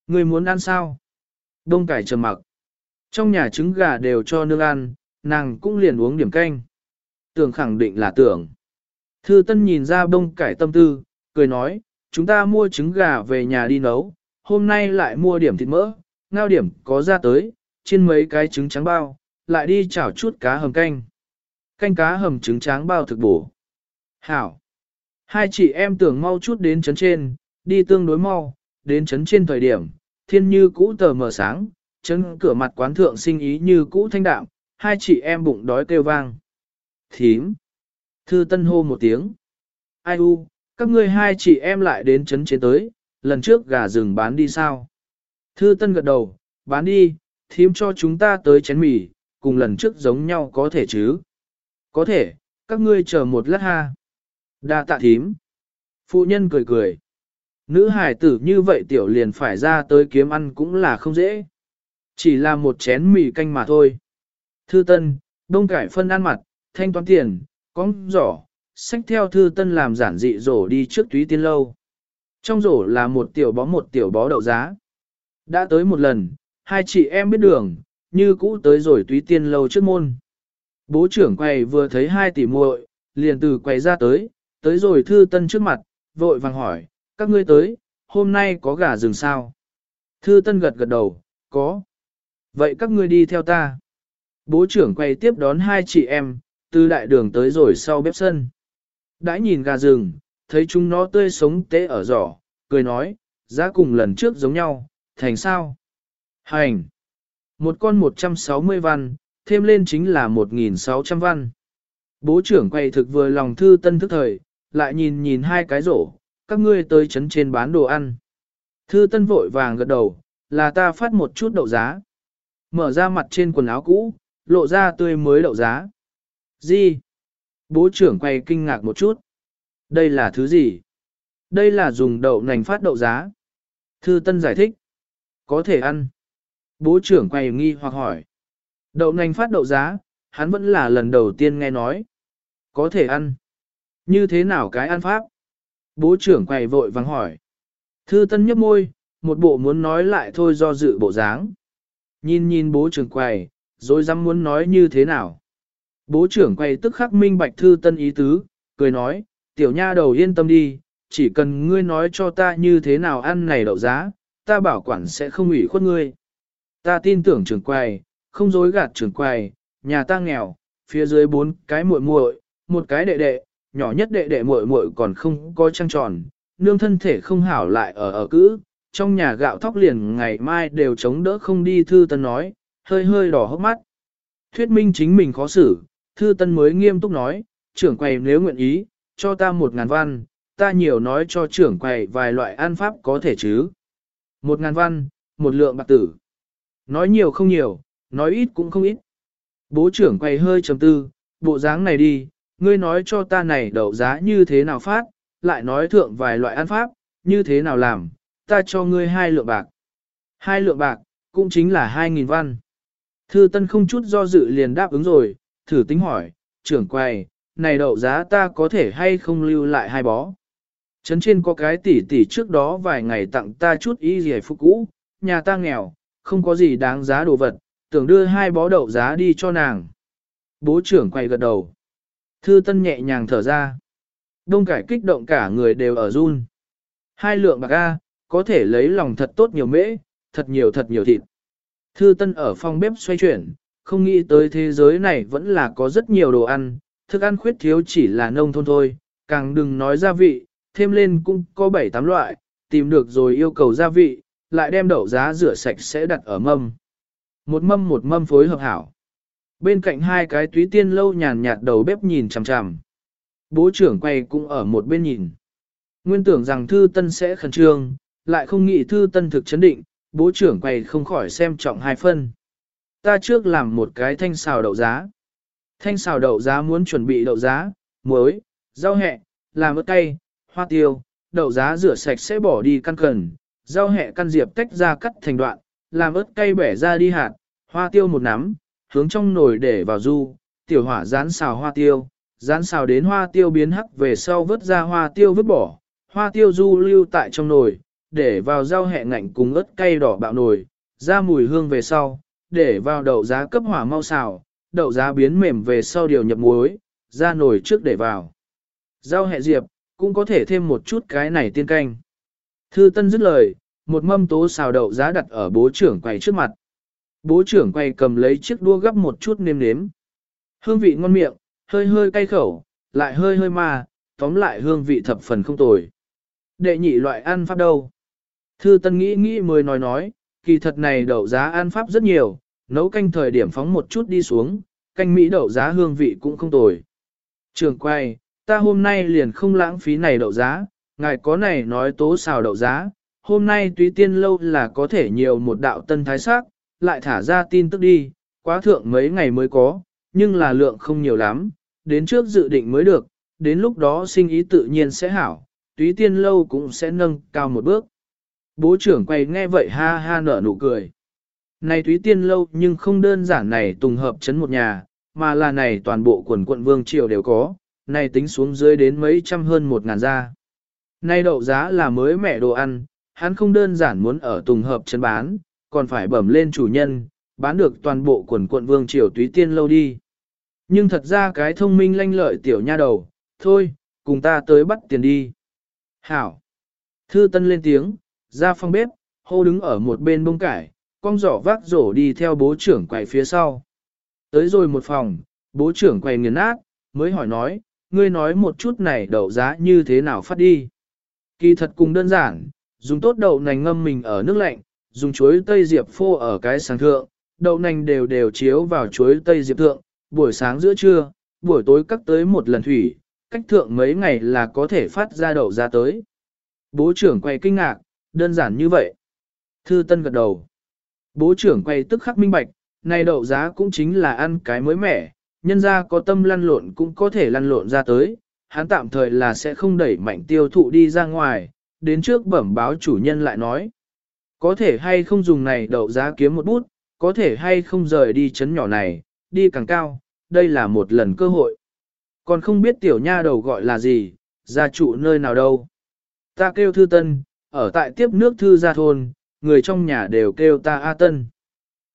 Speaker 1: Người muốn ăn sao? Đông cải trầm mặc. Trong nhà trứng gà đều cho nương ăn, nàng cũng liền uống điểm canh. Tưởng khẳng định là tưởng. Thư Tân nhìn ra đông cải tâm tư, cười nói, chúng ta mua trứng gà về nhà đi nấu, hôm nay lại mua điểm thịt mỡ, ngao điểm có ra tới, trên mấy cái trứng trắng bao, lại đi chảo chút cá hầm canh. Canh cá hầm trứng trắng bao thực bổ. Hảo. Hai chị em tưởng mau chút đến chấn trên, đi tương đối mau, đến chấn trên thời điểm, thiên như cũ tờ mờ sáng, chấn cửa mặt quán thượng sinh ý như cũ thanh đạm, hai chị em bụng đói kêu vang. Thím. Thư tân hô một tiếng. Ai u, các ngươi hai chị em lại đến chấn trên tới, lần trước gà rừng bán đi sao? Thư tân gật đầu, bán đi, thím cho chúng ta tới chén mì, cùng lần trước giống nhau có thể chứ? Có thể, các ngươi chờ một lát ha. Đa tạ thím. Phụ nhân cười cười. Nữ hải tử như vậy tiểu liền phải ra tới kiếm ăn cũng là không dễ. Chỉ là một chén mì canh mà thôi. Thư tân, đông cải phân ăn mặt, thanh toán tiền, cong giỏ, xách theo thư tân làm giản dị rổ đi trước túy tiên lâu. Trong rổ là một tiểu bó một tiểu bó đậu giá. Đã tới một lần, hai chị em biết đường, như cũ tới rồi túy tiên lâu trước môn. Bố trưởng quầy vừa thấy hai tỷ muội, liền từ quầy ra tới, tới rồi thư tân trước mặt, vội vàng hỏi, các ngươi tới, hôm nay có gà rừng sao? Thư tân gật gật đầu, có. Vậy các ngươi đi theo ta. Bố trưởng quay tiếp đón hai chị em, từ đại đường tới rồi sau bếp sân. Đã nhìn gà rừng, thấy chúng nó tươi sống tế ở giỏ, cười nói, giá cùng lần trước giống nhau, thành sao? Hành! Một con 160 văn, thêm lên chính là 1.600 văn. Bố trưởng quay thực vừa lòng thư tân thức thời, lại nhìn nhìn hai cái rổ, các ngươi tới chấn trên bán đồ ăn. Thư tân vội vàng gật đầu, là ta phát một chút đậu giá. Mở ra mặt trên quần áo cũ, lộ ra tươi mới đậu giá. Gì? Bố trưởng quay kinh ngạc một chút. Đây là thứ gì? Đây là dùng đậu nành phát đậu giá. Thư Tân giải thích. Có thể ăn. Bố trưởng quay nghi hoặc hỏi. Đậu nành phát đậu giá, hắn vẫn là lần đầu tiên nghe nói. Có thể ăn. Như thế nào cái ăn pháp? Bố trưởng quầy vội vàng hỏi. Thư Tân nhếch môi, một bộ muốn nói lại thôi do dự bộ dáng. Nhìn nhìn bố trưởng quầy, rồi dám muốn nói như thế nào. Bố trưởng quầy tức khắc minh bạch thư tân ý tứ, cười nói, tiểu nha đầu yên tâm đi, chỉ cần ngươi nói cho ta như thế nào ăn này đậu giá, ta bảo quản sẽ không ủy khuất ngươi. Ta tin tưởng trưởng quầy, không dối gạt trưởng quầy, nhà ta nghèo, phía dưới bốn cái muội muội, một cái đệ đệ, nhỏ nhất đệ đệ muội muội còn không có trăng tròn, nương thân thể không hảo lại ở ở cữ, trong nhà gạo thóc liền ngày mai đều chống đỡ không đi thư tân nói, hơi hơi đỏ hốc mắt. Thuyết minh chính mình khó xử, thư tân mới nghiêm túc nói, trưởng quầy nếu nguyện ý, cho ta một ngàn văn, ta nhiều nói cho trưởng quầy vài loại an pháp có thể chứ. Một ngàn văn, một lượng bạc tử. Nói nhiều không nhiều, nói ít cũng không ít. Bố trưởng quầy hơi trầm tư, bộ dáng này đi, ngươi nói cho ta này đậu giá như thế nào phát, lại nói thượng vài loại ăn pháp, như thế nào làm, ta cho ngươi hai lượng bạc. Hai lượng bạc, cũng chính là hai nghìn văn. Thư Tân không chút do dự liền đáp ứng rồi, thử tính hỏi, trưởng quầy, này đậu giá ta có thể hay không lưu lại hai bó. Trấn trên có cái tỷ tỷ trước đó vài ngày tặng ta chút y rẻ phục cũ, nhà ta nghèo, không có gì đáng giá đồ vật, tưởng đưa hai bó đậu giá đi cho nàng. Bố trưởng quay gật đầu. Thư Tân nhẹ nhàng thở ra. Đông cải kích động cả người đều ở run. Hai lượng bạc A, có thể lấy lòng thật tốt nhiều mễ, thật nhiều thật nhiều thịt. Thư Tân ở phòng bếp xoay chuyển, không nghĩ tới thế giới này vẫn là có rất nhiều đồ ăn, thức ăn khuyết thiếu chỉ là nông thôn thôi, càng đừng nói gia vị, thêm lên cũng có 7-8 loại, tìm được rồi yêu cầu gia vị, lại đem đậu giá rửa sạch sẽ đặt ở mâm. Một mâm một mâm phối hợp hảo. Bên cạnh hai cái túy tiên lâu nhàn nhạt đầu bếp nhìn chằm chằm. Bố trưởng quay cũng ở một bên nhìn. Nguyên tưởng rằng Thư Tân sẽ khẩn trương, lại không nghĩ Thư Tân thực chấn định, bố trưởng quay không khỏi xem trọng hai phân. Ta trước làm một cái thanh xào đậu giá. Thanh xào đậu giá muốn chuẩn bị đậu giá, muối, rau hẹ, làm ớt cay, hoa tiêu, đậu giá rửa sạch sẽ bỏ đi căn cần, rau hẹ căn diệp tách ra cắt thành đoạn, làm ớt cay bẻ ra đi hạt, Hoa tiêu một nắm, hướng trong nồi để vào du, tiểu hỏa rán xào hoa tiêu, rán xào đến hoa tiêu biến hắc về sau vớt ra hoa tiêu vứt bỏ, hoa tiêu du lưu tại trong nồi, để vào rau hẹ ngạnh cùng ớt cay đỏ bạo nồi, ra mùi hương về sau, để vào đậu giá cấp hỏa mau xào, đậu giá biến mềm về sau điều nhập muối, ra nồi trước để vào. Rau hẹ diệp, cũng có thể thêm một chút cái này tiên canh. Thư Tân dứt lời, một mâm tố xào đậu giá đặt ở bố trưởng quầy trước mặt. Bố trưởng quay cầm lấy chiếc đua gấp một chút nêm nếm. Hương vị ngon miệng, hơi hơi cay khẩu, lại hơi hơi ma, tóm lại hương vị thập phần không tồi. Đệ nhị loại ăn pháp đâu? Thư Tân nghĩ nghĩ mới nói nói, kỳ thật này đậu giá ăn pháp rất nhiều, nấu canh thời điểm phóng một chút đi xuống, canh mỹ đậu giá hương vị cũng không tồi. Trường quay, ta hôm nay liền không lãng phí này đậu giá, ngài có này nói tố xào đậu giá, hôm nay túy tiên lâu là có thể nhiều một đạo tân thái sắc, lại thả ra tin tức đi, quá thượng mấy ngày mới có, nhưng là lượng không nhiều lắm, đến trước dự định mới được, đến lúc đó sinh ý tự nhiên sẽ hảo, túy tiên lâu cũng sẽ nâng cao một bước. Bố trưởng quay nghe vậy ha ha nở nụ cười. Này túy tiên lâu nhưng không đơn giản này tùng hợp chấn một nhà, mà là này toàn bộ quần quận vương triều đều có, này tính xuống dưới đến mấy trăm hơn một ngàn gia. Này đậu giá là mới mẹ đồ ăn, hắn không đơn giản muốn ở tùng hợp chấn bán, còn phải bẩm lên chủ nhân, bán được toàn bộ quần quận vương triều túy tiên lâu đi. Nhưng thật ra cái thông minh lanh lợi tiểu nha đầu, thôi, cùng ta tới bắt tiền đi. Hảo. Thư Tân lên tiếng, ra phòng bếp, hô đứng ở một bên bông cải, con giỏ vác rổ đi theo bố trưởng quầy phía sau. Tới rồi một phòng, bố trưởng quầy nghiền nát, mới hỏi nói, ngươi nói một chút này đậu giá như thế nào phát đi. Kỳ thật cùng đơn giản, dùng tốt đậu nành ngâm mình ở nước lạnh, dùng chuối tây diệp phô ở cái sáng thượng, đậu nành đều đều chiếu vào chuối tây diệp thượng, buổi sáng giữa trưa, buổi tối cắt tới một lần thủy, cách thượng mấy ngày là có thể phát ra đậu ra tới. Bố trưởng quay kinh ngạc, đơn giản như vậy. Thư Tân gật đầu. Bố trưởng quay tức khắc minh bạch, này đậu giá cũng chính là ăn cái mới mẻ, nhân ra có tâm lăn lộn cũng có thể lăn lộn ra tới, hắn tạm thời là sẽ không đẩy mạnh tiêu thụ đi ra ngoài, đến trước bẩm báo chủ nhân lại nói. Có thể hay không dùng này đậu giá kiếm một bút, có thể hay không rời đi chấn nhỏ này, đi càng cao, đây là một lần cơ hội. Còn không biết tiểu nha đầu gọi là gì, gia trụ nơi nào đâu. Ta kêu thư tân, ở tại tiếp nước thư gia thôn, người trong nhà đều kêu ta A Tân.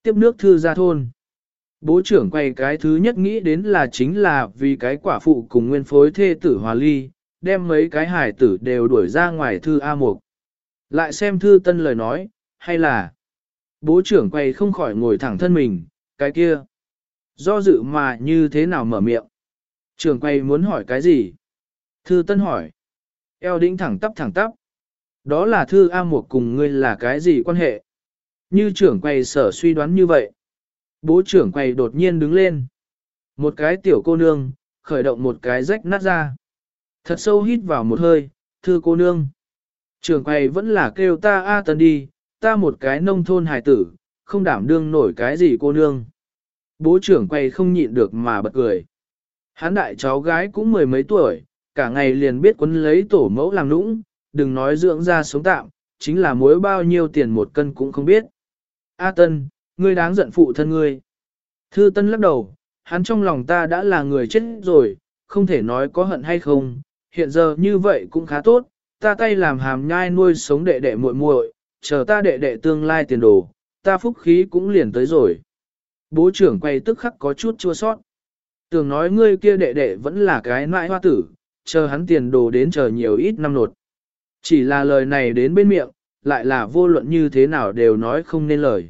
Speaker 1: Tiếp nước thư gia thôn. Bố trưởng quay cái thứ nhất nghĩ đến là chính là vì cái quả phụ cùng nguyên phối thê tử hòa ly, đem mấy cái hải tử đều đuổi ra ngoài thư A Mục. Lại xem thư tân lời nói, hay là bố trưởng quay không khỏi ngồi thẳng thân mình, cái kia. Do dự mà như thế nào mở miệng. Trưởng quay muốn hỏi cái gì? Thư tân hỏi. Eo đĩnh thẳng tắp thẳng tắp. Đó là thư A Mục cùng ngươi là cái gì quan hệ? Như trưởng quay sở suy đoán như vậy. Bố trưởng quay đột nhiên đứng lên. Một cái tiểu cô nương, khởi động một cái rách nát ra. Thật sâu hít vào một hơi, thư cô nương. Trưởng quay vẫn là kêu ta A tân đi, ta một cái nông thôn hài tử, không đảm đương nổi cái gì cô nương. Bố trưởng quay không nhịn được mà bật cười. Hán đại cháu gái cũng mười mấy tuổi, cả ngày liền biết quấn lấy tổ mẫu làm nũng, đừng nói dưỡng ra sống tạm, chính là muối bao nhiêu tiền một cân cũng không biết. A Tân, ngươi đáng giận phụ thân ngươi. Thư Tân lắc đầu, hắn trong lòng ta đã là người chết rồi, không thể nói có hận hay không, hiện giờ như vậy cũng khá tốt, ta tay làm hàm nhai nuôi sống đệ đệ muội muội, chờ ta đệ đệ tương lai tiền đồ, ta phúc khí cũng liền tới rồi. Bố trưởng quay tức khắc có chút chua sót. Tưởng nói ngươi kia đệ đệ vẫn là cái nãi hoa tử, chờ hắn tiền đồ đến chờ nhiều ít năm nột. Chỉ là lời này đến bên miệng, lại là vô luận như thế nào đều nói không nên lời.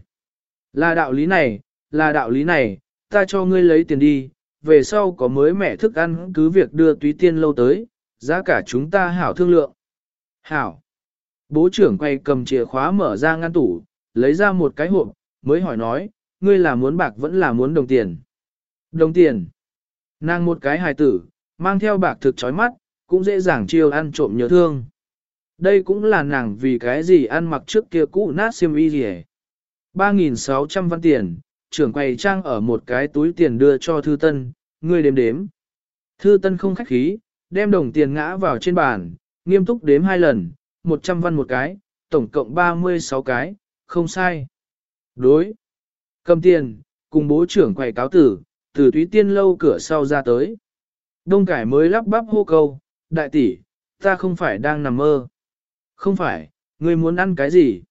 Speaker 1: Là đạo lý này, là đạo lý này, ta cho ngươi lấy tiền đi, về sau có mới mẹ thức ăn cứ việc đưa túy tiên lâu tới, giá cả chúng ta hảo thương lượng. Hảo. Bố trưởng quay cầm chìa khóa mở ra ngăn tủ, lấy ra một cái hộp, mới hỏi nói, ngươi là muốn bạc vẫn là muốn đồng tiền. Đồng tiền. Nàng một cái hài tử, mang theo bạc thực chói mắt, cũng dễ dàng chiêu ăn trộm nhớ thương. Đây cũng là nàng vì cái gì ăn mặc trước kia cũ nát xiêm y gì 3.600 văn tiền, trưởng quầy trang ở một cái túi tiền đưa cho thư tân, ngươi đếm đếm. Thư tân không khách khí, đem đồng tiền ngã vào trên bàn, nghiêm túc đếm hai lần, 100 văn một cái, tổng cộng 36 cái, không sai. Đối. Cầm tiền, cùng bố trưởng quầy cáo tử, từ túy tiên lâu cửa sau ra tới. Đông cải mới lắp bắp hô câu, đại tỷ, ta không phải đang nằm mơ. Không phải, ngươi muốn ăn cái gì?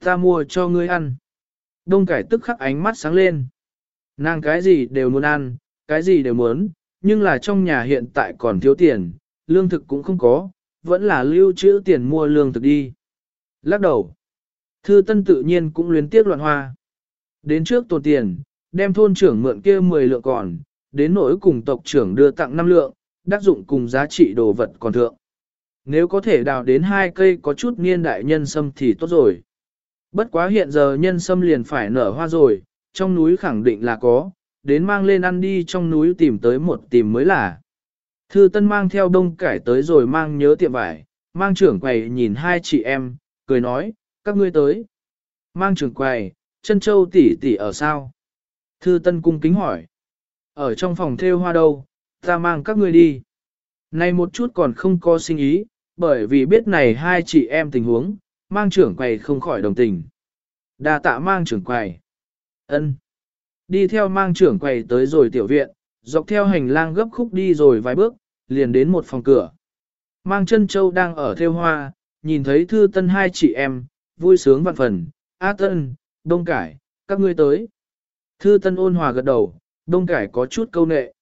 Speaker 1: Ta mua cho ngươi ăn. Đông cải tức khắc ánh mắt sáng lên. Nàng cái gì đều muốn ăn, cái gì đều muốn, nhưng là trong nhà hiện tại còn thiếu tiền, lương thực cũng không có, vẫn là lưu trữ tiền mua lương thực đi. Lắc đầu, thư tân tự nhiên cũng luyến tiếc loạn hoa. Đến trước tồn tiền, đem thôn trưởng mượn kia 10 lượng còn, đến nỗi cùng tộc trưởng đưa tặng 5 lượng, đắc dụng cùng giá trị đồ vật còn thượng. Nếu có thể đào đến hai cây có chút niên đại nhân sâm thì tốt rồi. Bất quá hiện giờ nhân sâm liền phải nở hoa rồi, trong núi khẳng định là có, đến mang lên ăn đi trong núi tìm tới một tìm mới là. Thư Tân mang theo đông cải tới rồi mang nhớ tiệm vải, mang trưởng quầy nhìn hai chị em, cười nói, các ngươi tới. Mang trưởng quầy, chân châu tỷ tỷ ở sao? Thư Tân cung kính hỏi. Ở trong phòng thêu hoa đâu, ta mang các ngươi đi. Này một chút còn không có sinh ý, bởi vì biết này hai chị em tình huống, mang trưởng quầy không khỏi đồng tình. Đa tạ mang trưởng quầy. ân Đi theo mang trưởng quầy tới rồi tiểu viện, dọc theo hành lang gấp khúc đi rồi vài bước, liền đến một phòng cửa. Mang chân châu đang ở theo hoa, nhìn thấy thư tân hai chị em, vui sướng vạn phần, A tân, đông cải, các ngươi tới. Thư tân ôn hòa gật đầu, đông cải có chút câu nệ.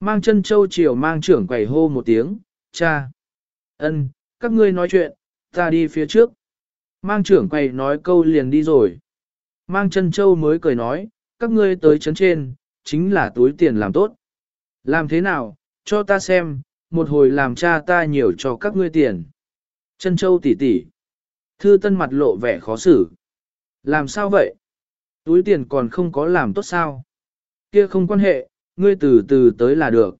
Speaker 1: Mang chân châu chiều mang trưởng quầy hô một tiếng, cha. ân, các ngươi nói chuyện, ta đi phía trước. Mang trưởng quầy nói câu liền đi rồi. Mang chân châu mới cười nói, các ngươi tới chấn trên, chính là túi tiền làm tốt. Làm thế nào, cho ta xem, một hồi làm cha ta nhiều cho các ngươi tiền. Chân châu tỷ tỷ. Thư tân mặt lộ vẻ khó xử. Làm sao vậy? Túi tiền còn không có làm tốt sao? Kia không quan hệ, ngươi từ từ tới là được.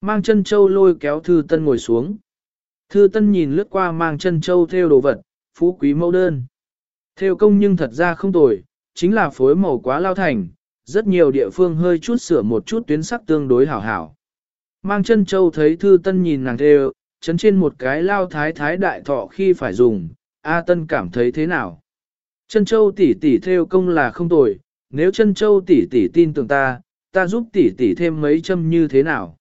Speaker 1: Mang chân châu lôi kéo thư tân ngồi xuống. Thư tân nhìn lướt qua mang chân châu theo đồ vật, phú quý mẫu đơn. Theo công nhưng thật ra không tồi, chính là phối màu quá lao thành, rất nhiều địa phương hơi chút sửa một chút tuyến sắc tương đối hảo hảo. Mang chân châu thấy thư tân nhìn nàng thê chấn trên một cái lao thái thái đại thọ khi phải dùng, A tân cảm thấy thế nào? Chân châu tỷ tỷ theo công là không tồi, nếu chân châu tỷ tỷ tin tưởng ta, ta giúp tỷ tỷ thêm mấy châm như thế nào?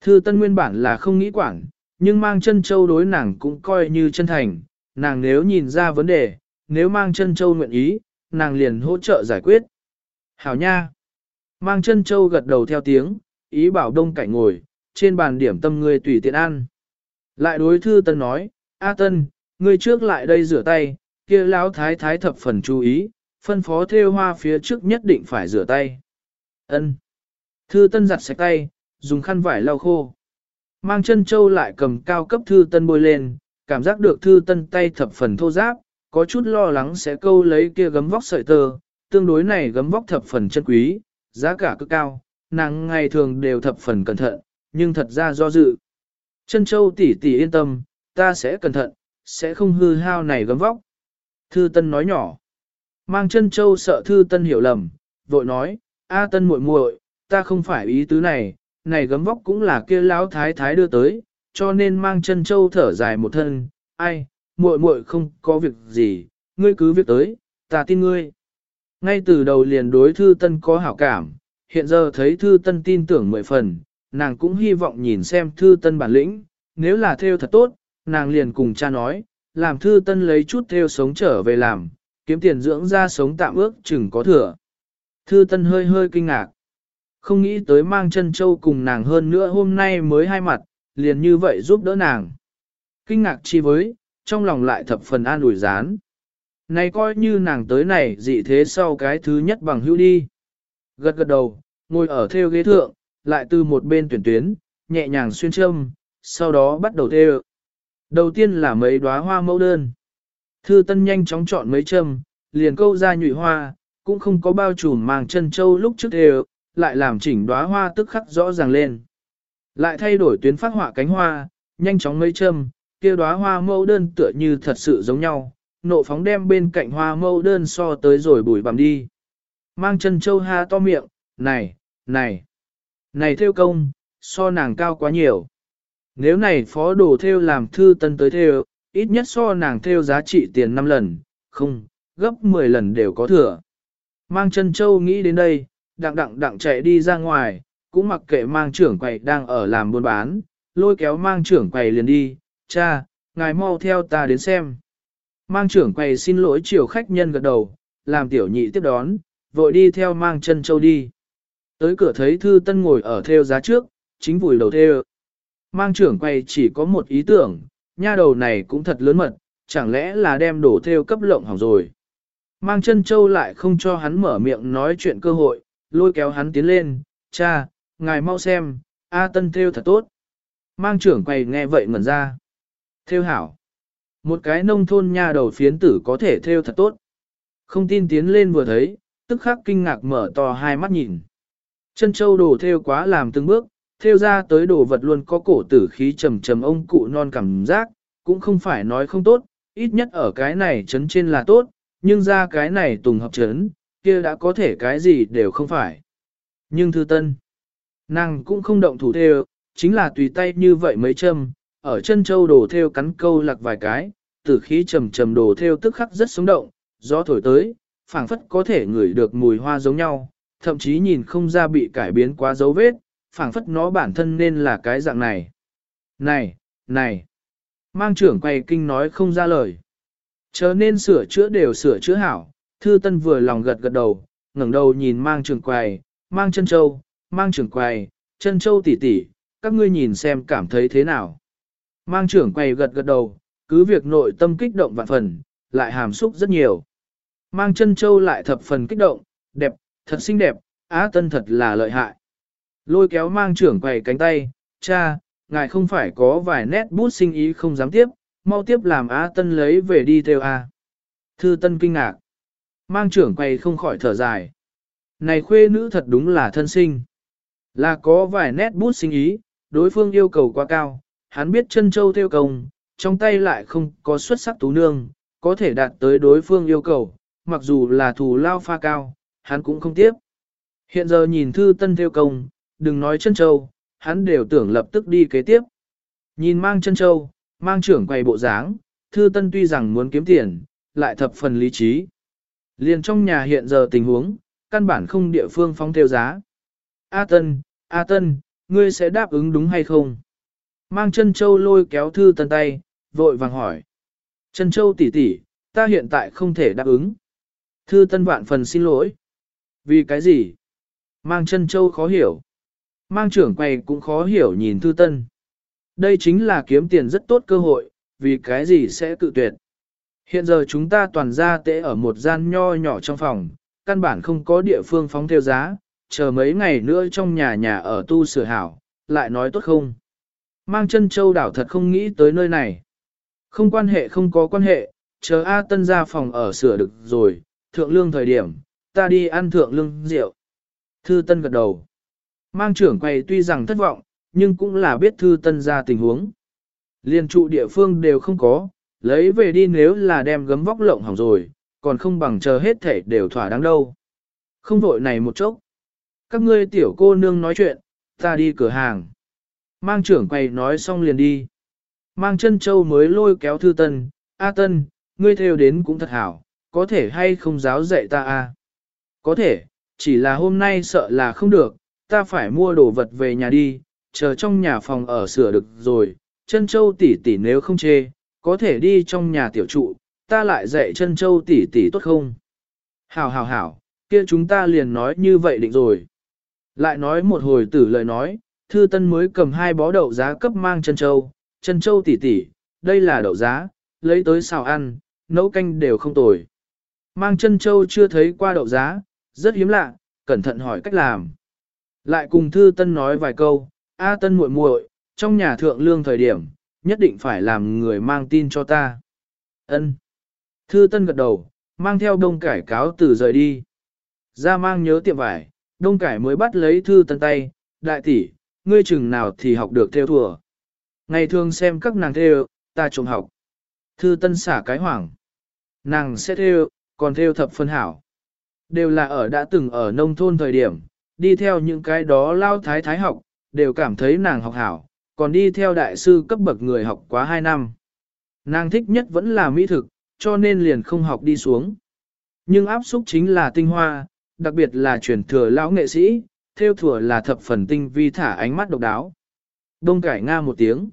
Speaker 1: Thư tân nguyên bản là không nghĩ quản, nhưng mang chân châu đối nàng cũng coi như chân thành, nàng nếu nhìn ra vấn đề, nếu mang chân châu nguyện ý, nàng liền hỗ trợ giải quyết. Hảo nha! Mang chân châu gật đầu theo tiếng, ý bảo đông cảnh ngồi, trên bàn điểm tâm ngươi tùy tiện ăn. Lại đối thư tân nói, A tân, ngươi trước lại đây rửa tay, kia lão thái thái thập phần chú ý, phân phó theo hoa phía trước nhất định phải rửa tay. Ân. Thư tân giặt sạch tay, dùng khăn vải lau khô. Mang chân châu lại cầm cao cấp thư tân bôi lên, cảm giác được thư tân tay thập phần thô giáp, có chút lo lắng sẽ câu lấy kia gấm vóc sợi tơ, tương đối này gấm vóc thập phần chân quý, giá cả cực cao, nàng ngày thường đều thập phần cẩn thận, nhưng thật ra do dự. Chân châu tỷ tỷ yên tâm, ta sẽ cẩn thận, sẽ không hư hao này gấm vóc. Thư Tân nói nhỏ. Mang chân châu sợ Thư Tân hiểu lầm, vội nói, A Tân muội muội, ta không phải ý tứ này, này gấm vóc cũng là kia lão thái thái đưa tới, cho nên mang chân châu thở dài một thân, ai, muội muội không có việc gì, ngươi cứ việc tới, ta tin ngươi. Ngay từ đầu liền đối Thư Tân có hảo cảm, hiện giờ thấy Thư Tân tin tưởng mười phần, nàng cũng hy vọng nhìn xem Thư Tân bản lĩnh, nếu là theo thật tốt, nàng liền cùng cha nói, làm Thư Tân lấy chút theo sống trở về làm, kiếm tiền dưỡng ra sống tạm ước chừng có thừa. Thư Tân hơi hơi kinh ngạc, không nghĩ tới mang chân châu cùng nàng hơn nữa hôm nay mới hai mặt, liền như vậy giúp đỡ nàng. Kinh ngạc chi với, trong lòng lại thập phần an ủi gián. Này coi như nàng tới này dị thế sau cái thứ nhất bằng hữu đi. Gật gật đầu, ngồi ở theo ghế thượng, lại từ một bên tuyển tuyến, nhẹ nhàng xuyên châm, sau đó bắt đầu theo. Đầu tiên là mấy đóa hoa mẫu đơn. Thư tân nhanh chóng chọn mấy châm, liền câu ra nhụy hoa, cũng không có bao trùm màng chân châu lúc trước đều, lại làm chỉnh đóa hoa tức khắc rõ ràng lên. Lại thay đổi tuyến phát họa cánh hoa, nhanh chóng mấy châm, kia đóa hoa mẫu đơn tựa như thật sự giống nhau, nộ phóng đem bên cạnh hoa mâu đơn so tới rồi bùi bằm đi. Mang chân châu ha to miệng, này, này, này theo công, so nàng cao quá nhiều. Nếu này phó đồ theo làm thư tân tới theo, ít nhất so nàng theo giá trị tiền 5 lần, không, gấp 10 lần đều có thừa. Mang chân châu nghĩ đến đây, đặng đặng đặng chạy đi ra ngoài, cũng mặc kệ mang trưởng quầy đang ở làm buôn bán, lôi kéo mang trưởng quầy liền đi, cha, ngài mau theo ta đến xem. Mang trưởng quầy xin lỗi chiều khách nhân gật đầu, làm tiểu nhị tiếp đón, vội đi theo mang chân châu đi. Tới cửa thấy thư tân ngồi ở theo giá trước, chính vùi đầu theo. Mang trưởng quầy chỉ có một ý tưởng, nha đầu này cũng thật lớn mật, chẳng lẽ là đem đổ theo cấp lộng hỏng rồi. Mang chân châu lại không cho hắn mở miệng nói chuyện cơ hội, lôi kéo hắn tiến lên, cha, ngài mau xem, A tân theo thật tốt. Mang trưởng quầy nghe vậy ngẩn ra. Theo hảo. Một cái nông thôn nha đầu phiến tử có thể theo thật tốt. Không tin tiến lên vừa thấy, tức khắc kinh ngạc mở to hai mắt nhìn. Chân châu đồ theo quá làm từng bước, theo ra tới đồ vật luôn có cổ tử khí trầm trầm ông cụ non cảm giác, cũng không phải nói không tốt, ít nhất ở cái này chấn trên là tốt, nhưng ra cái này tùng hợp chấn, kia đã có thể cái gì đều không phải. Nhưng thư tân, nàng cũng không động thủ theo, chính là tùy tay như vậy mấy châm, ở chân châu đồ theo cắn câu lạc vài cái, tử khí trầm trầm đồ theo tức khắc rất sống động, gió thổi tới, phảng phất có thể ngửi được mùi hoa giống nhau, thậm chí nhìn không ra bị cải biến quá dấu vết, phảng phất nó bản thân nên là cái dạng này. Này, này, mang trưởng quay kinh nói không ra lời. Chờ nên sửa chữa đều sửa chữa hảo, thư tân vừa lòng gật gật đầu, ngẩng đầu nhìn mang trưởng quầy, mang chân châu, mang trưởng quầy, chân châu tỉ tỉ, các ngươi nhìn xem cảm thấy thế nào. Mang trưởng quầy gật gật đầu, cứ việc nội tâm kích động vạn phần, lại hàm xúc rất nhiều. Mang chân châu lại thập phần kích động, đẹp, thật xinh đẹp, á tân thật là lợi hại. Lôi kéo mang trưởng quầy cánh tay, cha, ngài không phải có vài nét bút sinh ý không dám tiếp, mau tiếp làm á tân lấy về đi theo a. Thư tân kinh ngạc. Mang trưởng quầy không khỏi thở dài. Này khuê nữ thật đúng là thân sinh. Là có vài nét bút sinh ý, đối phương yêu cầu quá cao, hắn biết chân châu theo công, trong tay lại không có xuất sắc tú nương, có thể đạt tới đối phương yêu cầu, mặc dù là thù lao pha cao, hắn cũng không tiếp. Hiện giờ nhìn thư tân theo công, đừng nói chân châu, hắn đều tưởng lập tức đi kế tiếp. Nhìn mang chân châu, mang trưởng quầy bộ dáng, thư tân tuy rằng muốn kiếm tiền, lại thập phần lý trí. Liền trong nhà hiện giờ tình huống, căn bản không địa phương phong theo giá. A Tân, A Tân, ngươi sẽ đáp ứng đúng hay không? Mang chân châu lôi kéo thư tân tay, vội vàng hỏi. Chân châu tỷ tỷ, ta hiện tại không thể đáp ứng. Thư tân vạn phần xin lỗi. Vì cái gì? Mang chân châu khó hiểu. Mang trưởng quầy cũng khó hiểu nhìn thư tân. Đây chính là kiếm tiền rất tốt cơ hội, vì cái gì sẽ cự tuyệt. Hiện giờ chúng ta toàn ra tệ ở một gian nho nhỏ trong phòng, căn bản không có địa phương phóng theo giá, chờ mấy ngày nữa trong nhà nhà ở tu sửa hảo, lại nói tốt không. Mang chân châu đảo thật không nghĩ tới nơi này. Không quan hệ không có quan hệ, chờ A Tân ra phòng ở sửa được rồi, thượng lương thời điểm, ta đi ăn thượng lương rượu. Thư Tân gật đầu. Mang trưởng quầy tuy rằng thất vọng, nhưng cũng là biết Thư Tân ra tình huống. Liên trụ địa phương đều không có, lấy về đi nếu là đem gấm vóc lộng hỏng rồi, còn không bằng chờ hết thể đều thỏa đáng đâu. Không vội này một chốc. Các ngươi tiểu cô nương nói chuyện, ta đi cửa hàng. Mang trưởng quầy nói xong liền đi. Mang chân châu mới lôi kéo thư tân, A tân, ngươi theo đến cũng thật hảo, có thể hay không giáo dạy ta a? Có thể, chỉ là hôm nay sợ là không được, ta phải mua đồ vật về nhà đi, chờ trong nhà phòng ở sửa được rồi, chân châu tỷ tỷ nếu không chê, có thể đi trong nhà tiểu trụ, ta lại dạy chân châu tỷ tỷ tốt không? Hảo hảo hảo, kia chúng ta liền nói như vậy định rồi. Lại nói một hồi tử lời nói, thư tân mới cầm hai bó đậu giá cấp mang chân châu, chân châu tỷ tỷ, đây là đậu giá, lấy tới xào ăn, nấu canh đều không tồi. Mang chân châu chưa thấy qua đậu giá, rất hiếm lạ, cẩn thận hỏi cách làm. Lại cùng thư tân nói vài câu, A tân muội muội, trong nhà thượng lương thời điểm, nhất định phải làm người mang tin cho ta. Ân. Thư tân gật đầu, mang theo đông cải cáo từ rời đi. Ra mang nhớ tiệm vải, đông cải mới bắt lấy thư tân tay, đại tỷ, ngươi chừng nào thì học được theo thùa. Ngày thường xem các nàng theo, ta trông học. Thư tân xả cái hoảng. Nàng sẽ theo, còn theo thập phân hảo. Đều là ở đã từng ở nông thôn thời điểm, đi theo những cái đó lao thái thái học, đều cảm thấy nàng học hảo, còn đi theo đại sư cấp bậc người học quá 2 năm. Nàng thích nhất vẫn là mỹ thực, cho nên liền không học đi xuống. Nhưng áp xúc chính là tinh hoa, đặc biệt là truyền thừa lão nghệ sĩ, theo thừa là thập phần tinh vi thả ánh mắt độc đáo. Đông cải nga một tiếng.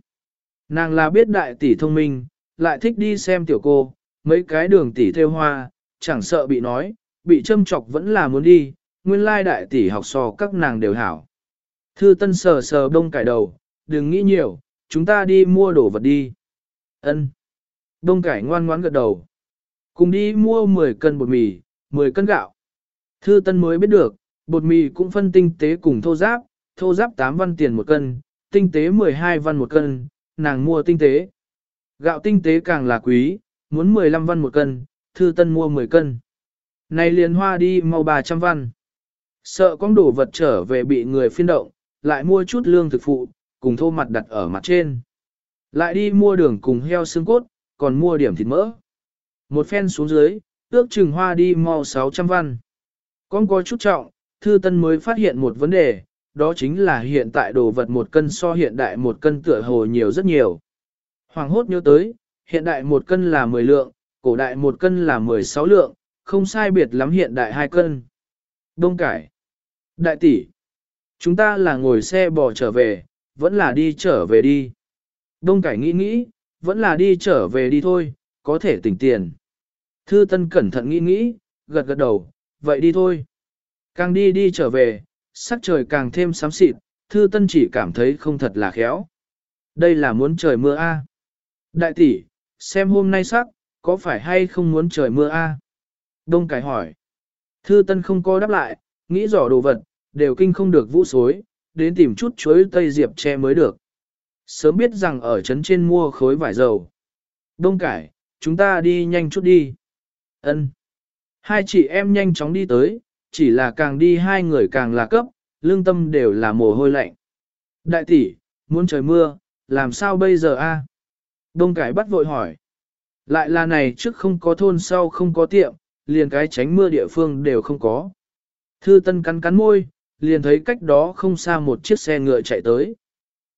Speaker 1: Nàng là biết đại tỷ thông minh, lại thích đi xem tiểu cô, mấy cái đường tỷ theo hoa, chẳng sợ bị nói, bị châm chọc vẫn là muốn đi, nguyên lai đại tỷ học sò các nàng đều hảo. Thư tân sờ sờ đông cải đầu, đừng nghĩ nhiều, chúng ta đi mua đồ vật đi. ân Đông cải ngoan ngoãn gật đầu. Cùng đi mua 10 cân bột mì, 10 cân gạo. Thư Tân mới biết được, bột mì cũng phân tinh tế cùng thô giáp, thô giáp 8 văn tiền một cân, tinh tế 12 văn một cân, nàng mua tinh tế. Gạo tinh tế càng là quý, muốn 15 văn một cân, Thư Tân mua 10 cân. Này liền hoa đi mau 300 văn. Sợ con đổ vật trở về bị người phiên động, lại mua chút lương thực phụ, cùng thô mặt đặt ở mặt trên. Lại đi mua đường cùng heo xương cốt, còn mua điểm thịt mỡ. Một phen xuống dưới, ước chừng hoa đi mau 600 văn. Con có chút trọng, thư tân mới phát hiện một vấn đề, đó chính là hiện tại đồ vật một cân so hiện đại một cân tựa hồ nhiều rất nhiều. Hoàng hốt nhớ tới, hiện đại một cân là 10 lượng, cổ đại một cân là 16 lượng, không sai biệt lắm hiện đại hai cân. Đông cải. Đại tỷ. Chúng ta là ngồi xe bò trở về, vẫn là đi trở về đi. Đông cải nghĩ nghĩ, vẫn là đi trở về đi thôi, có thể tỉnh tiền. Thư Tân cẩn thận nghĩ nghĩ, gật gật đầu, vậy đi thôi. Càng đi đi trở về, sắc trời càng thêm xám xịt, Thư Tân chỉ cảm thấy không thật là khéo. Đây là muốn trời mưa a. Đại tỷ, xem hôm nay sắc, có phải hay không muốn trời mưa a? Đông Cải hỏi. Thư Tân không có đáp lại, nghĩ rõ đồ vật, đều kinh không được vũ xối, đến tìm chút chuối tây diệp che mới được. Sớm biết rằng ở trấn trên mua khối vải dầu. Đông Cải, chúng ta đi nhanh chút đi. Ân. Hai chị em nhanh chóng đi tới, chỉ là càng đi hai người càng là cấp, lương tâm đều là mồ hôi lạnh. Đại tỷ, muốn trời mưa, làm sao bây giờ a? Đông cải bắt vội hỏi. Lại là này trước không có thôn sau không có tiệm, liền cái tránh mưa địa phương đều không có. Thư Tân cắn cắn môi, liền thấy cách đó không xa một chiếc xe ngựa chạy tới.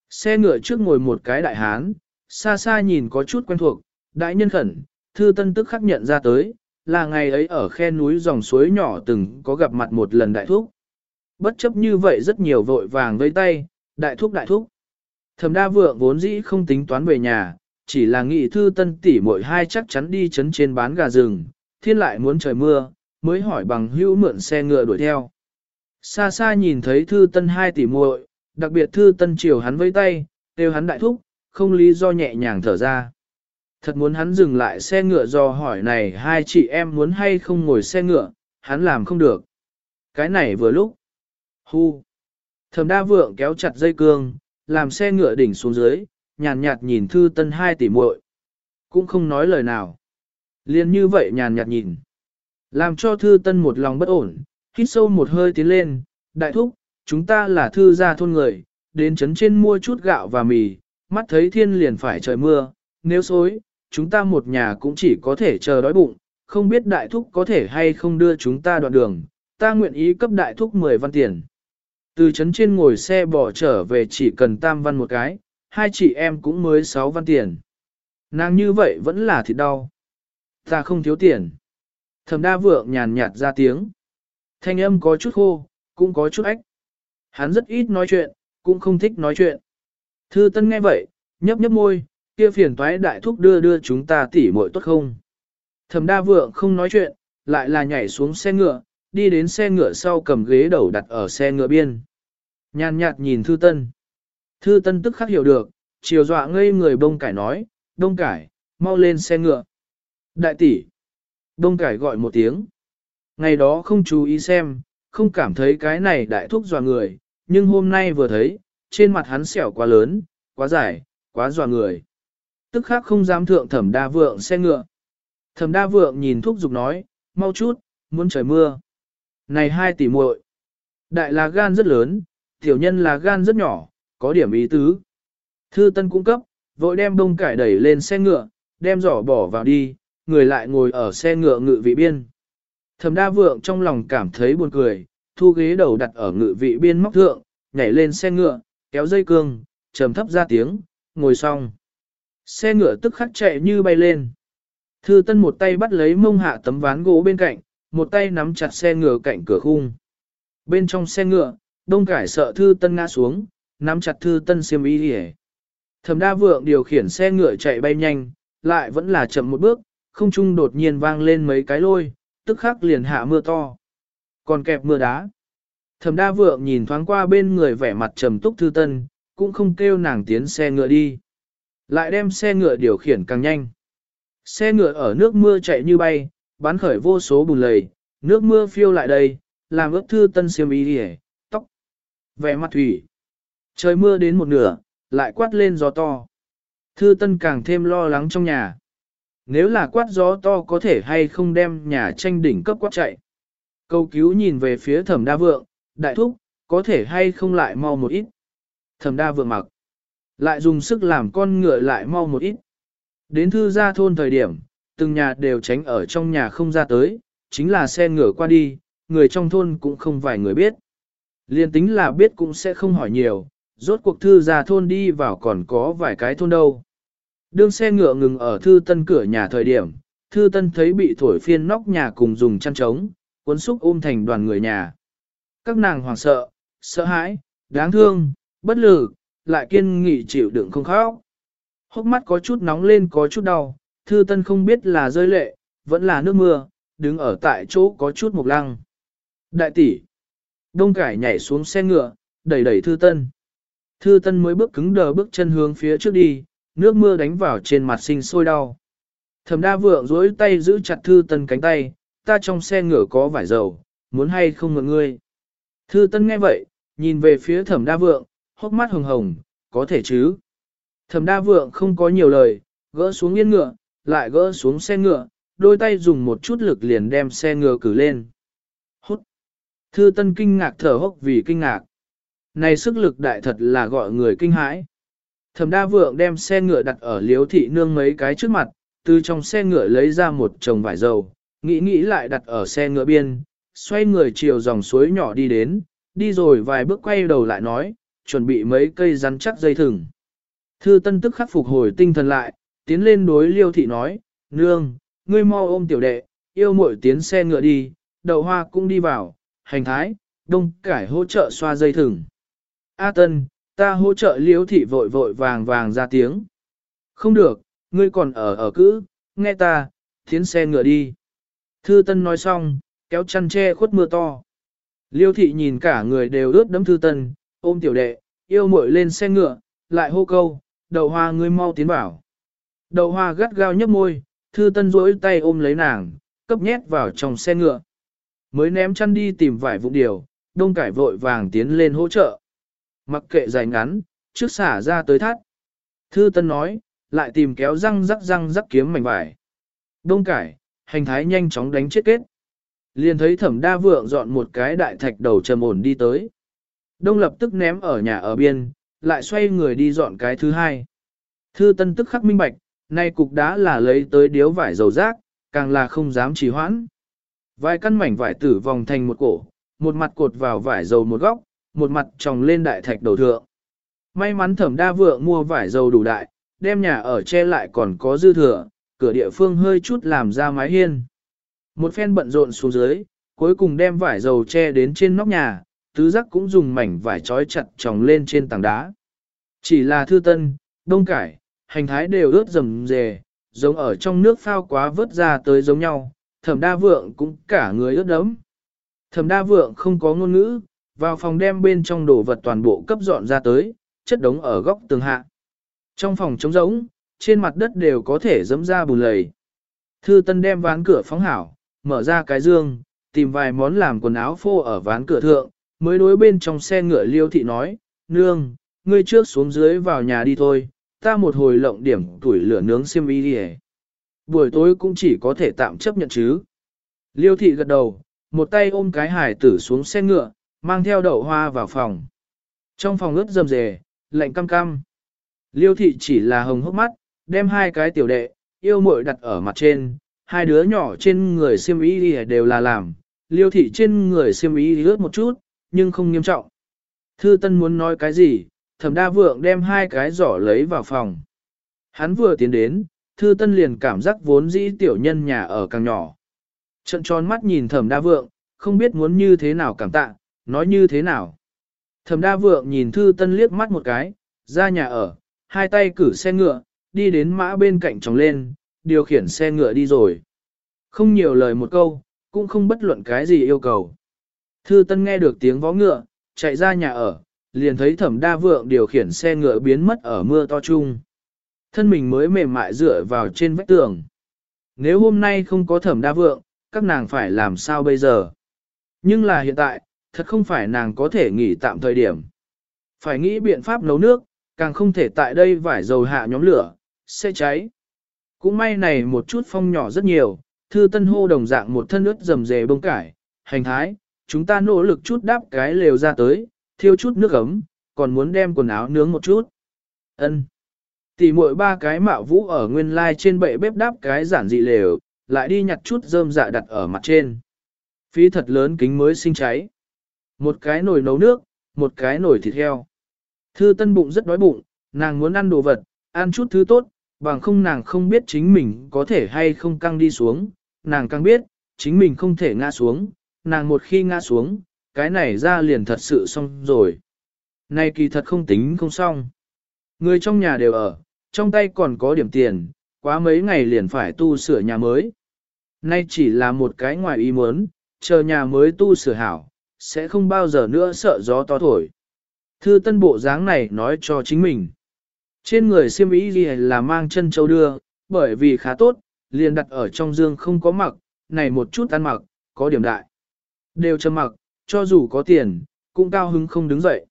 Speaker 1: Xe ngựa trước ngồi một cái đại hán, xa xa nhìn có chút quen thuộc, đại nhân khẩn, Thư Tân tức khắc nhận ra tới, là ngày ấy ở khe núi dòng suối nhỏ từng có gặp mặt một lần đại thúc. Bất chấp như vậy rất nhiều vội vàng với tay, đại thúc đại thúc. Thẩm đa vượng vốn dĩ không tính toán về nhà, chỉ là nghị thư tân tỷ mỗi hai chắc chắn đi chấn trên bán gà rừng, thiên lại muốn trời mưa, mới hỏi bằng hữu mượn xe ngựa đuổi theo. Xa xa nhìn thấy thư tân hai tỷ muội, đặc biệt thư tân chiều hắn với tay, đều hắn đại thúc, không lý do nhẹ nhàng thở ra. Thật muốn hắn dừng lại xe ngựa do hỏi này hai chị em muốn hay không ngồi xe ngựa, hắn làm không được. Cái này vừa lúc. Hu. Thẩm đa vượng kéo chặt dây cương, làm xe ngựa đỉnh xuống dưới, nhàn nhạt nhìn thư tân hai tỷ muội Cũng không nói lời nào. Liên như vậy nhàn nhạt nhìn. Làm cho thư tân một lòng bất ổn, hít sâu một hơi tiến lên. Đại thúc, chúng ta là thư gia thôn người, đến trấn trên mua chút gạo và mì, mắt thấy thiên liền phải trời mưa, nếu xối, chúng ta một nhà cũng chỉ có thể chờ đói bụng, không biết đại thúc có thể hay không đưa chúng ta đoạn đường, ta nguyện ý cấp đại thúc 10 văn tiền. Từ trấn trên ngồi xe bỏ trở về chỉ cần tam văn một cái, hai chị em cũng mới 6 văn tiền. Nàng như vậy vẫn là thịt đau. Ta không thiếu tiền. Thẩm đa vượng nhàn nhạt ra tiếng. Thanh âm có chút khô, cũng có chút ách. Hắn rất ít nói chuyện, cũng không thích nói chuyện. Thư Tân nghe vậy, nhấp nhấp môi, kia phiền toái đại thúc đưa đưa chúng ta tỉ muội tốt không? Thẩm đa vượng không nói chuyện, lại là nhảy xuống xe ngựa, đi đến xe ngựa sau cầm ghế đầu đặt ở xe ngựa biên. Nhàn nhạt nhìn Thư Tân. Thư Tân tức khắc hiểu được, chiều dọa ngây người bông cải nói, đông cải, mau lên xe ngựa. Đại tỷ. Đông cải gọi một tiếng. Ngày đó không chú ý xem, không cảm thấy cái này đại thúc dọa người, nhưng hôm nay vừa thấy, trên mặt hắn sẹo quá lớn, quá dài, quá dọa người. Tức khác không dám thượng thẩm đa vượng xe ngựa. Thẩm đa vượng nhìn thúc giục nói, mau chút, muốn trời mưa. Này hai tỷ muội, Đại là gan rất lớn, tiểu nhân là gan rất nhỏ, có điểm ý tứ. Thư tân cung cấp, vội đem bông cải đẩy lên xe ngựa, đem giỏ bỏ vào đi, người lại ngồi ở xe ngựa ngự vị biên. Thẩm đa vượng trong lòng cảm thấy buồn cười, thu ghế đầu đặt ở ngự vị biên móc thượng, nhảy lên xe ngựa, kéo dây cương, trầm thấp ra tiếng, ngồi xong. Xe ngựa tức khắc chạy như bay lên. Thư Tân một tay bắt lấy mông hạ tấm ván gỗ bên cạnh, một tay nắm chặt xe ngựa cạnh cửa khung. Bên trong xe ngựa, đông cải sợ thư tân ngã xuống, nắm chặt thư tân xiêm y đi Thẩm đa vượng điều khiển xe ngựa chạy bay nhanh, lại vẫn là chậm một bước, không trung đột nhiên vang lên mấy cái lôi, tức khắc liền hạ mưa to. Còn kẹp mưa đá. Thẩm đa vượng nhìn thoáng qua bên người vẻ mặt trầm túc thư tân, cũng không kêu nàng tiến xe ngựa đi. Lại đem xe ngựa điều khiển càng nhanh. Xe ngựa ở nước mưa chạy như bay, bắn khởi vô số bùn lầy, nước mưa phiêu lại đây, làm ướt thư tân xiêm y đi tóc. Vẻ mặt thủy. Trời mưa đến một nửa, lại quát lên gió to. Thư tân càng thêm lo lắng trong nhà. Nếu là quát gió to có thể hay không đem nhà tranh đỉnh cấp quát chạy. Câu cứu nhìn về phía thẩm đa vượng, đại thúc, có thể hay không lại mau một ít. Thẩm đa vượng mặc. Lại dùng sức làm con ngựa lại mau một ít. Đến thư ra thôn thời điểm, từng nhà đều tránh ở trong nhà không ra tới, chính là xe ngựa qua đi, người trong thôn cũng không vài người biết. Liên tính là biết cũng sẽ không hỏi nhiều, rốt cuộc thư ra thôn đi vào còn có vài cái thôn đâu. Đương xe ngựa ngừng ở thư tân cửa nhà thời điểm, thư tân thấy bị thổi phiên nóc nhà cùng dùng chăn trống, cuốn xúc ôm thành đoàn người nhà. Các nàng hoảng sợ, sợ hãi, đáng thương, bất lực, lại kiên nghị chịu đựng không khóc. Hốc mắt có chút nóng lên có chút đau, thư tân không biết là rơi lệ, vẫn là nước mưa, đứng ở tại chỗ có chút mục lăng. Đại tỷ, đông cải nhảy xuống xe ngựa, đẩy đẩy thư tân. Thư tân mới bước cứng đờ bước chân hướng phía trước đi, nước mưa đánh vào trên mặt sinh sôi đau. Thẩm đa vượng dối tay giữ chặt thư tân cánh tay, ta trong xe ngựa có vải dầu, muốn hay không ngựa ngươi. Thư tân nghe vậy, nhìn về phía thẩm đa vượng, hốc mắt hồng hồng, có thể chứ. Thẩm đa vượng không có nhiều lời, gỡ xuống yên ngựa, lại gỡ xuống xe ngựa, đôi tay dùng một chút lực liền đem xe ngựa cử lên. Hút! Thư tân kinh ngạc thở hốc vì kinh ngạc. Này sức lực đại thật là gọi người kinh hãi. Thẩm đa vượng đem xe ngựa đặt ở liếu thị nương mấy cái trước mặt, từ trong xe ngựa lấy ra một chồng vải dầu, nghĩ nghĩ lại đặt ở xe ngựa biên, xoay người chiều dòng suối nhỏ đi đến, đi rồi vài bước quay đầu lại nói, chuẩn bị mấy cây rắn chắc dây thừng. Thư tân tức khắc phục hồi tinh thần lại, tiến lên đối liêu thị nói, nương, ngươi mau ôm tiểu đệ, yêu muội tiến xe ngựa đi, đậu hoa cũng đi vào, hành thái, đông cải hỗ trợ xoa dây thừng. A tân, ta hỗ trợ liêu thị vội vội vàng vàng ra tiếng. Không được, ngươi còn ở ở cữ, nghe ta, tiến xe ngựa đi. Thư tân nói xong, kéo chăn che khuất mưa to. Liêu thị nhìn cả người đều ướt đẫm thư tân, ôm tiểu đệ, yêu muội lên xe ngựa, lại hô câu, đầu hoa ngươi mau tiến vào. đầu hoa gắt gao nhấp môi, thư tân rỗi tay ôm lấy nàng, cấp nhét vào trong xe ngựa. Mới ném chăn đi tìm vải vụ điều, đông cải vội vàng tiến lên hỗ trợ. Mặc kệ dài ngắn, trước xả ra tới thắt. Thư tân nói, lại tìm kéo răng rắc răng rắc kiếm mảnh vải. Đông cải, hành thái nhanh chóng đánh chết kết. Liền thấy thẩm đa vượng dọn một cái đại thạch đầu trầm ổn đi tới. Đông lập tức ném ở nhà ở biên, lại xoay người đi dọn cái thứ hai. Thư tân tức khắc minh bạch, nay cục đá là lấy tới điếu vải dầu rác, càng là không dám trì hoãn. Vài căn mảnh vải tử vòng thành một cổ, một mặt cột vào vải dầu một góc, một mặt tròng lên đại thạch đầu thượng. May mắn thẩm đa vượng mua vải dầu đủ đại, đem nhà ở che lại còn có dư thừa, cửa địa phương hơi chút làm ra mái hiên. Một phen bận rộn xuống dưới, cuối cùng đem vải dầu che đến trên nóc nhà, tứ giác cũng dùng mảnh vải trói chặt tròng lên trên tảng đá. Chỉ là thư tân, đông cải, hành thái đều ướt rầm rề, giống ở trong nước phao quá vớt ra tới giống nhau, thẩm đa vượng cũng cả người ướt đẫm. Thẩm đa vượng không có ngôn ngữ, vào phòng đem bên trong đồ vật toàn bộ cấp dọn ra tới, chất đống ở góc tường hạ. Trong phòng trống rỗng, trên mặt đất đều có thể dẫm ra bùn lầy. Thư Tân đem ván cửa phóng hảo, mở ra cái dương, tìm vài món làm quần áo phô ở ván cửa thượng, mới đối bên trong xe ngựa Liêu thị nói, "Nương, ngươi trước xuống dưới vào nhà đi thôi, ta một hồi lộng điểm tuổi lửa nướng xiêm y đi." Buổi tối cũng chỉ có thể tạm chấp nhận chứ. Liêu thị gật đầu, một tay ôm cái hải tử xuống xe ngựa, mang theo đậu hoa vào phòng. Trong phòng ướt rầm rề, lạnh cam cam. Liêu thị chỉ là hồng hốc mắt, đem hai cái tiểu đệ, yêu muội đặt ở mặt trên, hai đứa nhỏ trên người xiêm y đều là làm, liêu thị trên người xiêm y ướt một chút, nhưng không nghiêm trọng. Thư Tân muốn nói cái gì, Thẩm Đa Vượng đem hai cái giỏ lấy vào phòng. Hắn vừa tiến đến, Thư Tân liền cảm giác vốn dĩ tiểu nhân nhà ở càng nhỏ. Trận tròn mắt nhìn thẩm đa vượng, không biết muốn như thế nào cảm tạ, nói như thế nào. Thẩm đa vượng nhìn thư tân liếc mắt một cái, ra nhà ở, hai tay cử xe ngựa, đi đến mã bên cạnh tròng lên, điều khiển xe ngựa đi rồi. Không nhiều lời một câu, cũng không bất luận cái gì yêu cầu. Thư Tân nghe được tiếng vó ngựa, chạy ra nhà ở, liền thấy Thẩm Đa Vượng điều khiển xe ngựa biến mất ở mưa to chung. Thân mình mới mềm mại dựa vào trên vách tường. Nếu hôm nay không có Thẩm Đa Vượng, các nàng phải làm sao bây giờ? Nhưng là hiện tại, thật không phải nàng có thể nghỉ tạm thời điểm. Phải nghĩ biện pháp nấu nước, càng không thể tại đây vải dầu hạ nhóm lửa, sẽ cháy. Cũng may này một chút phong nhỏ rất nhiều, thư tân hô đồng dạng một thân ướt rầm rề bông cải, hành thái, chúng ta nỗ lực chút đáp cái lều ra tới, thiêu chút nước ấm, còn muốn đem quần áo nướng một chút. ân Tỷ muội ba cái mạo vũ ở nguyên lai trên bệ bếp đáp cái giản dị lều, lại đi nhặt chút rơm dạ đặt ở mặt trên. Phí thật lớn kính mới sinh cháy. Một cái nồi nấu nước, một cái nồi thịt heo. Thư tân bụng rất đói bụng, nàng muốn ăn đồ vật, ăn chút thứ tốt, bằng không nàng không biết chính mình có thể hay không căng đi xuống, nàng càng biết, chính mình không thể ngã xuống, nàng một khi ngã xuống, cái này ra liền thật sự xong rồi. Này kỳ thật không tính không xong. Người trong nhà đều ở, trong tay còn có điểm tiền, quá mấy ngày liền phải tu sửa nhà mới. Nay chỉ là một cái ngoài ý muốn, chờ nhà mới tu sửa hảo, sẽ không bao giờ nữa sợ gió to thổi. Thư tân bộ dáng này nói cho chính mình. Trên người siêm ý gì là mang chân châu đưa, bởi vì khá tốt, liền đặt ở trong dương không có mặc, này một chút ăn mặc, có điểm đại. Đều trầm mặc, cho dù có tiền, cũng cao hứng không đứng dậy.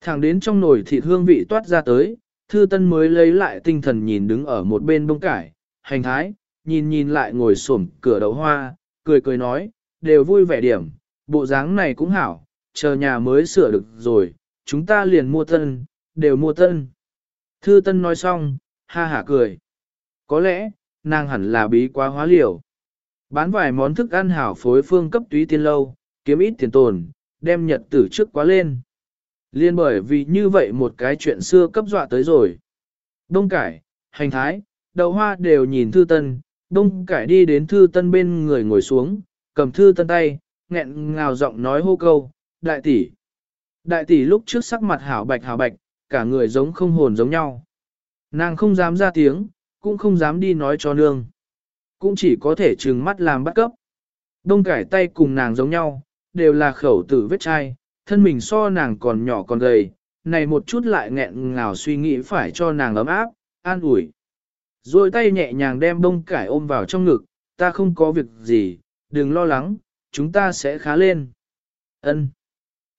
Speaker 1: Thẳng đến trong nồi thịt hương vị toát ra tới, thư tân mới lấy lại tinh thần nhìn đứng ở một bên bông cải, hành thái, nhìn nhìn lại ngồi xổm cửa đậu hoa, cười cười nói, đều vui vẻ điểm, bộ dáng này cũng hảo, chờ nhà mới sửa được rồi, chúng ta liền mua tân, đều mua tân. Thư tân nói xong, ha hả cười. Có lẽ, nàng hẳn là bí quá hóa liều. Bán vài món thức ăn hảo phối phương cấp túy tiên lâu, kiếm ít tiền tồn, đem nhật tử trước quá lên. Liên bởi vì như vậy một cái chuyện xưa cấp dọa tới rồi. Đông cải, hành thái, đậu hoa đều nhìn thư tân, đông cải đi đến thư tân bên người ngồi xuống, cầm thư tân tay, nghẹn ngào giọng nói hô câu, đại tỷ. Đại tỷ lúc trước sắc mặt hảo bạch hảo bạch, cả người giống không hồn giống nhau. Nàng không dám ra tiếng, cũng không dám đi nói cho nương. Cũng chỉ có thể trừng mắt làm bắt cấp. Đông cải tay cùng nàng giống nhau, đều là khẩu tử vết chai, thân mình so nàng còn nhỏ còn gầy, này một chút lại nghẹn ngào suy nghĩ phải cho nàng ấm áp, an ủi. Rồi tay nhẹ nhàng đem đông cải ôm vào trong ngực, ta không có việc gì, đừng lo lắng, chúng ta sẽ khá lên. Ân.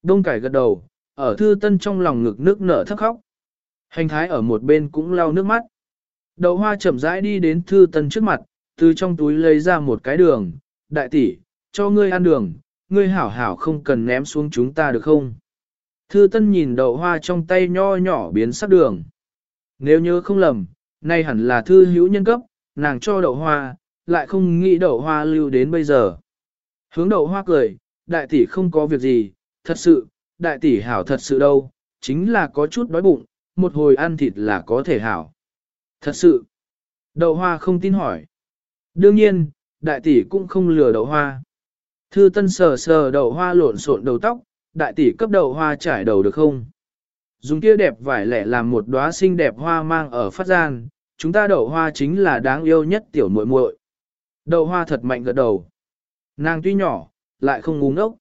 Speaker 1: Đông cải gật đầu, ở thư tân trong lòng ngực nước nở thấp khóc. Hành thái ở một bên cũng lau nước mắt. Đậu hoa chậm rãi đi đến thư tân trước mặt, từ trong túi lấy ra một cái đường, đại tỷ, cho ngươi ăn đường, ngươi hảo hảo không cần ném xuống chúng ta được không? Thư tân nhìn đậu hoa trong tay nho nhỏ biến sắc đường. Nếu nhớ không lầm, nay hẳn là thư hữu nhân cấp, nàng cho đậu hoa, lại không nghĩ đậu hoa lưu đến bây giờ. Hướng đậu hoa cười, đại tỷ không có việc gì, thật sự, đại tỷ hảo thật sự đâu, chính là có chút đói bụng, một hồi ăn thịt là có thể hảo. Thật sự, đậu hoa không tin hỏi. Đương nhiên, đại tỷ cũng không lừa đậu hoa. Thư tân sờ sờ đậu hoa lộn xộn đầu tóc, đại tỷ cấp đậu hoa trải đầu được không? Dùng kia đẹp vải lẻ làm một đóa xinh đẹp hoa mang ở phát gian, chúng ta đậu hoa chính là đáng yêu nhất tiểu muội muội. Đậu hoa thật mạnh gật đầu. Nàng tuy nhỏ, lại không ngu ngốc.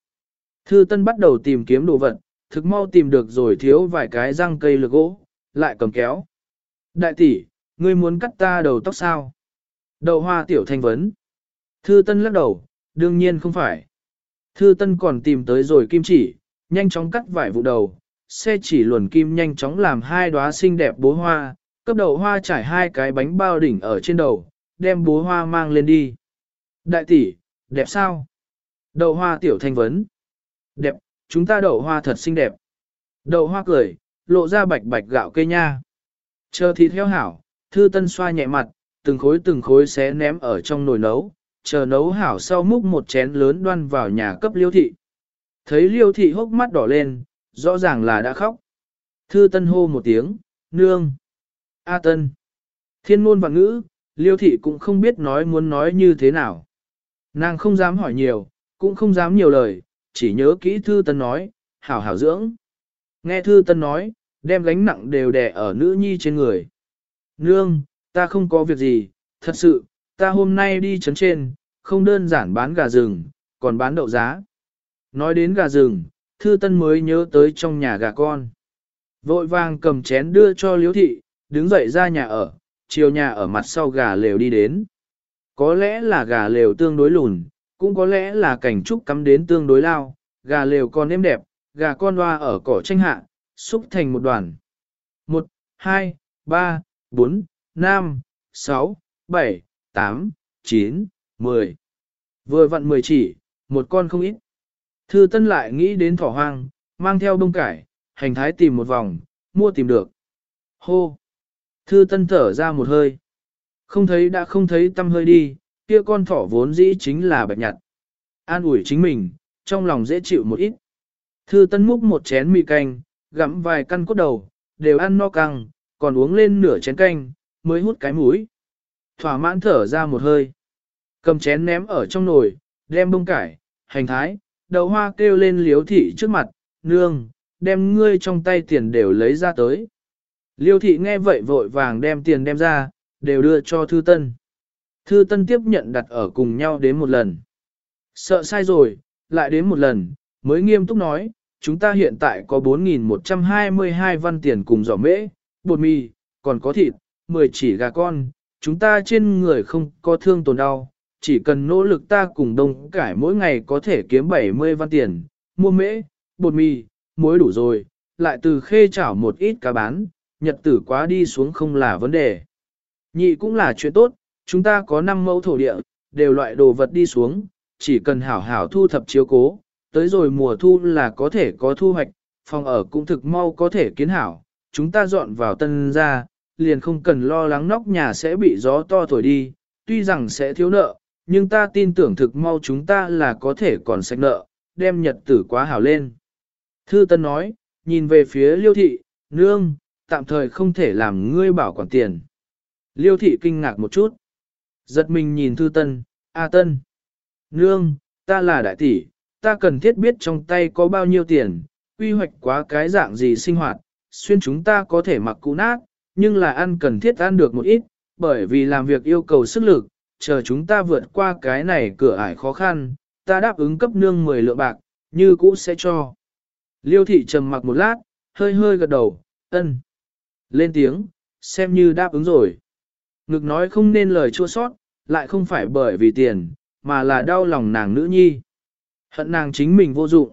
Speaker 1: Thư Tân bắt đầu tìm kiếm đồ vật, thực mau tìm được rồi thiếu vài cái răng cây lược gỗ, lại cầm kéo. Đại tỷ, ngươi muốn cắt ta đầu tóc sao? Đậu hoa tiểu thanh vấn. Thư Tân lắc đầu, đương nhiên không phải. Thư Tân còn tìm tới rồi kim chỉ, nhanh chóng cắt vải vụ đầu, xe chỉ luồn kim nhanh chóng làm hai đóa xinh đẹp bố hoa, cấp đầu hoa trải hai cái bánh bao đỉnh ở trên đầu, đem bố hoa mang lên đi. Đại tỷ, đẹp sao? Đậu hoa tiểu thanh vấn. Đẹp, chúng ta đậu hoa thật xinh đẹp. Đậu hoa cười, lộ ra bạch bạch gạo cây nha. Chờ thịt heo hảo, thư tân xoa nhẹ mặt, từng khối từng khối xé ném ở trong nồi nấu, chờ nấu hảo sau múc một chén lớn đoan vào nhà cấp liêu thị. Thấy liêu thị hốc mắt đỏ lên, rõ ràng là đã khóc. Thư tân hô một tiếng, nương. A tân. Thiên môn và ngữ, liêu thị cũng không biết nói muốn nói như thế nào. Nàng không dám hỏi nhiều, cũng không dám nhiều lời, chỉ nhớ kỹ Thư Tân nói, hảo hảo dưỡng. Nghe Thư Tân nói, đem gánh nặng đều đè ở nữ nhi trên người. Nương, ta không có việc gì, thật sự, ta hôm nay đi chấn trên, không đơn giản bán gà rừng, còn bán đậu giá. Nói đến gà rừng, Thư Tân mới nhớ tới trong nhà gà con. Vội vàng cầm chén đưa cho Liễu thị, đứng dậy ra nhà ở, chiều nhà ở mặt sau gà lều đi đến. Có lẽ là gà lều tương đối lùn, cũng có lẽ là cảnh trúc cắm đến tương đối lao, gà lều con êm đẹp, gà con hoa ở cỏ tranh hạ, xúc thành một đoàn. 1, 2, 3, 4, 5, 6, 7, 8, 9, 10. Vừa vặn 10 chỉ, một con không ít. Thư Tân lại nghĩ đến thỏ hoang, mang theo đông cải, hành thái tìm một vòng, mua tìm được. Hô! Thư Tân thở ra một hơi. Không thấy đã không thấy tâm hơi đi, kia con thỏ vốn dĩ chính là bạch nhặt. An ủi chính mình, trong lòng dễ chịu một ít. Thư Tân múc một chén mì canh, gặm vài căn cốt đầu, đều ăn no căng, còn uống lên nửa chén canh, mới hút cái mũi. Thỏa mãn thở ra một hơi. Cầm chén ném ở trong nồi, đem bông cải, hành thái, đậu hoa kêu lên liếu thị trước mặt, nương, đem ngươi trong tay tiền đều lấy ra tới. Liêu thị nghe vậy vội vàng đem tiền đem ra, đều đưa cho Thư Tân. Thư Tân tiếp nhận đặt ở cùng nhau đến một lần. Sợ sai rồi, lại đến một lần, mới nghiêm túc nói, chúng ta hiện tại có 4.122 văn tiền cùng giỏ mễ, bột mì, còn có thịt, 10 chỉ gà con, chúng ta trên người không có thương tổn đau, chỉ cần nỗ lực ta cùng đông cải mỗi ngày có thể kiếm 70 văn tiền, mua mễ, bột mì, muối đủ rồi, lại từ khê chảo một ít cá bán, nhật tử quá đi xuống không là vấn đề. Nhị cũng là chuyện tốt, chúng ta có 5 mẫu thổ địa, đều loại đồ vật đi xuống, chỉ cần hảo hảo thu thập chiếu cố, tới rồi mùa thu là có thể có thu hoạch, phòng ở cũng thực mau có thể kiến hảo, chúng ta dọn vào tân ra, liền không cần lo lắng nóc nhà sẽ bị gió to thổi đi, tuy rằng sẽ thiếu nợ, nhưng ta tin tưởng thực mau chúng ta là có thể còn sạch nợ, đem nhật tử quá hảo lên. Thư Tân nói, nhìn về phía Liêu thị, nương, tạm thời không thể làm ngươi bảo quản tiền. Liêu thị kinh ngạc một chút. Giật mình nhìn Thư Tân, A Tân. Nương, ta là đại tỷ, ta cần thiết biết trong tay có bao nhiêu tiền, quy hoạch quá cái dạng gì sinh hoạt, xuyên chúng ta có thể mặc cũ nát, nhưng là ăn cần thiết ăn được một ít, bởi vì làm việc yêu cầu sức lực, chờ chúng ta vượt qua cái này cửa ải khó khăn, ta đáp ứng cấp nương 10 lượng bạc, như cũ sẽ cho. Liêu thị trầm mặc một lát, hơi hơi gật đầu, ân. Lên tiếng, xem như đáp ứng rồi. Ngực nói không nên lời chua sót, lại không phải bởi vì tiền, mà là đau lòng nàng nữ nhi. Hận nàng chính mình vô dụng.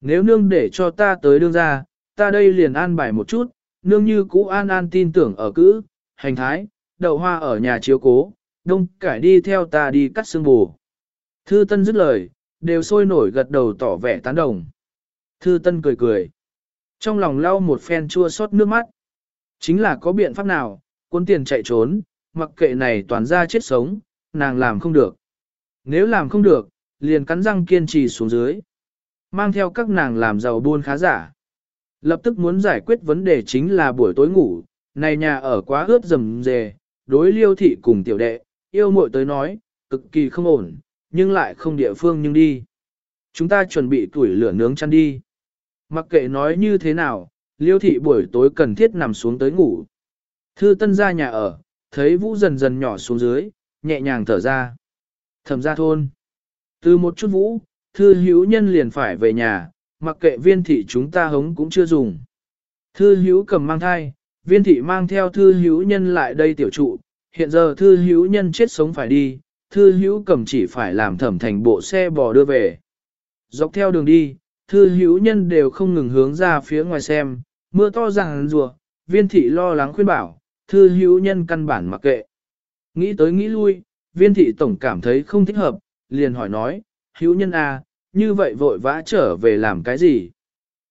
Speaker 1: Nếu nương để cho ta tới đương ra, ta đây liền an bài một chút, nương như cũ an an tin tưởng ở cữ, hành thái, đậu hoa ở nhà chiếu cố, đông cải đi theo ta đi cắt xương bù. Thư Tân dứt lời, đều sôi nổi gật đầu tỏ vẻ tán đồng. Thư Tân cười cười. Trong lòng lau một phen chua xót nước mắt. Chính là có biện pháp nào, cuốn tiền chạy trốn, mặc kệ này toàn ra chết sống, nàng làm không được. Nếu làm không được, liền cắn răng kiên trì xuống dưới. Mang theo các nàng làm giàu buôn khá giả. Lập tức muốn giải quyết vấn đề chính là buổi tối ngủ, này nhà ở quá ướt rầm rề, đối liêu thị cùng tiểu đệ, yêu muội tới nói, cực kỳ không ổn, nhưng lại không địa phương nhưng đi. Chúng ta chuẩn bị tuổi lửa nướng chăn đi. Mặc kệ nói như thế nào, liêu thị buổi tối cần thiết nằm xuống tới ngủ. Thư tân ra nhà ở, thấy vũ dần dần nhỏ xuống dưới, nhẹ nhàng thở ra. Thẩm ra thôn. Từ một chút vũ, thư hữu nhân liền phải về nhà, mặc kệ viên thị chúng ta hống cũng chưa dùng. Thư hữu cầm mang thai, viên thị mang theo thư hữu nhân lại đây tiểu trụ, hiện giờ thư hữu nhân chết sống phải đi, thư hữu cầm chỉ phải làm thẩm thành bộ xe bò đưa về. Dọc theo đường đi, thư hữu nhân đều không ngừng hướng ra phía ngoài xem, mưa to ràng rùa, viên thị lo lắng khuyên bảo, thư hữu nhân căn bản mặc kệ. Nghĩ tới nghĩ lui, viên thị tổng cảm thấy không thích hợp, liền hỏi nói, hữu nhân à, như vậy vội vã trở về làm cái gì?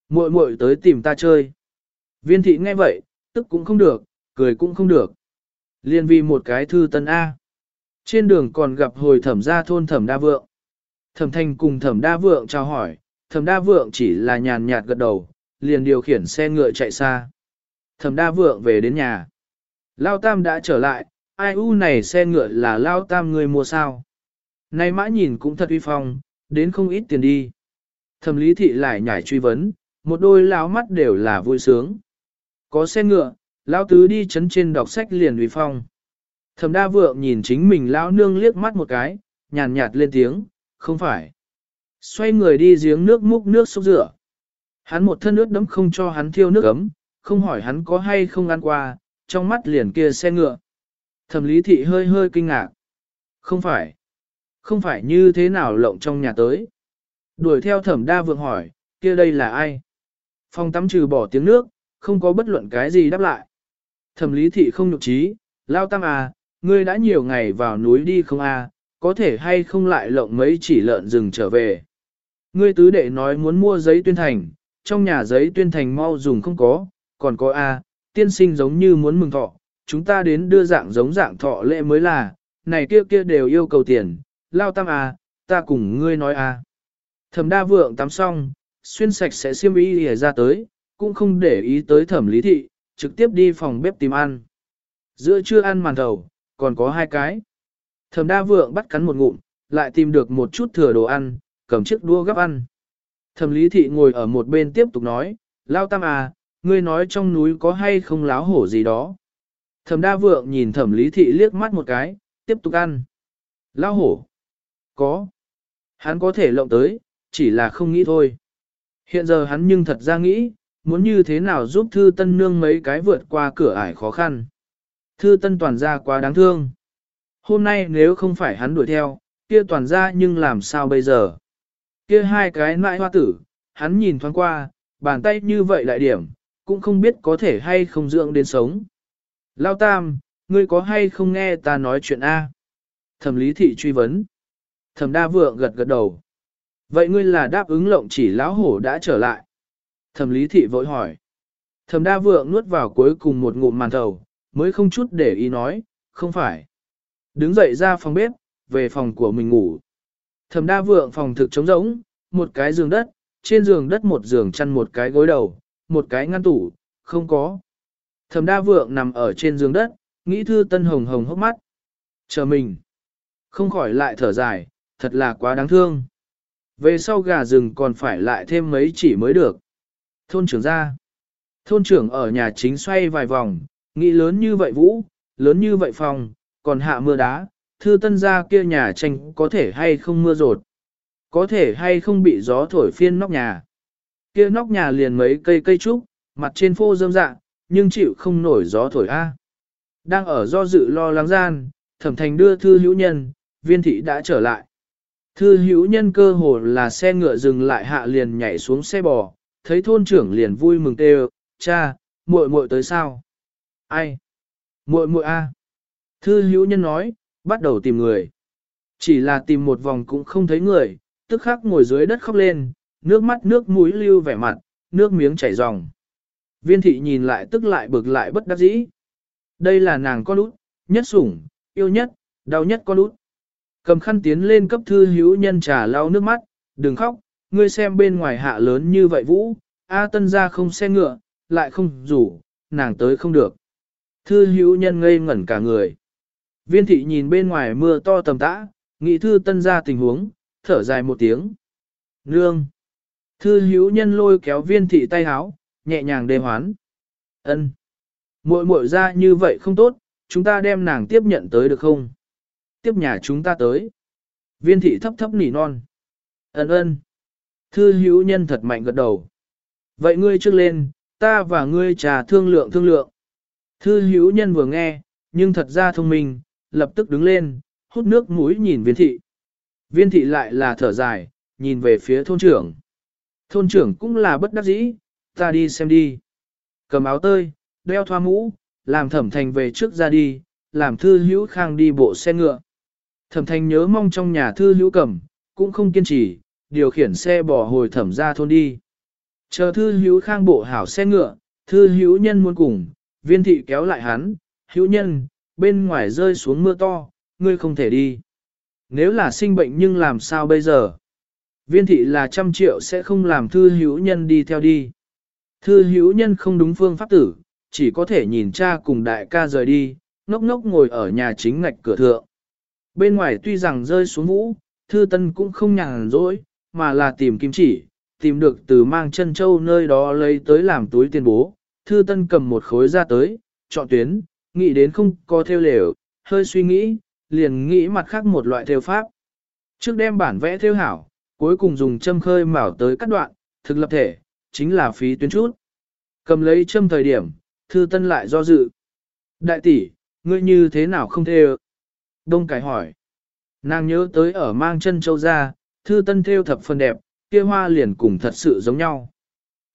Speaker 1: Muội muội tới tìm ta chơi. Viên thị nghe vậy, tức cũng không được, cười cũng không được. Liên vì một cái thư tân A. Trên đường còn gặp hồi thẩm gia thôn thẩm đa vượng. Thẩm thanh cùng thẩm đa vượng chào hỏi, thẩm đa vượng chỉ là nhàn nhạt gật đầu, liền điều khiển xe ngựa chạy xa. Thẩm đa vượng về đến nhà. Lao Tam đã trở lại, ai u này xe ngựa là Lao Tam người mua sao? Này mã nhìn cũng thật uy phong, đến không ít tiền đi. Thẩm lý thị lại nhảy truy vấn, một đôi lão mắt đều là vui sướng. Có xe ngựa, lão tứ đi chấn trên đọc sách liền uy phong. Thẩm đa vượng nhìn chính mình lão nương liếc mắt một cái, nhàn nhạt lên tiếng, không phải. Xoay người đi giếng nước múc nước xúc rửa. Hắn một thân nước đấm không cho hắn thiêu nước ấm, không hỏi hắn có hay không ăn qua, trong mắt liền kia xe ngựa. Thẩm lý thị hơi hơi kinh ngạc. Không phải. Không phải như thế nào lộng trong nhà tới. Đuổi theo thẩm đa vượng hỏi, kia đây là ai? Phong tắm trừ bỏ tiếng nước, không có bất luận cái gì đáp lại. Thẩm lý thị không nhục trí, lao tam à, ngươi đã nhiều ngày vào núi đi không à, có thể hay không lại lộng mấy chỉ lợn rừng trở về. Ngươi tứ đệ nói muốn mua giấy tuyên thành, trong nhà giấy tuyên thành mau dùng không có, còn có a, à, tiên sinh giống như muốn mừng thọ, chúng ta đến đưa dạng giống dạng thọ lễ mới là, này kia kia đều yêu cầu tiền, lao tam à, ta cùng ngươi nói à. Thẩm đa vượng tắm xong, xuyên sạch sẽ xiêm y lìa ra tới, cũng không để ý tới thẩm lý thị, trực tiếp đi phòng bếp tìm ăn. Giữa trưa ăn màn thầu, còn có hai cái. Thẩm đa vượng bắt cắn một ngụm, lại tìm được một chút thừa đồ ăn, cầm chiếc đua gấp ăn. Thẩm lý thị ngồi ở một bên tiếp tục nói, lao tam à, ngươi nói trong núi có hay không láo hổ gì đó. Thẩm đa vượng nhìn thẩm lý thị liếc mắt một cái, tiếp tục ăn. Lao hổ. Có. Hắn có thể lộng tới, chỉ là không nghĩ thôi. Hiện giờ hắn nhưng thật ra nghĩ, muốn như thế nào giúp thư tân nương mấy cái vượt qua cửa ải khó khăn. Thư tân toàn ra quá đáng thương. Hôm nay nếu không phải hắn đuổi theo, kia toàn ra nhưng làm sao bây giờ? Kia hai cái nãi hoa tử, hắn nhìn thoáng qua, bàn tay như vậy lại điểm, cũng không biết có thể hay không dưỡng đến sống. Lao tam, ngươi có hay không nghe ta nói chuyện A? Thẩm lý thị truy vấn. Thẩm đa vượng gật gật đầu. Vậy ngươi là đáp ứng lộng chỉ lão hổ đã trở lại. Thẩm lý thị vội hỏi. Thẩm đa vượng nuốt vào cuối cùng một ngụm màn thầu, mới không chút để ý nói, không phải. Đứng dậy ra phòng bếp, về phòng của mình ngủ. Thẩm đa vượng phòng thực trống rỗng, một cái giường đất, trên giường đất một giường chăn một cái gối đầu, một cái ngăn tủ, không có. Thẩm đa vượng nằm ở trên giường đất, nghĩ thư tân hồng hồng hốc mắt. Chờ mình. Không khỏi lại thở dài, thật là quá đáng thương. Về sau gà rừng còn phải lại thêm mấy chỉ mới được. Thôn trưởng ra. Thôn trưởng ở nhà chính xoay vài vòng, nghĩ lớn như vậy vũ, lớn như vậy phòng, còn hạ mưa đá, thư tân ra kia nhà tranh có thể hay không mưa rột. Có thể hay không bị gió thổi phiên nóc nhà. Kia nóc nhà liền mấy cây cây trúc, mặt trên phô rơm dạ, nhưng chịu không nổi gió thổi a. Đang ở do dự lo lắng gian, thẩm thành đưa thư hữu nhân, viên thị đã trở lại. Thư hữu nhân cơ hồ là xe ngựa dừng lại hạ liền nhảy xuống xe bò, thấy thôn trưởng liền vui mừng kêu, cha, muội muội tới sao? Ai? Muội muội a. Thư hữu nhân nói, bắt đầu tìm người. Chỉ là tìm một vòng cũng không thấy người, tức khắc ngồi dưới đất khóc lên, nước mắt nước mũi lưu vẻ mặt, nước miếng chảy ròng. Viên thị nhìn lại tức lại bực lại bất đắc dĩ. Đây là nàng con út, nhất sủng, yêu nhất, đau nhất con út. Cầm khăn tiến lên cấp thư hữu nhân trà lau nước mắt, đừng khóc, ngươi xem bên ngoài hạ lớn như vậy vũ, A tân ra không xe ngựa, lại không rủ, nàng tới không được. Thư hữu nhân ngây ngẩn cả người. Viên thị nhìn bên ngoài mưa to tầm tã, nghĩ thư tân ra tình huống, thở dài một tiếng. Nương! Thư hữu nhân lôi kéo viên thị tay háo, nhẹ nhàng đề hoán. ân muội muội ra như vậy không tốt, chúng ta đem nàng tiếp nhận tới được không? Tiếp nhà chúng ta tới. Viên thị thấp thấp nỉ non. Ấn ơn. Thư hữu nhân thật mạnh gật đầu. Vậy ngươi trước lên, ta và ngươi trà thương lượng thương lượng. Thư hữu nhân vừa nghe, nhưng thật ra thông minh, lập tức đứng lên, hút nước mũi nhìn viên thị. Viên thị lại là thở dài, nhìn về phía thôn trưởng. Thôn trưởng cũng là bất đắc dĩ, ta đi xem đi. Cầm áo tơi, đeo thoa mũ, làm thẩm thành về trước ra đi, làm thư hữu khang đi bộ xe ngựa. Thẩm Thanh nhớ mong trong nhà thư hữu cầm, cũng không kiên trì, điều khiển xe bỏ hồi thẩm ra thôn đi. Chờ thư hữu khang bộ hảo xe ngựa, thư hữu nhân muốn cùng, viên thị kéo lại hắn, hữu nhân, bên ngoài rơi xuống mưa to, ngươi không thể đi. Nếu là sinh bệnh nhưng làm sao bây giờ? Viên thị là trăm triệu sẽ không làm thư hữu nhân đi theo đi. Thư hữu nhân không đúng phương pháp tử, chỉ có thể nhìn cha cùng đại ca rời đi, ngốc ngốc ngồi ở nhà chính ngạch cửa thượng. Bên ngoài tuy rằng rơi xuống vũ, thư tân cũng không nhàn rỗi, mà là tìm kim chỉ, tìm được từ mang chân châu nơi đó lấy tới làm túi tiền bố. Thư tân cầm một khối ra tới, chọn tuyến, nghĩ đến không có theo lều, hơi suy nghĩ, liền nghĩ mặt khác một loại theo pháp. Trước đem bản vẽ theo hảo, cuối cùng dùng châm khơi mảo tới cắt đoạn, thực lập thể, chính là phí tuyến chút. Cầm lấy châm thời điểm, thư tân lại do dự. Đại tỷ, ngươi như thế nào không theo? Đông cải hỏi. Nàng nhớ tới ở mang chân châu ra, thư tân theo thập phần đẹp, kia hoa liền cùng thật sự giống nhau.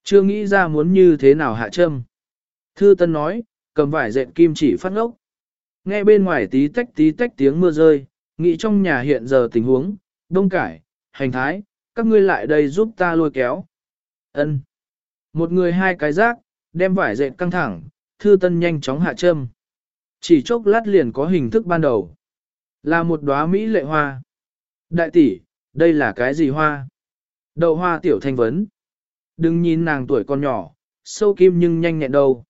Speaker 1: Chưa nghĩ ra muốn như thế nào hạ châm. Thư tân nói, cầm vải dệt kim chỉ phát ngốc. Nghe bên ngoài tí tách tí tách tiếng mưa rơi, nghĩ trong nhà hiện giờ tình huống, đông cải, hành thái, các ngươi lại đây giúp ta lôi kéo. ân Một người hai cái rác, đem vải dệt căng thẳng, thư tân nhanh chóng hạ châm. Chỉ chốc lát liền có hình thức ban đầu. Là một đóa mỹ lệ hoa. Đại tỷ, đây là cái gì hoa? Đậu hoa tiểu thanh vấn. Đừng nhìn nàng tuổi còn nhỏ, sâu kim nhưng nhanh nhẹn đâu.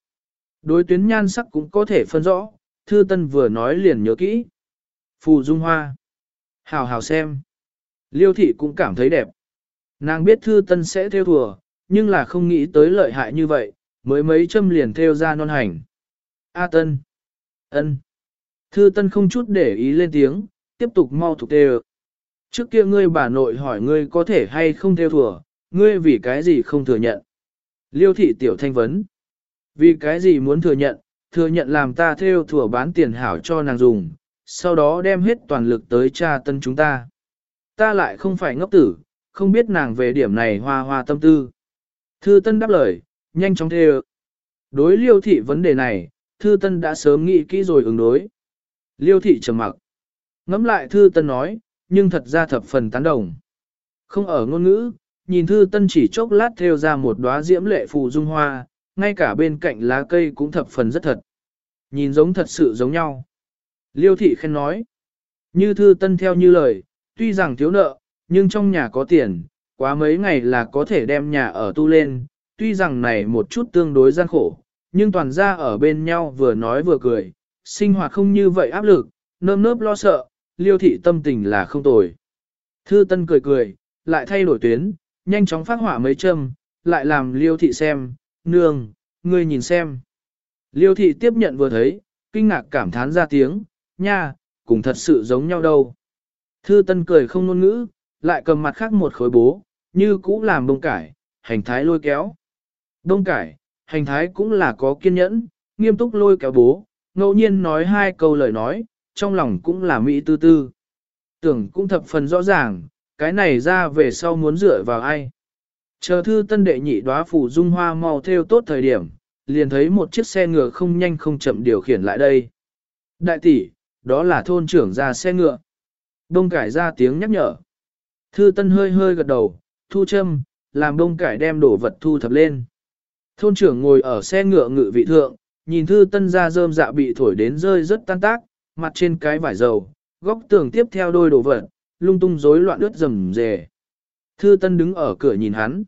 Speaker 1: Đối tuyến nhan sắc cũng có thể phân rõ, thư tân vừa nói liền nhớ kỹ. Phù dung hoa. Hào hào xem. Liêu thị cũng cảm thấy đẹp. Nàng biết thư tân sẽ theo thùa, nhưng là không nghĩ tới lợi hại như vậy, mới mấy châm liền theo ra non hành. A tân. ân. Thư tân không chút để ý lên tiếng, tiếp tục mau thuộc tê Trước kia ngươi bà nội hỏi ngươi có thể hay không theo thừa, ngươi vì cái gì không thừa nhận. Liêu thị tiểu thanh vấn. Vì cái gì muốn thừa nhận, thừa nhận làm ta theo thừa bán tiền hảo cho nàng dùng, sau đó đem hết toàn lực tới cha tân chúng ta. Ta lại không phải ngốc tử, không biết nàng về điểm này hoa hoa tâm tư. Thư Tân đáp lời, nhanh chóng theo. Đối liêu thị vấn đề này, Thư Tân đã sớm nghĩ kỹ rồi ứng đối. Liêu thị trầm mặc. Ngắm lại Thư Tân nói, nhưng thật ra thập phần tán đồng. Không ở ngôn ngữ, nhìn Thư Tân chỉ chốc lát theo ra một đóa diễm lệ phù dung hoa, ngay cả bên cạnh lá cây cũng thập phần rất thật. Nhìn giống thật sự giống nhau. Liêu thị khen nói. Như Thư Tân theo như lời, tuy rằng thiếu nợ, nhưng trong nhà có tiền, quá mấy ngày là có thể đem nhà ở tu lên, tuy rằng này một chút tương đối gian khổ, nhưng toàn ra ở bên nhau vừa nói vừa cười, sinh hoạt không như vậy áp lực, nơm nớp lo sợ, liêu thị tâm tình là không tồi. Thư Tân cười cười, lại thay đổi tuyến, nhanh chóng phát hỏa mấy châm, lại làm liêu thị xem, nương, ngươi nhìn xem. Liêu thị tiếp nhận vừa thấy, kinh ngạc cảm thán ra tiếng, nha, cùng thật sự giống nhau đâu. Thư Tân cười không ngôn ngữ, lại cầm mặt khác một khối bố, như cũ làm bông cải, hành thái lôi kéo. Bông cải, hành thái cũng là có kiên nhẫn, nghiêm túc lôi kéo bố, ngẫu nhiên nói hai câu lời nói, trong lòng cũng là mỹ tư tư. Tưởng cũng thập phần rõ ràng, cái này ra về sau muốn dựa vào ai. Chờ thư tân đệ nhị đóa phủ dung hoa màu theo tốt thời điểm, liền thấy một chiếc xe ngựa không nhanh không chậm điều khiển lại đây. Đại tỷ, đó là thôn trưởng ra xe ngựa. Đông cải ra tiếng nhắc nhở. Thư Tân hơi hơi gật đầu, thu châm, làm đông cải đem đổ vật thu thập lên. Thôn trưởng ngồi ở xe ngựa ngự vị thượng, nhìn Thư Tân ra rơm dạ bị thổi đến rơi rất tan tác, mặt trên cái vải dầu, góc tường tiếp theo đôi đồ vật, lung tung rối loạn ướt rầm rề. Thư Tân đứng ở cửa nhìn hắn.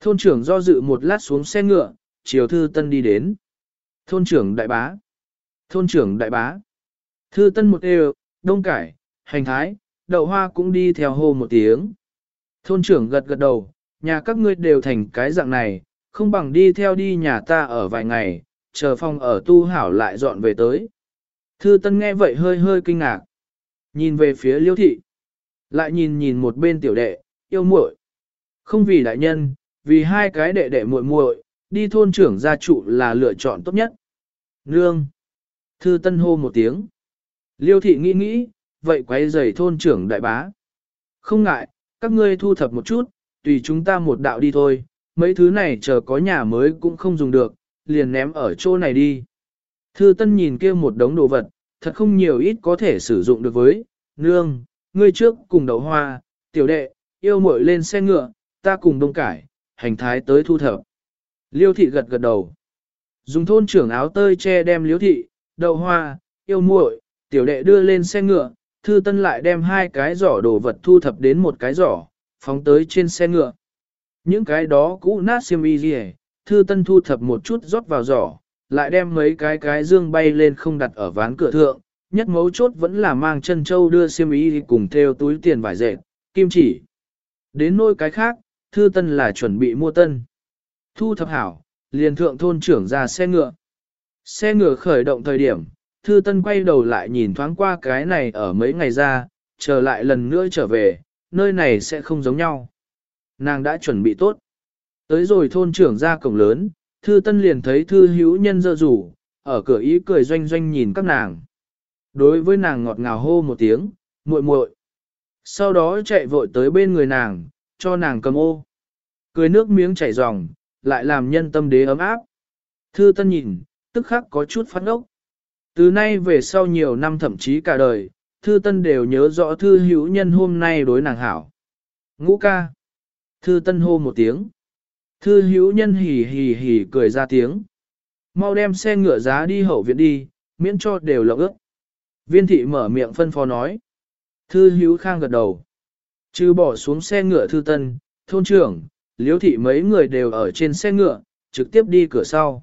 Speaker 1: Thôn trưởng do dự một lát xuống xe ngựa, chiều Thư Tân đi đến. Thôn trưởng đại bá. Thôn trưởng đại bá. Thư Tân một đều, đông cải, hành thái, đậu hoa cũng đi theo hô một tiếng. Thôn trưởng gật gật đầu, nhà các ngươi đều thành cái dạng này, không bằng đi theo đi nhà ta ở vài ngày, chờ phòng ở tu hảo lại dọn về tới. Thư Tân nghe vậy hơi hơi kinh ngạc, nhìn về phía Liêu thị, lại nhìn nhìn một bên tiểu đệ, yêu muội. Không vì đại nhân, vì hai cái đệ đệ muội muội, đi thôn trưởng gia trụ là lựa chọn tốt nhất. Nương. Thư Tân hô một tiếng. Liêu thị nghĩ nghĩ, vậy quay giày thôn trưởng đại bá. Không ngại, các ngươi thu thập một chút, tùy chúng ta một đạo đi thôi, mấy thứ này chờ có nhà mới cũng không dùng được, liền ném ở chỗ này đi. Thư Tân nhìn kia một đống đồ vật, thật không nhiều ít có thể sử dụng được với, nương, ngươi trước cùng đậu hoa, tiểu đệ, yêu muội lên xe ngựa, ta cùng đông cải, hành thái tới thu thập. Liêu thị gật gật đầu. Dùng thôn trưởng áo tơi che đem liêu thị, đậu hoa, yêu muội, tiểu đệ đưa lên xe ngựa, thư tân lại đem hai cái giỏ đồ vật thu thập đến một cái giỏ, phóng tới trên xe ngựa. Những cái đó cũ nát xiêm y gì thư tân thu thập một chút rót vào giỏ, lại đem mấy cái cái dương bay lên không đặt ở ván cửa thượng, nhất mấu chốt vẫn là mang chân châu đưa xiêm y cùng theo túi tiền vải dệt, kim chỉ. Đến nôi cái khác, thư tân là chuẩn bị mua tân. Thu thập hảo, liền thượng thôn trưởng ra xe ngựa. Xe ngựa khởi động thời điểm, thư tân quay đầu lại nhìn thoáng qua cái này ở mấy ngày ra, trở lại lần nữa trở về, nơi này sẽ không giống nhau. Nàng đã chuẩn bị tốt. Tới rồi thôn trưởng ra cổng lớn, thư tân liền thấy thư hữu nhân dơ rủ, ở cửa ý cười doanh doanh nhìn các nàng. Đối với nàng ngọt ngào hô một tiếng, muội muội. Sau đó chạy vội tới bên người nàng, cho nàng cầm ô. Cười nước miếng chảy ròng, lại làm nhân tâm đế ấm áp. Thư tân nhìn, tức khắc có chút phát ốc. Từ nay về sau nhiều năm thậm chí cả đời, thư tân đều nhớ rõ thư hữu nhân hôm nay đối nàng hảo. Ngũ ca. Thư tân hô một tiếng. Thư hữu nhân hì hì hì cười ra tiếng. Mau đem xe ngựa giá đi hậu viện đi, miễn cho đều lộng ước. Viên thị mở miệng phân phó nói. Thư hữu khang gật đầu. Chứ bỏ xuống xe ngựa thư tân, thôn trưởng, liếu thị mấy người đều ở trên xe ngựa, trực tiếp đi cửa sau.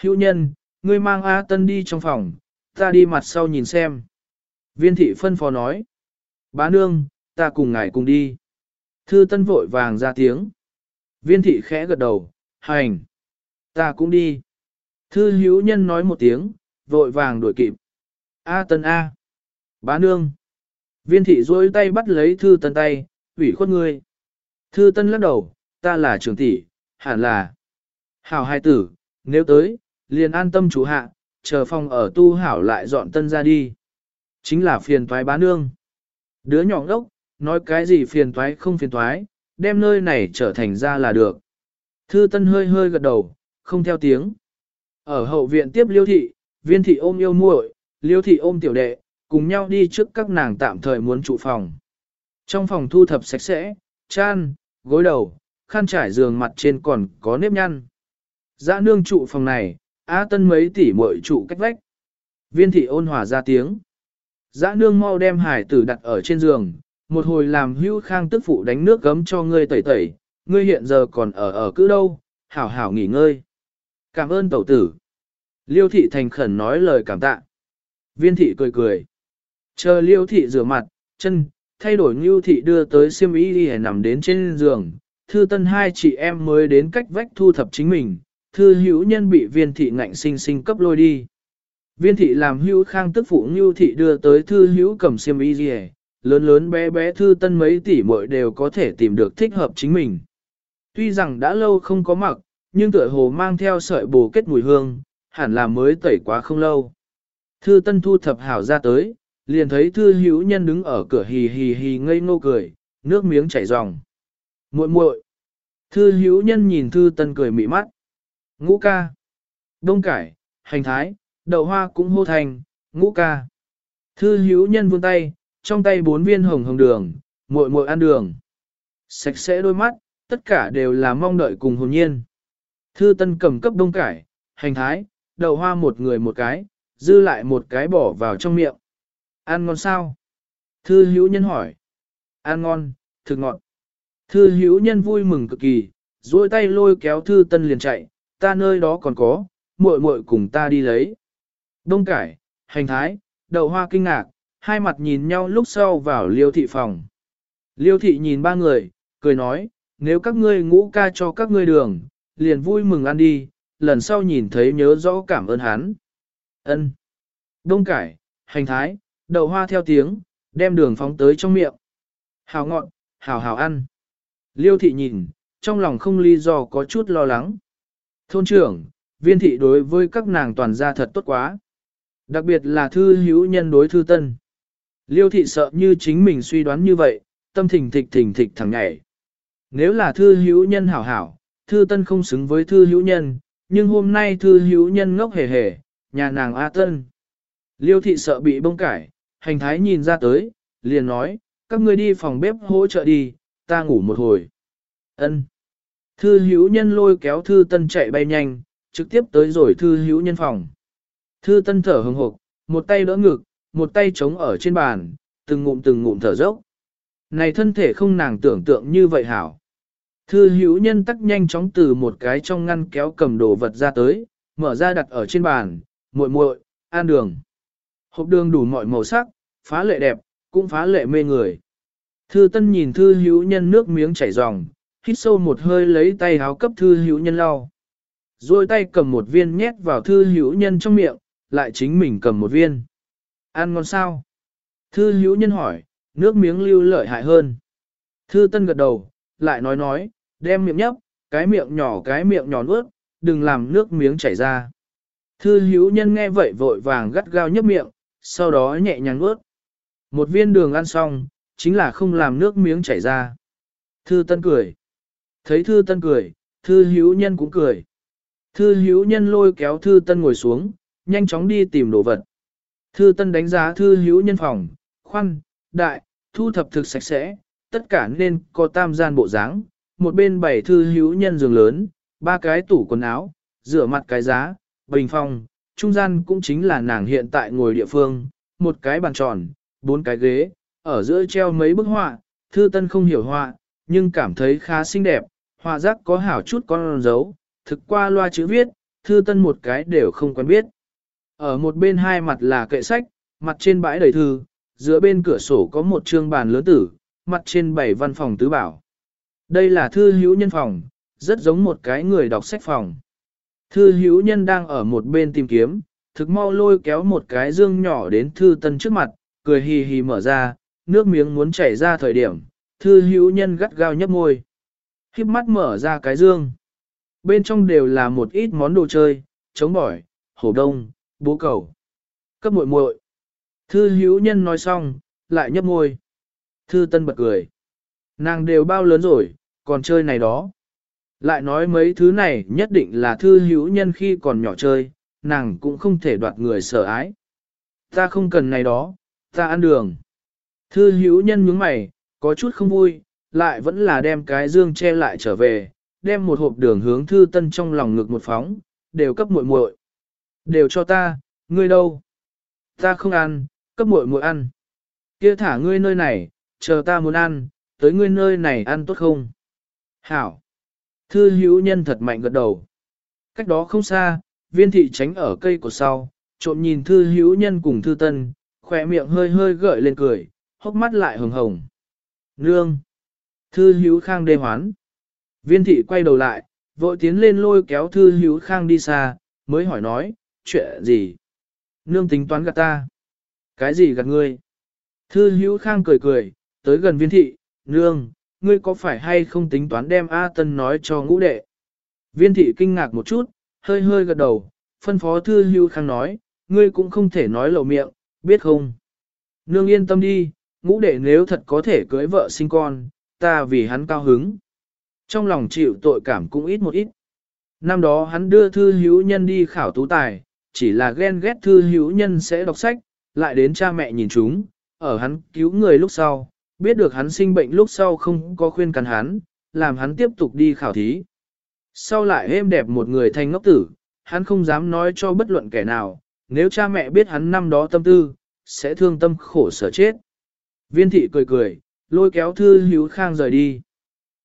Speaker 1: Hữu nhân, ngươi mang A tân đi trong phòng, ta đi mặt sau nhìn xem. Viên thị phân phó nói. Bá nương, ta cùng ngài cùng đi. Thư tân vội vàng ra tiếng. Viên thị khẽ gật đầu, hành. Ta cũng đi. Thư hữu nhân nói một tiếng, vội vàng đuổi kịp. A tân A. Bá nương. Viên thị duỗi tay bắt lấy thư tân tay, ủy khuất ngươi. Thư tân lắc đầu, ta là trưởng tỷ, hẳn là. Hảo hai tử, nếu tới, liền an tâm chủ hạ, chờ phòng ở tu hảo lại dọn tân ra đi. Chính là phiền toái bá nương. Đứa nhỏ ngốc, nói cái gì phiền toái không phiền toái, đem nơi này trở thành ra là được. Thư tân hơi hơi gật đầu, không theo tiếng. Ở hậu viện tiếp liêu thị, viên thị ôm yêu muội, liêu thị ôm tiểu đệ, cùng nhau đi trước các nàng tạm thời muốn trụ phòng. Trong phòng thu thập sạch sẽ, chan, gối đầu, khăn trải giường mặt trên còn có nếp nhăn. Dã nương trụ phòng này, á tân mấy tỷ muội trụ cách vách. Viên thị ôn hòa ra tiếng. Dã nương mau đem hải tử đặt ở trên giường, một hồi làm hưu khang tức phụ đánh nước gấm cho ngươi tẩy tẩy, ngươi hiện giờ còn ở ở cứ đâu, hảo hảo nghỉ ngơi. Cảm ơn tẩu tử. Liêu thị thành khẩn nói lời cảm tạ. Viên thị cười cười. Chờ liêu thị rửa mặt, chân, thay đổi ngưu thị đưa tới xiêm y đi nằm đến trên giường. Thư tân hai chị em mới đến cách vách thu thập chính mình. Thư hữu nhân bị viên thị ngạnh sinh sinh cấp lôi đi. Viên thị làm hữu khang tức phụ ngưu thị đưa tới thư hữu cầm xiêm y đi lớn lớn bé bé thư tân mấy tỷ muội đều có thể tìm được thích hợp chính mình. Tuy rằng đã lâu không có mặc, nhưng tựa hồ mang theo sợi bồ kết mùi hương, hẳn là mới tẩy quá không lâu. Thư tân thu thập hảo ra tới, liền thấy thư hữu nhân đứng ở cửa hì hì hì ngây ngô cười, nước miếng chảy ròng. muội muội Thư hữu nhân nhìn thư tân cười mị mắt. Ngũ ca. Đông cải, hành thái, đậu hoa cũng hô thành, ngũ ca. Thư hữu nhân vươn tay, trong tay bốn viên hồng hồng đường, muội muội ăn đường. Sạch sẽ đôi mắt, tất cả đều là mong đợi cùng hồn nhiên. Thư tân cầm cấp đông cải, hành thái, đậu hoa một người một cái, dư lại một cái bỏ vào trong miệng. Ăn ngon sao? Thư hữu nhân hỏi. Ăn ngon, thực ngọt. Thư hữu nhân vui mừng cực kỳ, duỗi tay lôi kéo thư tân liền chạy, ta nơi đó còn có, muội muội cùng ta đi lấy. Đông cải, hành thái, đậu hoa kinh ngạc, hai mặt nhìn nhau lúc sau vào liêu thị phòng. Liêu thị nhìn ba người, cười nói, nếu các ngươi ngũ ca cho các ngươi đường, liền vui mừng ăn đi, lần sau nhìn thấy nhớ rõ cảm ơn hắn. Ân. Đông cải, hành thái, đậu hoa theo tiếng, đem đường phóng tới trong miệng. Hào ngọn, hào hào ăn. Liêu thị nhìn, trong lòng không lý do có chút lo lắng. Thôn trưởng, viên thị đối với các nàng toàn gia thật tốt quá. Đặc biệt là thư hữu nhân đối thư tân. Liêu thị sợ như chính mình suy đoán như vậy, tâm thình thịch thình thịch thẳng nhảy. Nếu là thư hữu nhân hảo hảo, thư tân không xứng với thư hữu nhân, nhưng hôm nay thư hữu nhân ngốc hề hề, nhà nàng A tân. Liêu thị sợ bị bông cải, hành thái nhìn ra tới, liền nói, các ngươi đi phòng bếp hỗ trợ đi, ta ngủ một hồi. Ân. Thư hữu nhân lôi kéo thư tân chạy bay nhanh, trực tiếp tới rồi thư hữu nhân phòng. Thư tân thở hừng hộp, một tay đỡ ngực, một tay chống ở trên bàn, từng ngụm từng ngụm thở dốc. Này thân thể không nàng tưởng tượng như vậy hảo. Thư hữu nhân tắc nhanh chóng từ một cái trong ngăn kéo cầm đồ vật ra tới, mở ra đặt ở trên bàn, muội muội, an đường. Hộp đường đủ mọi màu sắc, phá lệ đẹp, cũng phá lệ mê người. Thư tân nhìn thư hữu nhân nước miếng chảy ròng, hít sâu một hơi lấy tay háo cấp thư hữu nhân lau. Rồi tay cầm một viên nhét vào thư hữu nhân trong miệng, lại chính mình cầm một viên. Ăn ngon sao? Thư hữu nhân hỏi, nước miếng lưu lợi hại hơn. Thư tân gật đầu, lại nói nói, đem miệng nhấp, cái miệng nhỏ cái miệng nhỏ nuốt, đừng làm nước miếng chảy ra. Thư hữu nhân nghe vậy vội vàng gắt gao nhấp miệng, sau đó nhẹ nhàng nuốt. Một viên đường ăn xong, chính là không làm nước miếng chảy ra. Thư tân cười. Thấy thư tân cười, thư hữu nhân cũng cười. Thư hữu nhân lôi kéo thư tân ngồi xuống, nhanh chóng đi tìm đồ vật. Thư tân đánh giá thư hữu nhân phòng, khoan, đại, thu thập thực sạch sẽ, tất cả nên có tam gian bộ dáng, một bên bảy thư hữu nhân giường lớn, ba cái tủ quần áo, rửa mặt cái giá, bình phòng, trung gian cũng chính là nàng hiện tại ngồi địa phương, một cái bàn tròn, bốn cái ghế, ở giữa treo mấy bức họa, thư tân không hiểu họa, nhưng cảm thấy khá xinh đẹp, họa giác có hảo chút con dấu, thực qua loa chữ viết, thư tân một cái đều không quen biết. Ở một bên hai mặt là kệ sách, mặt trên bãi đầy thư, giữa bên cửa sổ có một trương bàn lớn tử, mặt trên bảy văn phòng tứ bảo. Đây là thư hữu nhân phòng, rất giống một cái người đọc sách phòng. Thư hữu nhân đang ở một bên tìm kiếm, thực mau lôi kéo một cái dương nhỏ đến thư tân trước mặt, cười hì hì mở ra, nước miếng muốn chảy ra thời điểm, thư hữu nhân gắt gao nhấp môi. Khiếp mắt mở ra cái dương. Bên trong đều là một ít món đồ chơi, chống bỏi, hổ đông, bố cầu. Cấp muội muội. Thư hữu nhân nói xong, lại nhấp môi. Thư tân bật cười. Nàng đều bao lớn rồi, còn chơi này đó. Lại nói mấy thứ này nhất định là thư hữu nhân khi còn nhỏ chơi, nàng cũng không thể đoạt người sợ ái. Ta không cần này đó, ta ăn đường. Thư hữu nhân nhướng mày, có chút không vui, lại vẫn là đem cái dương che lại trở về, đem một hộp đường hướng thư tân trong lòng ngực một phóng, đều cấp muội muội Đều cho ta, ngươi đâu? Ta không ăn, cấp muội muội ăn. Kia thả ngươi nơi này, chờ ta muốn ăn, tới ngươi nơi này ăn tốt không? Hảo. Thư hữu nhân thật mạnh gật đầu. Cách đó không xa, viên thị tránh ở cây của sau, trộm nhìn thư hữu nhân cùng thư tân, khỏe miệng hơi hơi gợi lên cười, hốc mắt lại hồng hồng. Nương! Thư hữu khang đê hoán. Viên thị quay đầu lại, vội tiến lên lôi kéo thư hữu khang đi xa, mới hỏi nói, chuyện gì? Nương tính toán gạt ta. Cái gì gạt ngươi? Thư hữu khang cười cười, tới gần viên thị, nương, ngươi có phải hay không tính toán đem A Tân nói cho ngũ đệ? Viên thị kinh ngạc một chút, hơi hơi gật đầu, phân phó thư hữu khang nói, ngươi cũng không thể nói lầu miệng, biết không? Nương yên tâm đi, ngũ đệ nếu thật có thể cưới vợ sinh con, ta vì hắn cao hứng. Trong lòng chịu tội cảm cũng ít một ít. Năm đó hắn đưa thư hữu nhân đi khảo tú tài, chỉ là ghen ghét thư hữu nhân sẽ đọc sách, lại đến cha mẹ nhìn chúng, ở hắn cứu người lúc sau, biết được hắn sinh bệnh lúc sau không có khuyên cắn hắn, làm hắn tiếp tục đi khảo thí. Sau lại êm đẹp một người thành ngốc tử, hắn không dám nói cho bất luận kẻ nào, nếu cha mẹ biết hắn năm đó tâm tư, sẽ thương tâm khổ sở chết. Viên thị cười cười, lôi kéo thư hữu khang rời đi.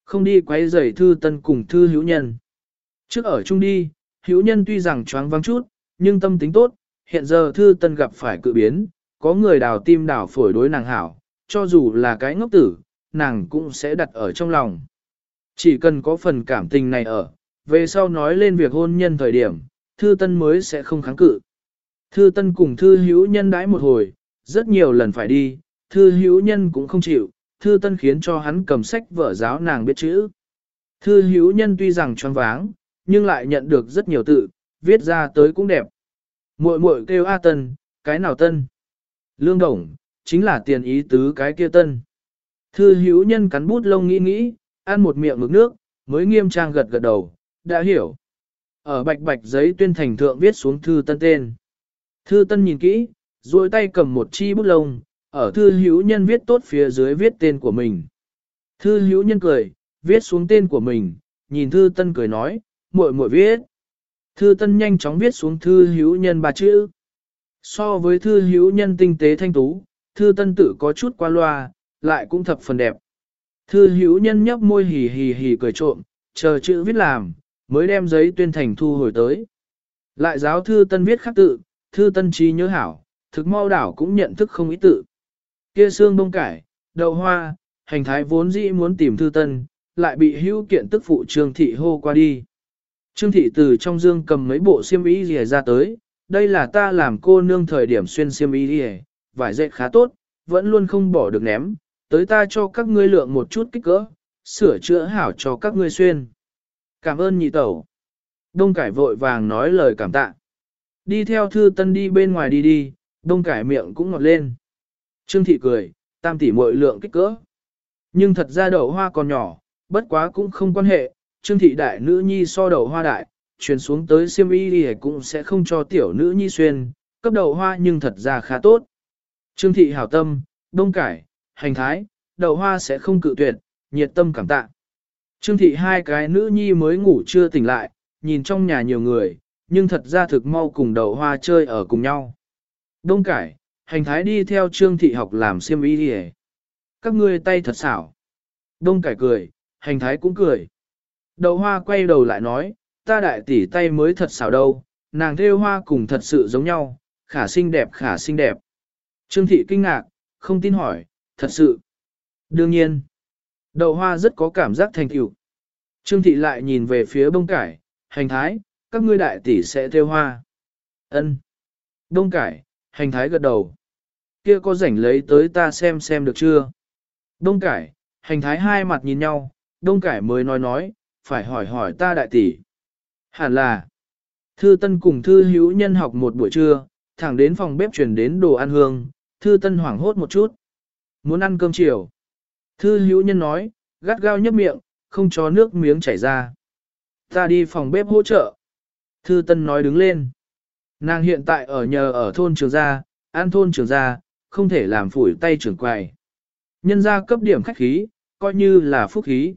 Speaker 1: Không đi quấy rầy thư tân cùng thư hữu nhân. Trước ở chung đi, hữu nhân tuy rằng choáng vắng chút, nhưng tâm tính tốt, hiện giờ thư tân gặp phải cự biến, có người đào tim đào phổi đối nàng hảo, cho dù là cái ngốc tử, nàng cũng sẽ đặt ở trong lòng. Chỉ cần có phần cảm tình này ở, về sau nói lên việc hôn nhân thời điểm, thư tân mới sẽ không kháng cự. Thư tân cùng thư hữu nhân đãi một hồi, rất nhiều lần phải đi, thư hữu nhân cũng không chịu, thư tân khiến cho hắn cầm sách vở giáo nàng biết chữ. Thư hữu nhân tuy rằng choáng váng, nhưng lại nhận được rất nhiều tự, viết ra tới cũng đẹp. Muội muội kêu A Tân, cái nào Tân? Lương Đồng, chính là tiền ý tứ cái kia Tân. Thư hữu nhân cắn bút lông nghĩ nghĩ, ăn một miệng mực nước, mới nghiêm trang gật gật đầu, đã hiểu. Ở bạch bạch giấy tuyên thành thượng viết xuống thư tân tên. Thư tân nhìn kỹ, duỗi tay cầm một chi bút lông, ở thư hữu nhân viết tốt phía dưới viết tên của mình. Thư hữu nhân cười, viết xuống tên của mình, nhìn thư tân cười nói, muội muội viết. Thư tân nhanh chóng viết xuống thư hữu nhân ba chữ. So với thư hữu nhân tinh tế thanh tú, thư tân tự có chút qua loa, lại cũng thập phần đẹp. Thư hữu nhân nhấp môi hì hì hì cười trộm, chờ chữ viết làm, mới đem giấy tuyên thành thu hồi tới. Lại giáo thư tân viết khắc tự, thư tân trí nhớ hảo, thực mau đảo cũng nhận thức không ý tự. Kia xương bông cải, đậu hoa, hành thái vốn dĩ muốn tìm thư tân, lại bị hữu kiện tức phụ trương thị hô qua đi. Trương thị từ trong dương cầm mấy bộ xiêm y rìa ra tới, đây là ta làm cô nương thời điểm xuyên xiêm y rìa, vải dệt khá tốt, vẫn luôn không bỏ được ném, tới ta cho các ngươi lượng một chút kích cỡ, sửa chữa hảo cho các ngươi xuyên. Cảm ơn nhị tẩu. Đông cải vội vàng nói lời cảm tạ. Đi theo thư tân đi bên ngoài đi đi, đông cải miệng cũng ngọt lên. Trương thị cười, tam tỷ muội lượng kích cỡ. Nhưng thật ra đậu hoa còn nhỏ, bất quá cũng không quan hệ, trương thị đại nữ nhi so đầu hoa đại, truyền xuống tới siêm y thì cũng sẽ không cho tiểu nữ nhi xuyên, cấp đầu hoa nhưng thật ra khá tốt. Trương thị hảo tâm, đông cải, hành thái, đầu hoa sẽ không cự tuyệt, nhiệt tâm cảm tạ. Trương thị hai cái nữ nhi mới ngủ chưa tỉnh lại, nhìn trong nhà nhiều người, nhưng thật ra thực mau cùng đầu hoa chơi ở cùng nhau. Đông cải, hành thái đi theo trương thị học làm Siêm y đi Các ngươi tay thật xảo. Đông cải cười, hành thái cũng cười. Đậu hoa quay đầu lại nói, ta đại tỷ tay mới thật xảo đâu, nàng theo hoa cùng thật sự giống nhau, khả xinh đẹp khả xinh đẹp. Trương thị kinh ngạc, không tin hỏi, thật sự. Đương nhiên, đậu hoa rất có cảm giác thành tựu. Trương thị lại nhìn về phía bông cải, hành thái, các ngươi đại tỷ sẽ theo hoa. Ân. Bông cải, hành thái gật đầu. Kia có rảnh lấy tới ta xem xem được chưa? Đông cải, hành thái hai mặt nhìn nhau, đông cải mới nói nói, phải hỏi hỏi ta đại tỷ. Hẳn là, thư tân cùng thư hữu nhân học một buổi trưa, thẳng đến phòng bếp chuyển đến đồ ăn hương, thư tân hoảng hốt một chút. Muốn ăn cơm chiều. Thư hữu nhân nói, gắt gao nhấp miệng, không cho nước miếng chảy ra. Ta đi phòng bếp hỗ trợ. Thư tân nói đứng lên. Nàng hiện tại ở nhờ ở thôn trường gia, an thôn trường gia, không thể làm phủi tay trưởng quầy. Nhân gia cấp điểm khách khí, coi như là phúc khí.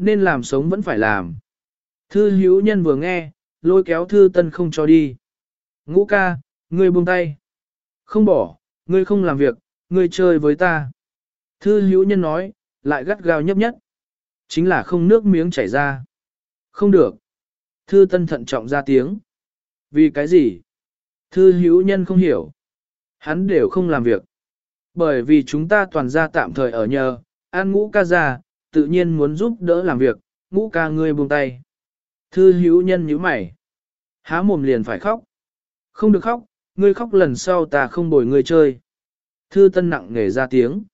Speaker 1: Nên làm sống vẫn phải làm. Thư hữu nhân vừa nghe, lôi kéo thư tân không cho đi. Ngũ ca, ngươi buông tay. Không bỏ, ngươi không làm việc, ngươi chơi với ta. Thư hữu nhân nói, lại gắt gao nhấp nhất. Chính là không nước miếng chảy ra. Không được. Thư tân thận trọng ra tiếng. Vì cái gì? Thư hữu nhân không hiểu. Hắn đều không làm việc. Bởi vì chúng ta toàn ra tạm thời ở nhờ, an ngũ ca ra, tự nhiên muốn giúp đỡ làm việc, ngũ ca ngươi buông tay. Thư hữu nhân nhíu mày. Há mồm liền phải khóc. Không được khóc, ngươi khóc lần sau ta không bồi ngươi chơi. Thư tân nặng nghề ra tiếng.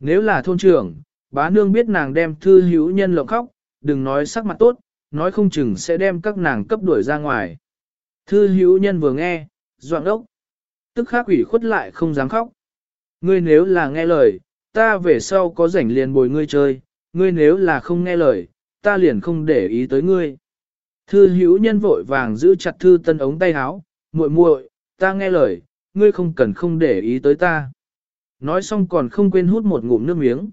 Speaker 1: Nếu là thôn trưởng, bá nương biết nàng đem thư hữu nhân lộng khóc, đừng nói sắc mặt tốt, nói không chừng sẽ đem các nàng cấp đuổi ra ngoài. Thư hữu nhân vừa nghe, doạng đốc. Tức khắc ủy khuất lại không dám khóc. Ngươi nếu là nghe lời, ta về sau có rảnh liền bồi ngươi chơi, ngươi nếu là không nghe lời, ta liền không để ý tới ngươi. Thư hữu nhân vội vàng giữ chặt thư tân ống tay áo, muội muội, ta nghe lời, ngươi không cần không để ý tới ta. Nói xong còn không quên hút một ngụm nước miếng.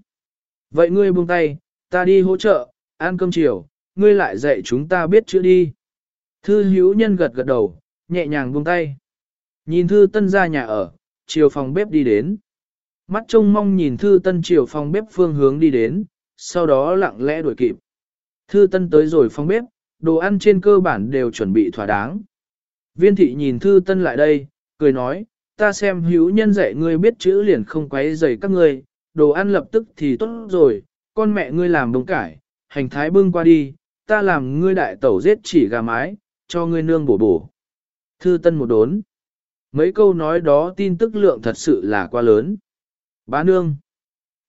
Speaker 1: Vậy ngươi buông tay, ta đi hỗ trợ, ăn cơm chiều, ngươi lại dạy chúng ta biết chữ đi. Thư hữu nhân gật gật đầu, nhẹ nhàng buông tay. Nhìn thư tân ra nhà ở, chiều phòng bếp đi đến. Mắt trông mong nhìn thư tân chiều phòng bếp phương hướng đi đến, sau đó lặng lẽ đuổi kịp. Thư tân tới rồi phòng bếp, đồ ăn trên cơ bản đều chuẩn bị thỏa đáng. Viên thị nhìn thư tân lại đây, cười nói, ta xem hữu nhân dạy ngươi biết chữ liền không quấy rầy các ngươi, đồ ăn lập tức thì tốt rồi, con mẹ ngươi làm bông cải, hành thái bưng qua đi, ta làm ngươi đại tẩu giết chỉ gà mái, cho ngươi nương bổ bổ. Thư tân một đốn. Mấy câu nói đó tin tức lượng thật sự là quá lớn. Bá nương.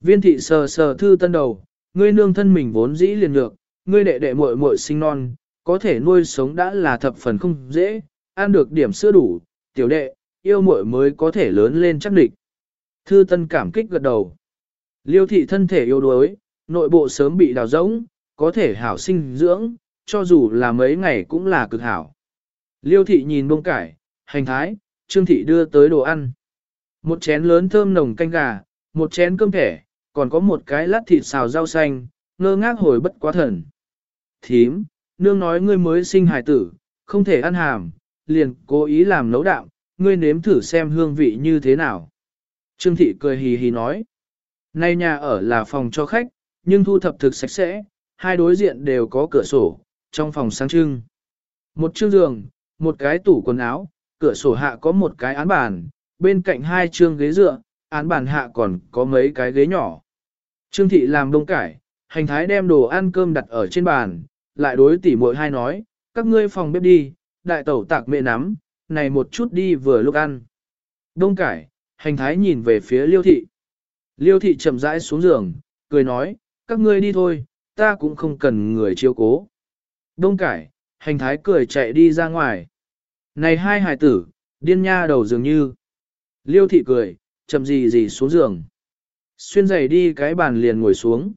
Speaker 1: Viên thị sờ sờ thư tân đầu, ngươi nương thân mình vốn dĩ liền nhược, ngươi đệ đệ muội muội sinh non, có thể nuôi sống đã là thập phần không dễ, ăn được điểm sữa đủ, tiểu đệ, yêu muội mới có thể lớn lên chắc địch. Thư tân cảm kích gật đầu. Liêu thị thân thể yếu đuối, nội bộ sớm bị đào rỗng, có thể hảo sinh dưỡng, cho dù là mấy ngày cũng là cực hảo. Liêu thị nhìn bông cải, hành thái, trương thị đưa tới đồ ăn. Một chén lớn thơm nồng canh gà, một chén cơm thẻ, còn có một cái lát thịt xào rau xanh, ngơ ngác hồi bất quá thần. Thím, nương nói ngươi mới sinh hài tử, không thể ăn hàm, liền cố ý làm nấu đạm, ngươi nếm thử xem hương vị như thế nào. Trương thị cười hì hì nói, nay nhà ở là phòng cho khách, nhưng thu thập thực sạch sẽ, hai đối diện đều có cửa sổ, trong phòng sáng trưng. Một chiếc giường, một cái tủ quần áo, cửa sổ hạ có một cái án bàn, bên cạnh hai chương ghế dựa, án bàn hạ còn có mấy cái ghế nhỏ. Trương thị làm đông cải, hành thái đem đồ ăn cơm đặt ở trên bàn, lại đối tỉ muội hai nói, các ngươi phòng bếp đi, đại tẩu tạc mẹ nắm, này một chút đi vừa lúc ăn. Đông cải, hành thái nhìn về phía liêu thị. Liêu thị chậm rãi xuống giường, cười nói, các ngươi đi thôi, ta cũng không cần người chiếu cố. Đông cải, hành thái cười chạy đi ra ngoài. Này hai hài tử, điên nha đầu dường như. Liêu thị cười, chậm gì gì xuống giường. Xuyên giày đi cái bàn liền ngồi xuống.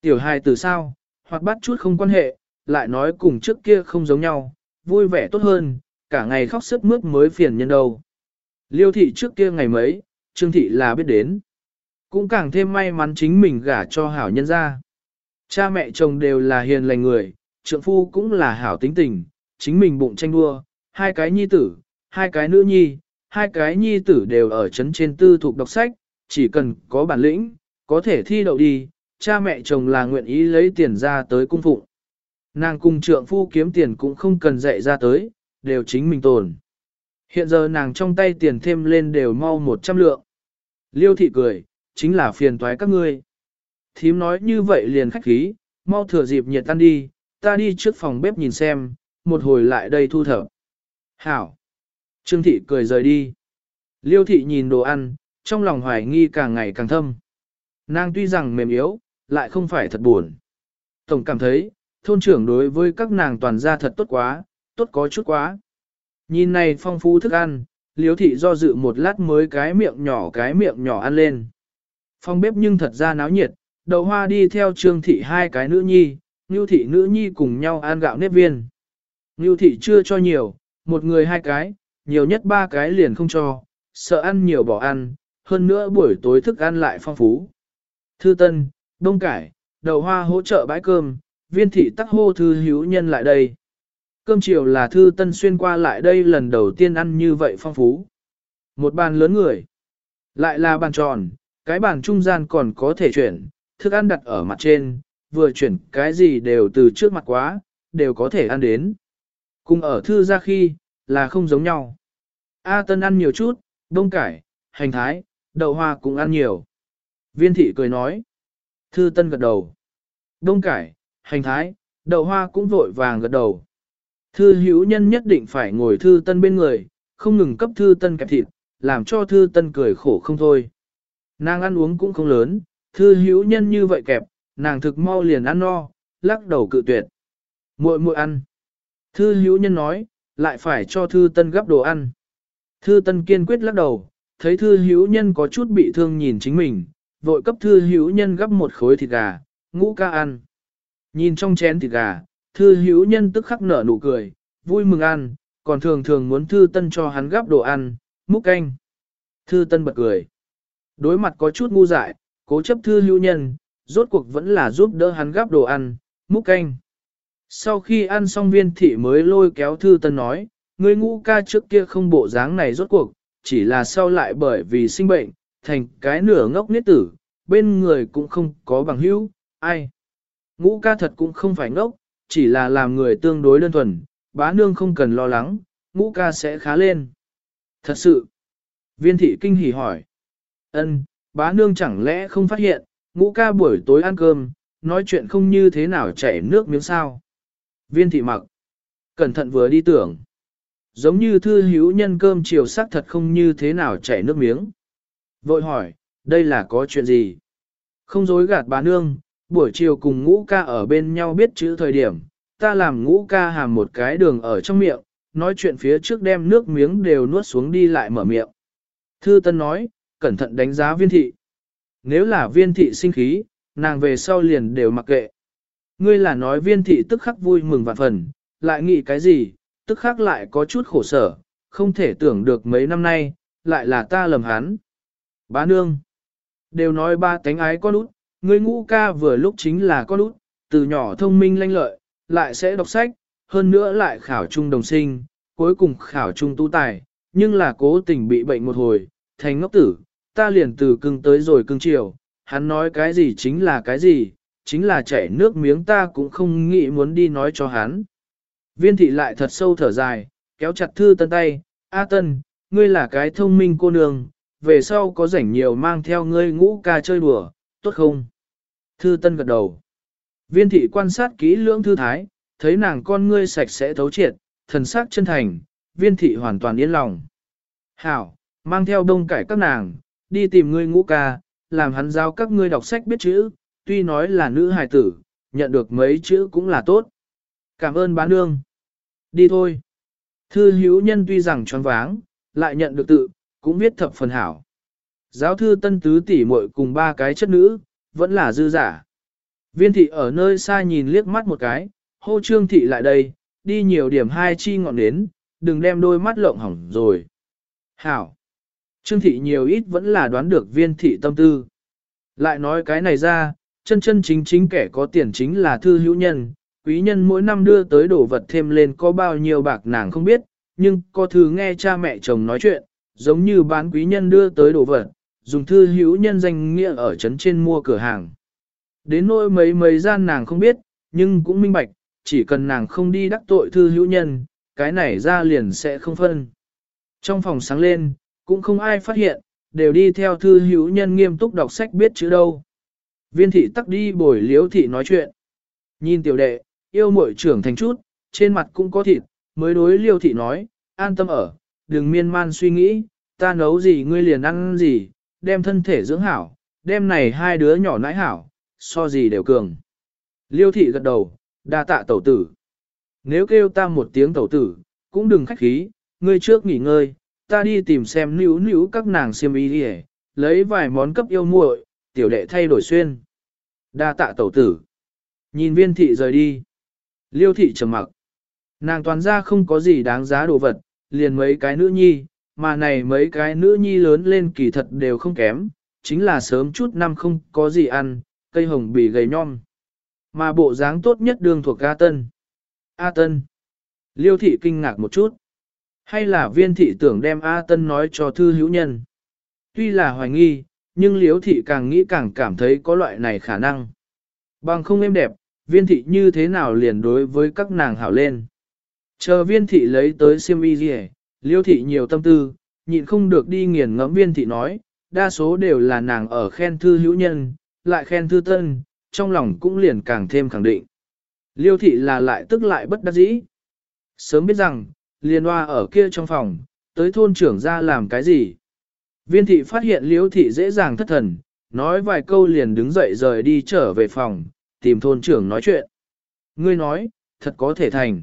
Speaker 1: Tiểu hài từ sao, hoặc bắt chút không quan hệ, lại nói cùng trước kia không giống nhau, vui vẻ tốt hơn, cả ngày khóc sức mướt mới phiền nhân đâu. Liêu thị trước kia ngày mấy, Trương thị là biết đến. Cũng càng thêm may mắn chính mình gả cho hảo nhân ra. Cha mẹ chồng đều là hiền lành người, trượng phu cũng là hảo tính tình, chính mình bụng tranh đua, hai cái nhi tử, hai cái nữ nhi, hai cái nhi tử đều ở chấn trên tư thuộc đọc sách, chỉ cần có bản lĩnh, có thể thi đậu đi, cha mẹ chồng là nguyện ý lấy tiền ra tới cung phụng. Nàng cùng trượng phu kiếm tiền cũng không cần dạy ra tới, đều chính mình tồn. Hiện giờ nàng trong tay tiền thêm lên đều mau một trăm lượng. Liêu thị cười, chính là phiền toái các ngươi. Thím nói như vậy liền khách khí, mau thừa dịp nhiệt tan đi, ta đi trước phòng bếp nhìn xem, một hồi lại đây thu thập. Hảo! Trương thị cười rời đi. Liêu thị nhìn đồ ăn, trong lòng hoài nghi càng ngày càng thâm. Nàng tuy rằng mềm yếu, lại không phải thật buồn. Tổng cảm thấy, thôn trưởng đối với các nàng toàn gia thật tốt quá, tốt có chút quá. Nhìn này phong phú thức ăn, liếu thị do dự một lát mới cái miệng nhỏ cái miệng nhỏ ăn lên. Phong bếp nhưng thật ra náo nhiệt, đầu hoa đi theo trương thị hai cái nữ nhi, ngưu thị nữ nhi cùng nhau ăn gạo nếp viên. Ngưu thị chưa cho nhiều, một người hai cái, nhiều nhất ba cái liền không cho, sợ ăn nhiều bỏ ăn, hơn nữa buổi tối thức ăn lại phong phú. Thư Tân, Đông Cải, Đầu Hoa hỗ trợ bãi cơm, viên thị tắc hô thư hữu nhân lại đây. Cơm chiều là Thư Tân xuyên qua lại đây lần đầu tiên ăn như vậy phong phú. Một bàn lớn người, lại là bàn tròn, cái bàn trung gian còn có thể chuyển, thức ăn đặt ở mặt trên, vừa chuyển cái gì đều từ trước mặt quá, đều có thể ăn đến. Cùng ở thư ra khi, là không giống nhau. A Tân ăn nhiều chút, đông cải, hành thái, đậu hoa cũng ăn nhiều. Viên thị cười nói. Thư Tân gật đầu. Đông cải, hành thái, đậu hoa cũng vội vàng gật đầu. Thư hữu nhân nhất định phải ngồi Thư Tân bên người, không ngừng cấp Thư Tân kẹp thịt, làm cho Thư Tân cười khổ không thôi. Nàng ăn uống cũng không lớn, Thư hữu nhân như vậy kẹp, nàng thực mau liền ăn no, lắc đầu cự tuyệt. Muội muội ăn. Thư hữu nhân nói, lại phải cho Thư Tân gấp đồ ăn. Thư Tân kiên quyết lắc đầu, thấy Thư hữu nhân có chút bị thương nhìn chính mình, vội cấp Thư hữu nhân gấp một khối thịt gà, ngũ ca ăn. Nhìn trong chén thịt gà, Thư hữu nhân tức khắc nở nụ cười, vui mừng ăn, còn thường thường muốn Thư Tân cho hắn gấp đồ ăn, múc canh. Thư Tân bật cười. Đối mặt có chút ngu dại, cố chấp Thư hữu nhân, rốt cuộc vẫn là giúp đỡ hắn gấp đồ ăn, múc canh. Sau khi ăn xong viên thị mới lôi kéo thư tân nói, người ngũ ca trước kia không bộ dáng này rốt cuộc, chỉ là sau lại bởi vì sinh bệnh, thành cái nửa ngốc niết tử, bên người cũng không có bằng hữu, ai. Ngũ ca thật cũng không phải ngốc, chỉ là làm người tương đối đơn thuần, bá nương không cần lo lắng, ngũ ca sẽ khá lên. Thật sự, viên thị kinh hỉ hỏi, ân, bá nương chẳng lẽ không phát hiện, ngũ ca buổi tối ăn cơm, nói chuyện không như thế nào chảy nước miếng sao. Viên thị mặc. Cẩn thận vừa đi tưởng. Giống như thư hữu nhân cơm chiều sắc thật không như thế nào chảy nước miếng. Vội hỏi, đây là có chuyện gì? Không dối gạt bà nương, buổi chiều cùng ngũ ca ở bên nhau biết chữ thời điểm, ta làm ngũ ca hàm một cái đường ở trong miệng, nói chuyện phía trước đem nước miếng đều nuốt xuống đi lại mở miệng. Thư Tân nói, cẩn thận đánh giá viên thị. Nếu là viên thị sinh khí, nàng về sau liền đều mặc kệ. Ngươi là nói viên thị tức khắc vui mừng vạn phần, lại nghĩ cái gì, tức khác lại có chút khổ sở, không thể tưởng được mấy năm nay, lại là ta lầm hắn. Bá nương, đều nói ba tánh ái con út, ngươi ngũ ca vừa lúc chính là con út, từ nhỏ thông minh lanh lợi, lại sẽ đọc sách, hơn nữa lại khảo trung đồng sinh, cuối cùng khảo trung tu tài, nhưng là cố tình bị bệnh một hồi, thành ngốc tử, ta liền từ cưng tới rồi cưng chiều, hắn nói cái gì chính là cái gì, chính là chảy nước miếng ta cũng không nghĩ muốn đi nói cho hắn. Viên thị lại thật sâu thở dài, kéo chặt thư tân tay, A tân, ngươi là cái thông minh cô nương, về sau có rảnh nhiều mang theo ngươi ngũ ca chơi đùa, tốt không? Thư Tân gật đầu. Viên thị quan sát kỹ lưỡng thư thái, thấy nàng con ngươi sạch sẽ thấu triệt, thần sắc chân thành, viên thị hoàn toàn yên lòng. Hảo, mang theo đông cải các nàng, đi tìm ngươi ngũ ca, làm hắn giao các ngươi đọc sách biết chữ, tuy nói là nữ hài tử, nhận được mấy chữ cũng là tốt. Cảm ơn bán nương. Đi thôi. Thư hữu nhân tuy rằng choáng váng, lại nhận được tự, cũng viết thập phần hảo. Giáo thư tân tứ tỷ muội cùng ba cái chất nữ, vẫn là dư giả. Viên thị ở nơi xa nhìn liếc mắt một cái, hô trương thị lại đây, đi nhiều điểm hai chi ngọn đến, đừng đem đôi mắt lộng hỏng rồi. Hảo. Trương thị nhiều ít vẫn là đoán được viên thị tâm tư. Lại nói cái này ra, chân chân chính chính kẻ có tiền chính là thư hữu nhân, quý nhân mỗi năm đưa tới đồ vật thêm lên có bao nhiêu bạc nàng không biết, nhưng có thứ nghe cha mẹ chồng nói chuyện, giống như bán quý nhân đưa tới đồ vật, dùng thư hữu nhân danh nghĩa ở trấn trên mua cửa hàng. Đến nỗi mấy mấy gian nàng không biết, nhưng cũng minh bạch, chỉ cần nàng không đi đắc tội thư hữu nhân, cái này ra liền sẽ không phân. Trong phòng sáng lên, cũng không ai phát hiện, đều đi theo thư hữu nhân nghiêm túc đọc sách biết chữ đâu. Viên thị tắc đi bồi liếu thị nói chuyện. Nhìn tiểu đệ, yêu muội trưởng thành chút, trên mặt cũng có thịt, mới đối liêu thị nói, an tâm ở, đừng miên man suy nghĩ, ta nấu gì ngươi liền ăn gì, đem thân thể dưỡng hảo, đem này hai đứa nhỏ nãi hảo, so gì đều cường. Liêu thị gật đầu, đa tạ tẩu tử. Nếu kêu ta một tiếng tẩu tử, cũng đừng khách khí, ngươi trước nghỉ ngơi, ta đi tìm xem níu níu các nàng xiêm y đi lấy vài món cấp yêu muội, tiểu đệ thay đổi xuyên. Đa tạ tẩu tử. Nhìn viên thị rời đi. Liêu thị trầm mặc. Nàng toàn ra không có gì đáng giá đồ vật, liền mấy cái nữ nhi, mà này mấy cái nữ nhi lớn lên kỳ thật đều không kém, chính là sớm chút năm không có gì ăn, cây hồng bị gầy nhom. Mà bộ dáng tốt nhất đương thuộc A Tân. A Tân. Liêu thị kinh ngạc một chút. Hay là viên thị tưởng đem A Tân nói cho thư hữu nhân. Tuy là hoài nghi, nhưng liêu thị càng nghĩ càng cảm thấy có loại này khả năng. Bằng không êm đẹp, viên thị như thế nào liền đối với các nàng hảo lên. Chờ viên thị lấy tới siêm y gì liêu thị nhiều tâm tư, nhịn không được đi nghiền ngẫm viên thị nói, đa số đều là nàng ở khen thư hữu nhân, lại khen thư tân, trong lòng cũng liền càng thêm khẳng định. Liêu thị là lại tức lại bất đắc dĩ. Sớm biết rằng, liền hoa ở kia trong phòng, tới thôn trưởng ra làm cái gì. Viên thị phát hiện liêu thị dễ dàng thất thần, nói vài câu liền đứng dậy rời đi trở về phòng, tìm thôn trưởng nói chuyện. Ngươi nói, thật có thể thành.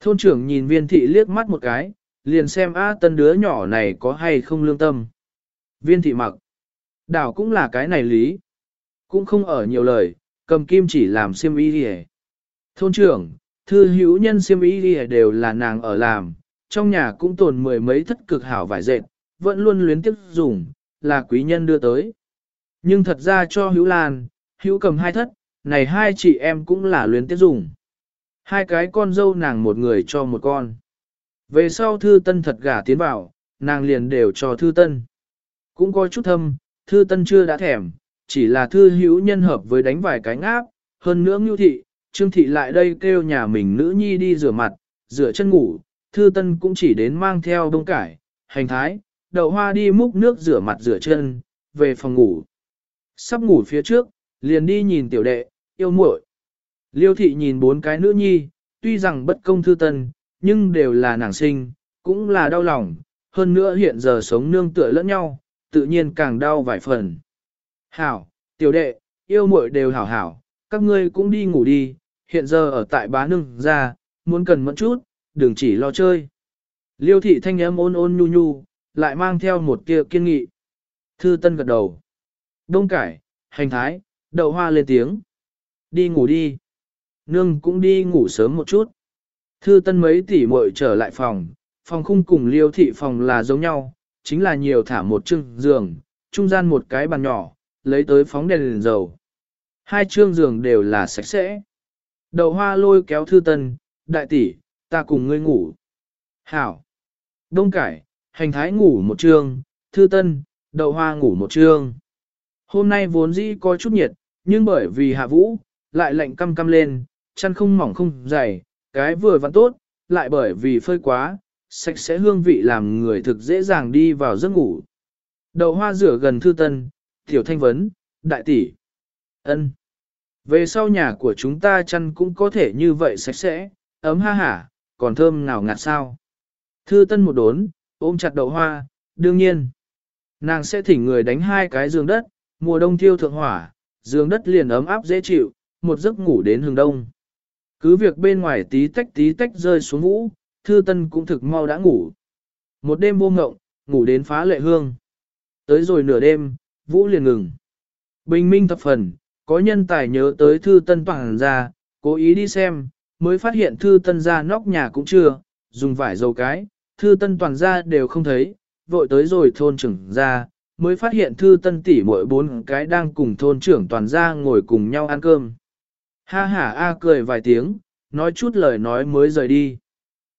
Speaker 1: Thôn trưởng nhìn viên thị liếc mắt một cái, liền xem A tân đứa nhỏ này có hay không lương tâm. Viên thị mặc. Đảo cũng là cái này lý. Cũng không ở nhiều lời, cầm kim chỉ làm siêm y đi Thôn trưởng, thư hữu nhân siêm y đi đều là nàng ở làm, trong nhà cũng tồn mười mấy thất cực hảo vải dệt, vẫn luôn luyến tiếp dùng, là quý nhân đưa tới. Nhưng thật ra cho hữu lan, hữu cầm hai thất, này hai chị em cũng là luyến tiếp dùng. Hai cái con dâu nàng một người cho một con. Về sau thư tân thật gả tiến vào, nàng liền đều cho thư tân. Cũng có chút thâm, thư tân chưa đã thèm, chỉ là thư hữu nhân hợp với đánh vài cái ngáp, hơn nữa ngưu thị, trương thị lại đây kêu nhà mình nữ nhi đi rửa mặt, rửa chân ngủ, thư tân cũng chỉ đến mang theo đông cải, hành thái, đậu hoa đi múc nước rửa mặt rửa chân, về phòng ngủ. Sắp ngủ phía trước, liền đi nhìn tiểu đệ, yêu muội. Liêu thị nhìn bốn cái nữ nhi, tuy rằng bất công thư tân, nhưng đều là nàng sinh, cũng là đau lòng, hơn nữa hiện giờ sống nương tựa lẫn nhau, tự nhiên càng đau vài phần. Hảo, tiểu đệ, yêu muội đều hảo hảo, các ngươi cũng đi ngủ đi, hiện giờ ở tại bá nương ra, muốn cần mẫn chút, đừng chỉ lo chơi. Liêu thị thanh âm ôn ôn nhu nhu, lại mang theo một tia kiên nghị. Thư tân gật đầu. Đông cải, hành thái, đậu hoa lên tiếng. Đi ngủ đi. Nương cũng đi ngủ sớm một chút. Thư tân mấy tỷ muội trở lại phòng, phòng khung cùng liêu thị phòng là giống nhau, chính là nhiều thả một chương giường, trung gian một cái bàn nhỏ, lấy tới phóng đèn, đèn dầu. Hai chương giường đều là sạch sẽ. Đầu hoa lôi kéo thư tân, đại tỷ, ta cùng ngươi ngủ. Hảo. Đông cải, hành thái ngủ một chương, thư tân, đậu hoa ngủ một chương. Hôm nay vốn dĩ có chút nhiệt, nhưng bởi vì hạ vũ, lại lạnh căm căm lên, chăn không mỏng không dày, cái vừa vặn tốt, lại bởi vì phơi quá, sạch sẽ hương vị làm người thực dễ dàng đi vào giấc ngủ. Đậu hoa rửa gần thư tân, tiểu thanh vấn, đại tỷ. ân Về sau nhà của chúng ta chăn cũng có thể như vậy sạch sẽ, ấm ha hả, còn thơm nào ngạt sao. Thư tân một đốn, ôm chặt đậu hoa, đương nhiên. Nàng sẽ thỉnh người đánh hai cái giường đất, mùa đông thiêu thượng hỏa, giường đất liền ấm áp dễ chịu, một giấc ngủ đến hừng đông. Cứ việc bên ngoài tí tách tí tách rơi xuống vũ, thư tân cũng thực mau đã ngủ. Một đêm vô ngộng, ngủ đến phá lệ hương. Tới rồi nửa đêm, vũ liền ngừng. Bình minh thập phần, có nhân tài nhớ tới thư tân toàn ra, cố ý đi xem, mới phát hiện thư tân ra nóc nhà cũng chưa, dùng vải dầu cái, thư tân toàn ra đều không thấy, vội tới rồi thôn trưởng ra, mới phát hiện thư tân tỷ mỗi bốn cái đang cùng thôn trưởng toàn ra ngồi cùng nhau ăn cơm. Ha ha a cười vài tiếng, nói chút lời nói mới rời đi.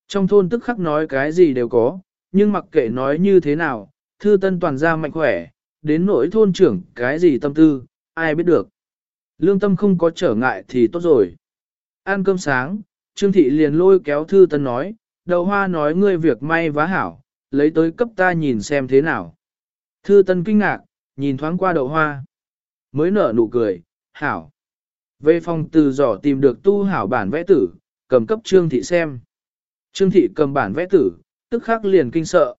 Speaker 1: Trong thôn tức khắc nói cái gì đều có, nhưng mặc kệ nói như thế nào, thư tân toàn ra mạnh khỏe, đến nỗi thôn trưởng cái gì tâm tư, ai biết được. Lương tâm không có trở ngại thì tốt rồi. Ăn cơm sáng, Trương Thị liền lôi kéo thư tân nói, đầu hoa nói ngươi việc may vá hảo, lấy tới cấp ta nhìn xem thế nào. Thư tân kinh ngạc, nhìn thoáng qua đậu hoa. Mới nở nụ cười, hảo. Về phòng từ giỏ tìm được tu hảo bản vẽ tử, cầm cấp Trương Thị xem. Trương Thị cầm bản vẽ tử, tức khắc liền kinh sợ.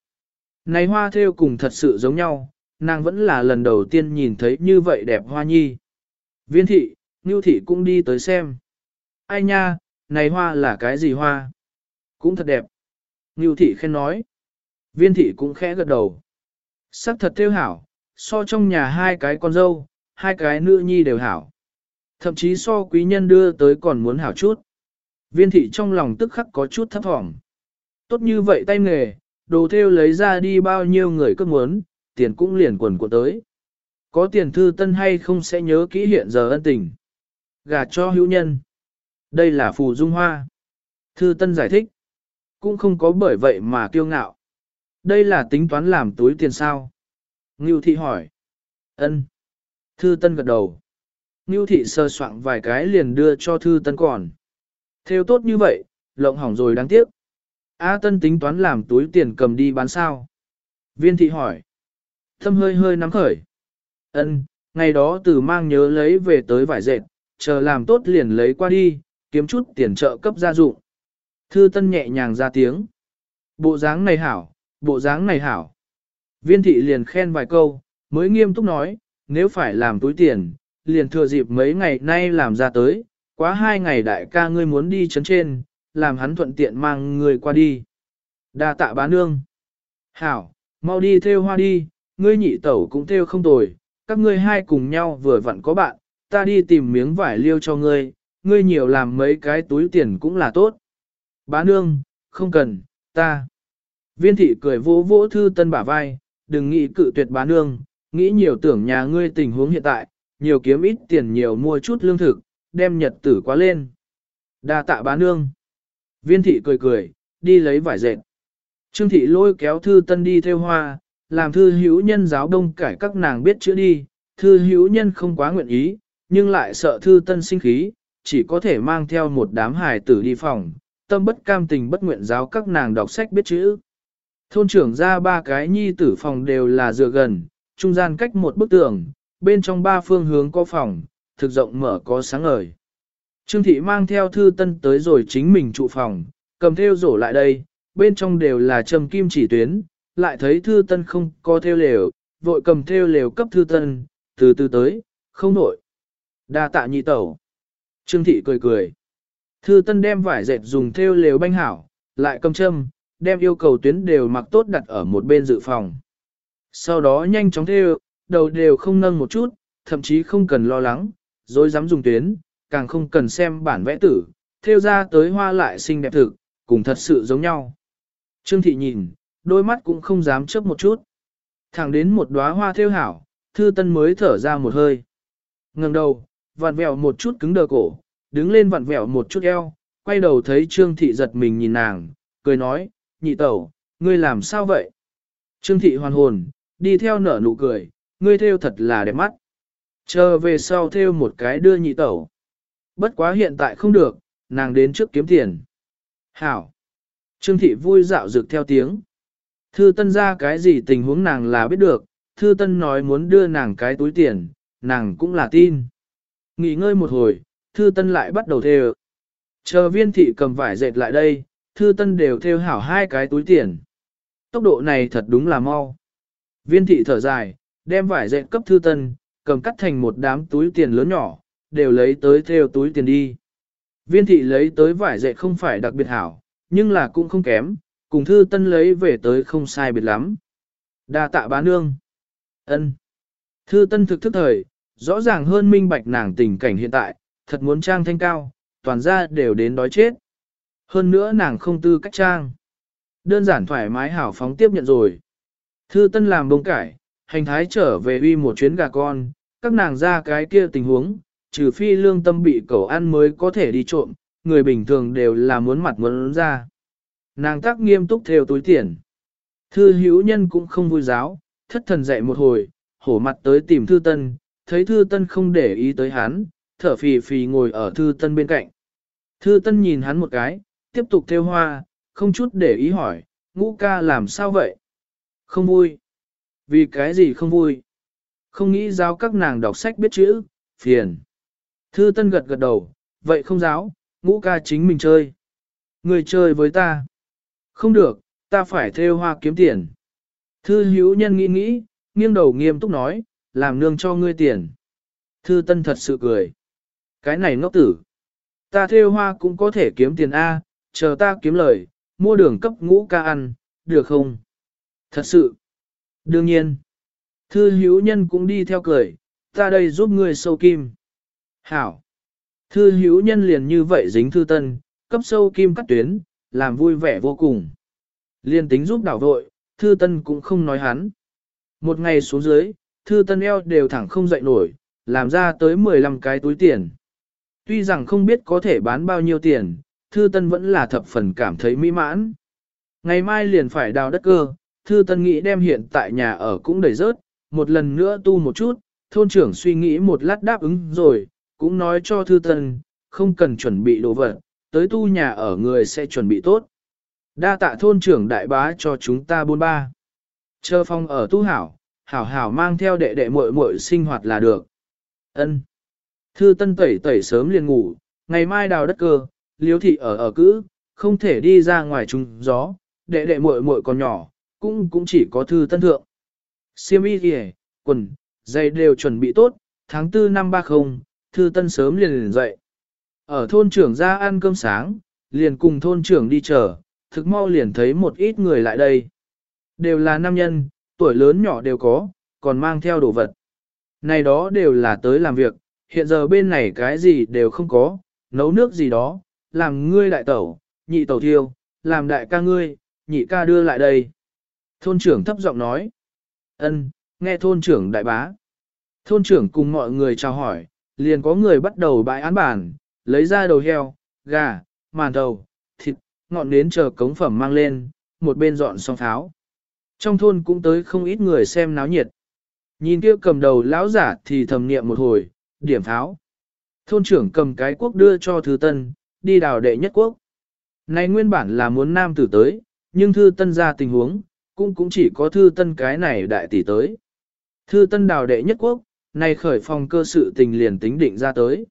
Speaker 1: Này hoa theo cùng thật sự giống nhau, nàng vẫn là lần đầu tiên nhìn thấy như vậy đẹp hoa nhi. Viên thị, Ngưu thị cũng đi tới xem. Ai nha, này hoa là cái gì hoa? Cũng thật đẹp. Ngưu thị khen nói. Viên thị cũng khẽ gật đầu. Sắc thật theo hảo, so trong nhà hai cái con dâu, hai cái nữ nhi đều hảo. Thậm chí so quý nhân đưa tới còn muốn hảo chút. Viên thị trong lòng tức khắc có chút thấp thỏm. Tốt như vậy tay nghề, đồ theo lấy ra đi bao nhiêu người cất muốn, tiền cũng liền quần của tới. Có tiền thư tân hay không sẽ nhớ kỹ hiện giờ ân tình. Gà cho hữu nhân. Đây là phù dung hoa. Thư tân giải thích. Cũng không có bởi vậy mà kiêu ngạo. Đây là tính toán làm túi tiền sao? Ngưu thị hỏi. ân Thư tân gật đầu. Ngưu thị sơ soạn vài cái liền đưa cho thư tân còn. Theo tốt như vậy, lộng hỏng rồi đáng tiếc. A tân tính toán làm túi tiền cầm đi bán sao? Viên thị hỏi. Thâm hơi hơi nắm khởi. Ân, ngày đó từ mang nhớ lấy về tới vải dệt, chờ làm tốt liền lấy qua đi, kiếm chút tiền trợ cấp gia dụng. Thư tân nhẹ nhàng ra tiếng. Bộ dáng này hảo, bộ dáng này hảo. Viên thị liền khen vài câu, mới nghiêm túc nói, nếu phải làm túi tiền, liền thừa dịp mấy ngày nay làm ra tới, quá hai ngày đại ca ngươi muốn đi chấn trên, làm hắn thuận tiện mang người qua đi. đa tạ bá nương. Hảo, mau đi theo hoa đi, ngươi nhị tẩu cũng theo không tồi, các ngươi hai cùng nhau vừa vặn có bạn, ta đi tìm miếng vải liêu cho ngươi, ngươi nhiều làm mấy cái túi tiền cũng là tốt. Bá nương, không cần, ta. Viên thị cười vỗ vỗ thư tân bả vai, đừng nghĩ cự tuyệt bá nương, nghĩ nhiều tưởng nhà ngươi tình huống hiện tại, nhiều kiếm ít tiền nhiều mua chút lương thực, đem nhật tử quá lên. đa tạ bá nương. Viên thị cười cười, đi lấy vải dệt. Trương thị lôi kéo thư tân đi theo hoa, làm thư hữu nhân giáo đông cải các nàng biết chữa đi, thư hữu nhân không quá nguyện ý, nhưng lại sợ thư tân sinh khí, chỉ có thể mang theo một đám hài tử đi phòng, tâm bất cam tình bất nguyện giáo các nàng đọc sách biết chữ. Thôn trưởng ra ba cái nhi tử phòng đều là dựa gần, trung gian cách một bức tường, bên trong ba phương hướng có phòng, thực rộng mở có sáng ngời. Trương thị mang theo thư tân tới rồi chính mình trụ phòng, cầm theo rổ lại đây, bên trong đều là trầm kim chỉ tuyến, lại thấy thư tân không có theo lều, vội cầm theo lều cấp thư tân, từ từ tới, không nổi. đa tạ nhị tẩu. Trương thị cười cười. Thư tân đem vải dệt dùng theo lều banh hảo, lại cầm châm, đem yêu cầu tuyến đều mặc tốt đặt ở một bên dự phòng. Sau đó nhanh chóng theo, đầu đều không nâng một chút, thậm chí không cần lo lắng, rồi dám dùng tuyến, càng không cần xem bản vẽ tử, theo ra tới hoa lại xinh đẹp thực, cùng thật sự giống nhau. Trương thị nhìn, đôi mắt cũng không dám chớp một chút. Thẳng đến một đóa hoa theo hảo, thư tân mới thở ra một hơi. ngẩng đầu, vặn vẹo một chút cứng đờ cổ, đứng lên vặn vẹo một chút eo, quay đầu thấy Trương thị giật mình nhìn nàng, cười nói, nhị tẩu, ngươi làm sao vậy? Trương thị hoàn hồn, đi theo nở nụ cười, ngươi theo thật là đẹp mắt. Chờ về sau theo một cái đưa nhị tẩu. Bất quá hiện tại không được, nàng đến trước kiếm tiền. Hảo. Trương thị vui dạo dược theo tiếng. Thư tân ra cái gì tình huống nàng là biết được, thư tân nói muốn đưa nàng cái túi tiền, nàng cũng là tin. Nghỉ ngơi một hồi, thư tân lại bắt đầu theo. Chờ viên thị cầm vải dệt lại đây, thư tân đều theo hảo hai cái túi tiền. Tốc độ này thật đúng là mau. Viên thị thở dài, đem vải dệt cấp thư tân, cầm cắt thành một đám túi tiền lớn nhỏ, đều lấy tới theo túi tiền đi. Viên thị lấy tới vải dệt không phải đặc biệt hảo, nhưng là cũng không kém, cùng thư tân lấy về tới không sai biệt lắm. đa tạ bá nương. ân Thư tân thực thức thời, rõ ràng hơn minh bạch nàng tình cảnh hiện tại, thật muốn trang thanh cao, toàn ra đều đến đói chết. Hơn nữa nàng không tư cách trang. Đơn giản thoải mái hảo phóng tiếp nhận rồi. Thư tân làm bông cải, hành thái trở về uy một chuyến gà con, các nàng ra cái kia tình huống, trừ phi lương tâm bị cẩu ăn mới có thể đi trộm, người bình thường đều là muốn mặt muốn ra. Nàng tác nghiêm túc theo túi tiền. Thư hữu nhân cũng không vui giáo, thất thần dậy một hồi, hổ mặt tới tìm thư tân, thấy thư tân không để ý tới hắn, thở phì phì ngồi ở thư tân bên cạnh. Thư tân nhìn hắn một cái, tiếp tục theo hoa, không chút để ý hỏi, ngũ ca làm sao vậy? Không vui. Vì cái gì không vui? Không nghĩ giáo các nàng đọc sách biết chữ, phiền. Thư tân gật gật đầu, vậy không giáo, ngũ ca chính mình chơi. Người chơi với ta. Không được, ta phải theo hoa kiếm tiền. Thư hữu nhân nghĩ nghĩ, nghiêng đầu nghiêm túc nói, làm nương cho ngươi tiền. Thư tân thật sự cười. Cái này ngốc tử. Ta theo hoa cũng có thể kiếm tiền A, chờ ta kiếm lời, mua đường cấp ngũ ca ăn, được không? Thật sự. Đương nhiên. Thư hữu nhân cũng đi theo cười, ta đây giúp ngươi sâu kim. Hảo. Thư hữu nhân liền như vậy dính thư tân, cấp sâu kim cắt tuyến, làm vui vẻ vô cùng. Liên tính giúp đảo vội, thư tân cũng không nói hắn. Một ngày xuống dưới, thư tân eo đều thẳng không dậy nổi, làm ra tới 15 cái túi tiền. Tuy rằng không biết có thể bán bao nhiêu tiền, thư tân vẫn là thập phần cảm thấy mỹ mãn. Ngày mai liền phải đào đất cơ, thư tân nghĩ đem hiện tại nhà ở cũng đầy rớt, một lần nữa tu một chút, thôn trưởng suy nghĩ một lát đáp ứng rồi, cũng nói cho thư tân, không cần chuẩn bị đồ vật, tới tu nhà ở người sẽ chuẩn bị tốt. Đa tạ thôn trưởng đại bá cho chúng ta buôn ba. Chờ phong ở tu hảo, hảo hảo mang theo đệ đệ muội muội sinh hoạt là được. Ân. Thư tân tẩy tẩy sớm liền ngủ, ngày mai đào đất cơ, liếu thị ở ở cữ, không thể đi ra ngoài trùng gió, đệ đệ muội muội còn nhỏ, cũng cũng chỉ có thư tân thượng. Siêm y kìa, quần, giày đều chuẩn bị tốt, tháng 4 năm 30, thư tân sớm liền liền dậy. Ở thôn trưởng ra ăn cơm sáng, liền cùng thôn trưởng đi chờ, thực mau liền thấy một ít người lại đây. Đều là nam nhân, tuổi lớn nhỏ đều có, còn mang theo đồ vật. Này đó đều là tới làm việc, hiện giờ bên này cái gì đều không có, nấu nước gì đó, làm ngươi đại tẩu, nhị tẩu thiêu, làm đại ca ngươi, nhị ca đưa lại đây. Thôn trưởng thấp giọng nói. ân, nghe thôn trưởng đại bá. Thôn trưởng cùng mọi người chào hỏi, liền có người bắt đầu bãi án bản, lấy ra đầu heo, gà, màn đầu, thịt, ngọn nến chờ cống phẩm mang lên, một bên dọn xong pháo. Trong thôn cũng tới không ít người xem náo nhiệt. Nhìn kia cầm đầu lão giả thì thầm niệm một hồi, điểm pháo. Thôn trưởng cầm cái quốc đưa cho thư tân, đi đào đệ nhất quốc. Này nguyên bản là muốn nam tử tới, nhưng thư tân ra tình huống, cũng cũng chỉ có thư tân cái này đại tỷ tới. Thư tân đào đệ nhất quốc, này khởi phòng cơ sự tình liền tính định ra tới.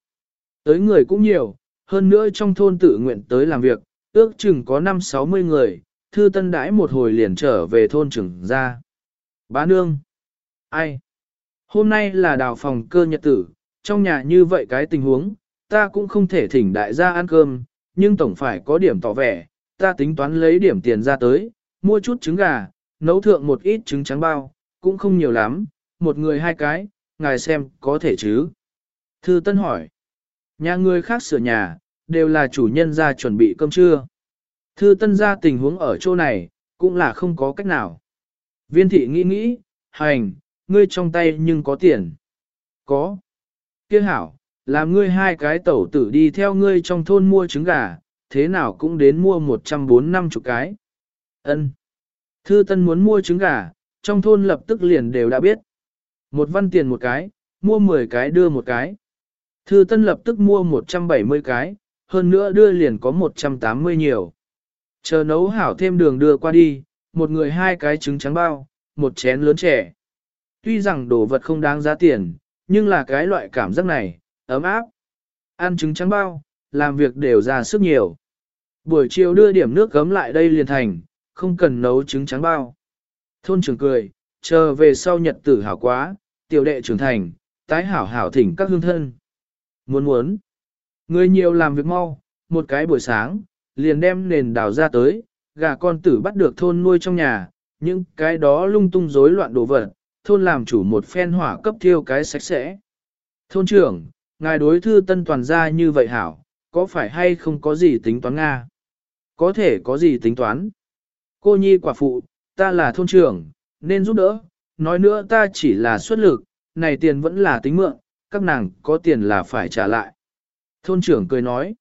Speaker 1: Tới người cũng nhiều, hơn nữa trong thôn tự nguyện tới làm việc, ước chừng có 5-60 người, thư tân đãi một hồi liền trở về thôn trưởng ra. Bá nương! Ai? Hôm nay là đào phòng cơ nhật tử, trong nhà như vậy cái tình huống, ta cũng không thể thỉnh đại gia ăn cơm, nhưng tổng phải có điểm tỏ vẻ, ta tính toán lấy điểm tiền ra tới, mua chút trứng gà, nấu thượng một ít trứng trắng bao, cũng không nhiều lắm, một người hai cái, ngài xem có thể chứ. Thư Tân hỏi, nhà người khác sửa nhà, đều là chủ nhân ra chuẩn bị cơm trưa. Thư Tân ra tình huống ở chỗ này, cũng là không có cách nào. Viên thị nghĩ nghĩ, hành, ngươi trong tay nhưng có tiền. Có. Kia hảo, làm ngươi hai cái tẩu tử đi theo ngươi trong thôn mua trứng gà, thế nào cũng đến mua 140 năm chục cái. Ân. Thư Tân muốn mua trứng gà, trong thôn lập tức liền đều đã biết. Một văn tiền một cái, mua 10 cái đưa một cái. Thư Tân lập tức mua 170 cái, hơn nữa đưa liền có 180 nhiều. Chờ nấu hảo thêm đường đưa qua đi, một người hai cái trứng trắng bao, một chén lớn trẻ. Tuy rằng đồ vật không đáng giá tiền, nhưng là cái loại cảm giác này, ấm áp. Ăn trứng trắng bao, làm việc đều ra sức nhiều. Buổi chiều đưa điểm nước gấm lại đây liền thành, không cần nấu trứng trắng bao. Thôn trưởng cười, chờ về sau nhật tử hảo quá, tiểu đệ trưởng thành, tái hảo hảo thỉnh các hương thân. Muốn muốn, người nhiều làm việc mau, một cái buổi sáng, liền đem nền đào ra tới, gà con tử bắt được thôn nuôi trong nhà, những cái đó lung tung rối loạn đồ vật, thôn làm chủ một phen hỏa cấp thiêu cái sạch sẽ. Thôn trưởng, ngài đối thư tân toàn gia như vậy hảo, có phải hay không có gì tính toán Nga? Có thể có gì tính toán? Cô nhi quả phụ, ta là thôn trưởng, nên giúp đỡ, nói nữa ta chỉ là xuất lực, này tiền vẫn là tính mượn, các nàng có tiền là phải trả lại. Thôn trưởng cười nói,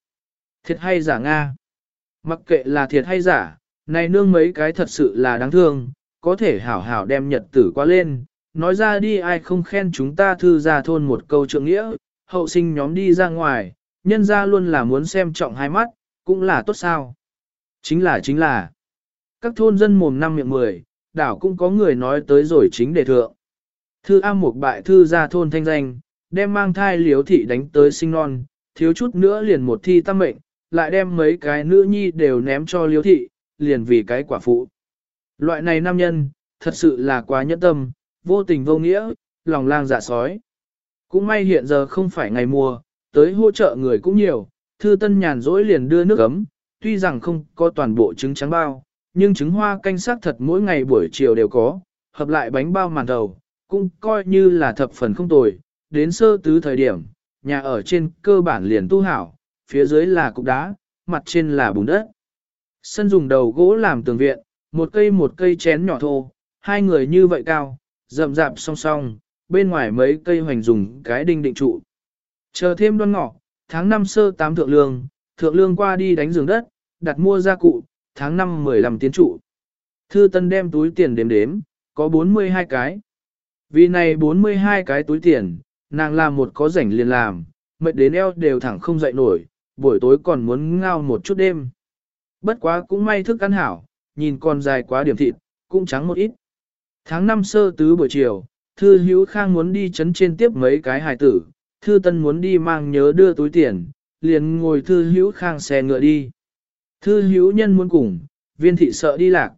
Speaker 1: thiệt hay giả Nga? Mặc kệ là thiệt hay giả, này nương mấy cái thật sự là đáng thương, có thể hảo hảo đem nhật tử qua lên, nói ra đi ai không khen chúng ta thư ra thôn một câu trượng nghĩa, hậu sinh nhóm đi ra ngoài, nhân ra luôn là muốn xem trọng hai mắt, cũng là tốt sao. Chính là chính là, các thôn dân mồm năm miệng mười, đảo cũng có người nói tới rồi chính đề thượng. Thư A một bại thư ra thôn thanh danh, đem mang thai liếu thị đánh tới sinh non, thiếu chút nữa liền một thi tâm mệnh, lại đem mấy cái nữ nhi đều ném cho liếu thị, liền vì cái quả phụ. Loại này nam nhân, thật sự là quá nhẫn tâm, vô tình vô nghĩa, lòng lang dạ sói. Cũng may hiện giờ không phải ngày mùa, tới hỗ trợ người cũng nhiều, thư tân nhàn rỗi liền đưa nước ấm, tuy rằng không có toàn bộ trứng trắng bao, nhưng trứng hoa canh sắc thật mỗi ngày buổi chiều đều có, hợp lại bánh bao màn đầu, cũng coi như là thập phần không tồi, đến sơ tứ thời điểm, nhà ở trên cơ bản liền tu hảo, phía dưới là cục đá, mặt trên là bùn đất. Sân dùng đầu gỗ làm tường viện, một cây một cây chén nhỏ thô, hai người như vậy cao, rậm rạp song song, bên ngoài mấy cây hoành dùng cái đinh định trụ. Chờ thêm đoan ngọ, tháng 5 sơ 8 thượng lương, thượng lương qua đi đánh giường đất, đặt mua gia cụ, tháng 5 15 tiến trụ. Thư Tân đem túi tiền đếm đếm, có 42 cái. Vì này 42 cái túi tiền, nàng làm một có rảnh liền làm, mệt đến eo đều thẳng không dậy nổi, buổi tối còn muốn ngao một chút đêm. Bất quá cũng may thức ăn hảo, nhìn còn dài quá điểm thịt, cũng trắng một ít. Tháng 5 sơ tứ buổi chiều, Thư Hữu Khang muốn đi chấn trên tiếp mấy cái hài tử, Thư Tân muốn đi mang nhớ đưa túi tiền, liền ngồi Thư Hữu Khang xe ngựa đi. Thư Hữu Nhân muốn cùng, viên thị sợ đi lạc,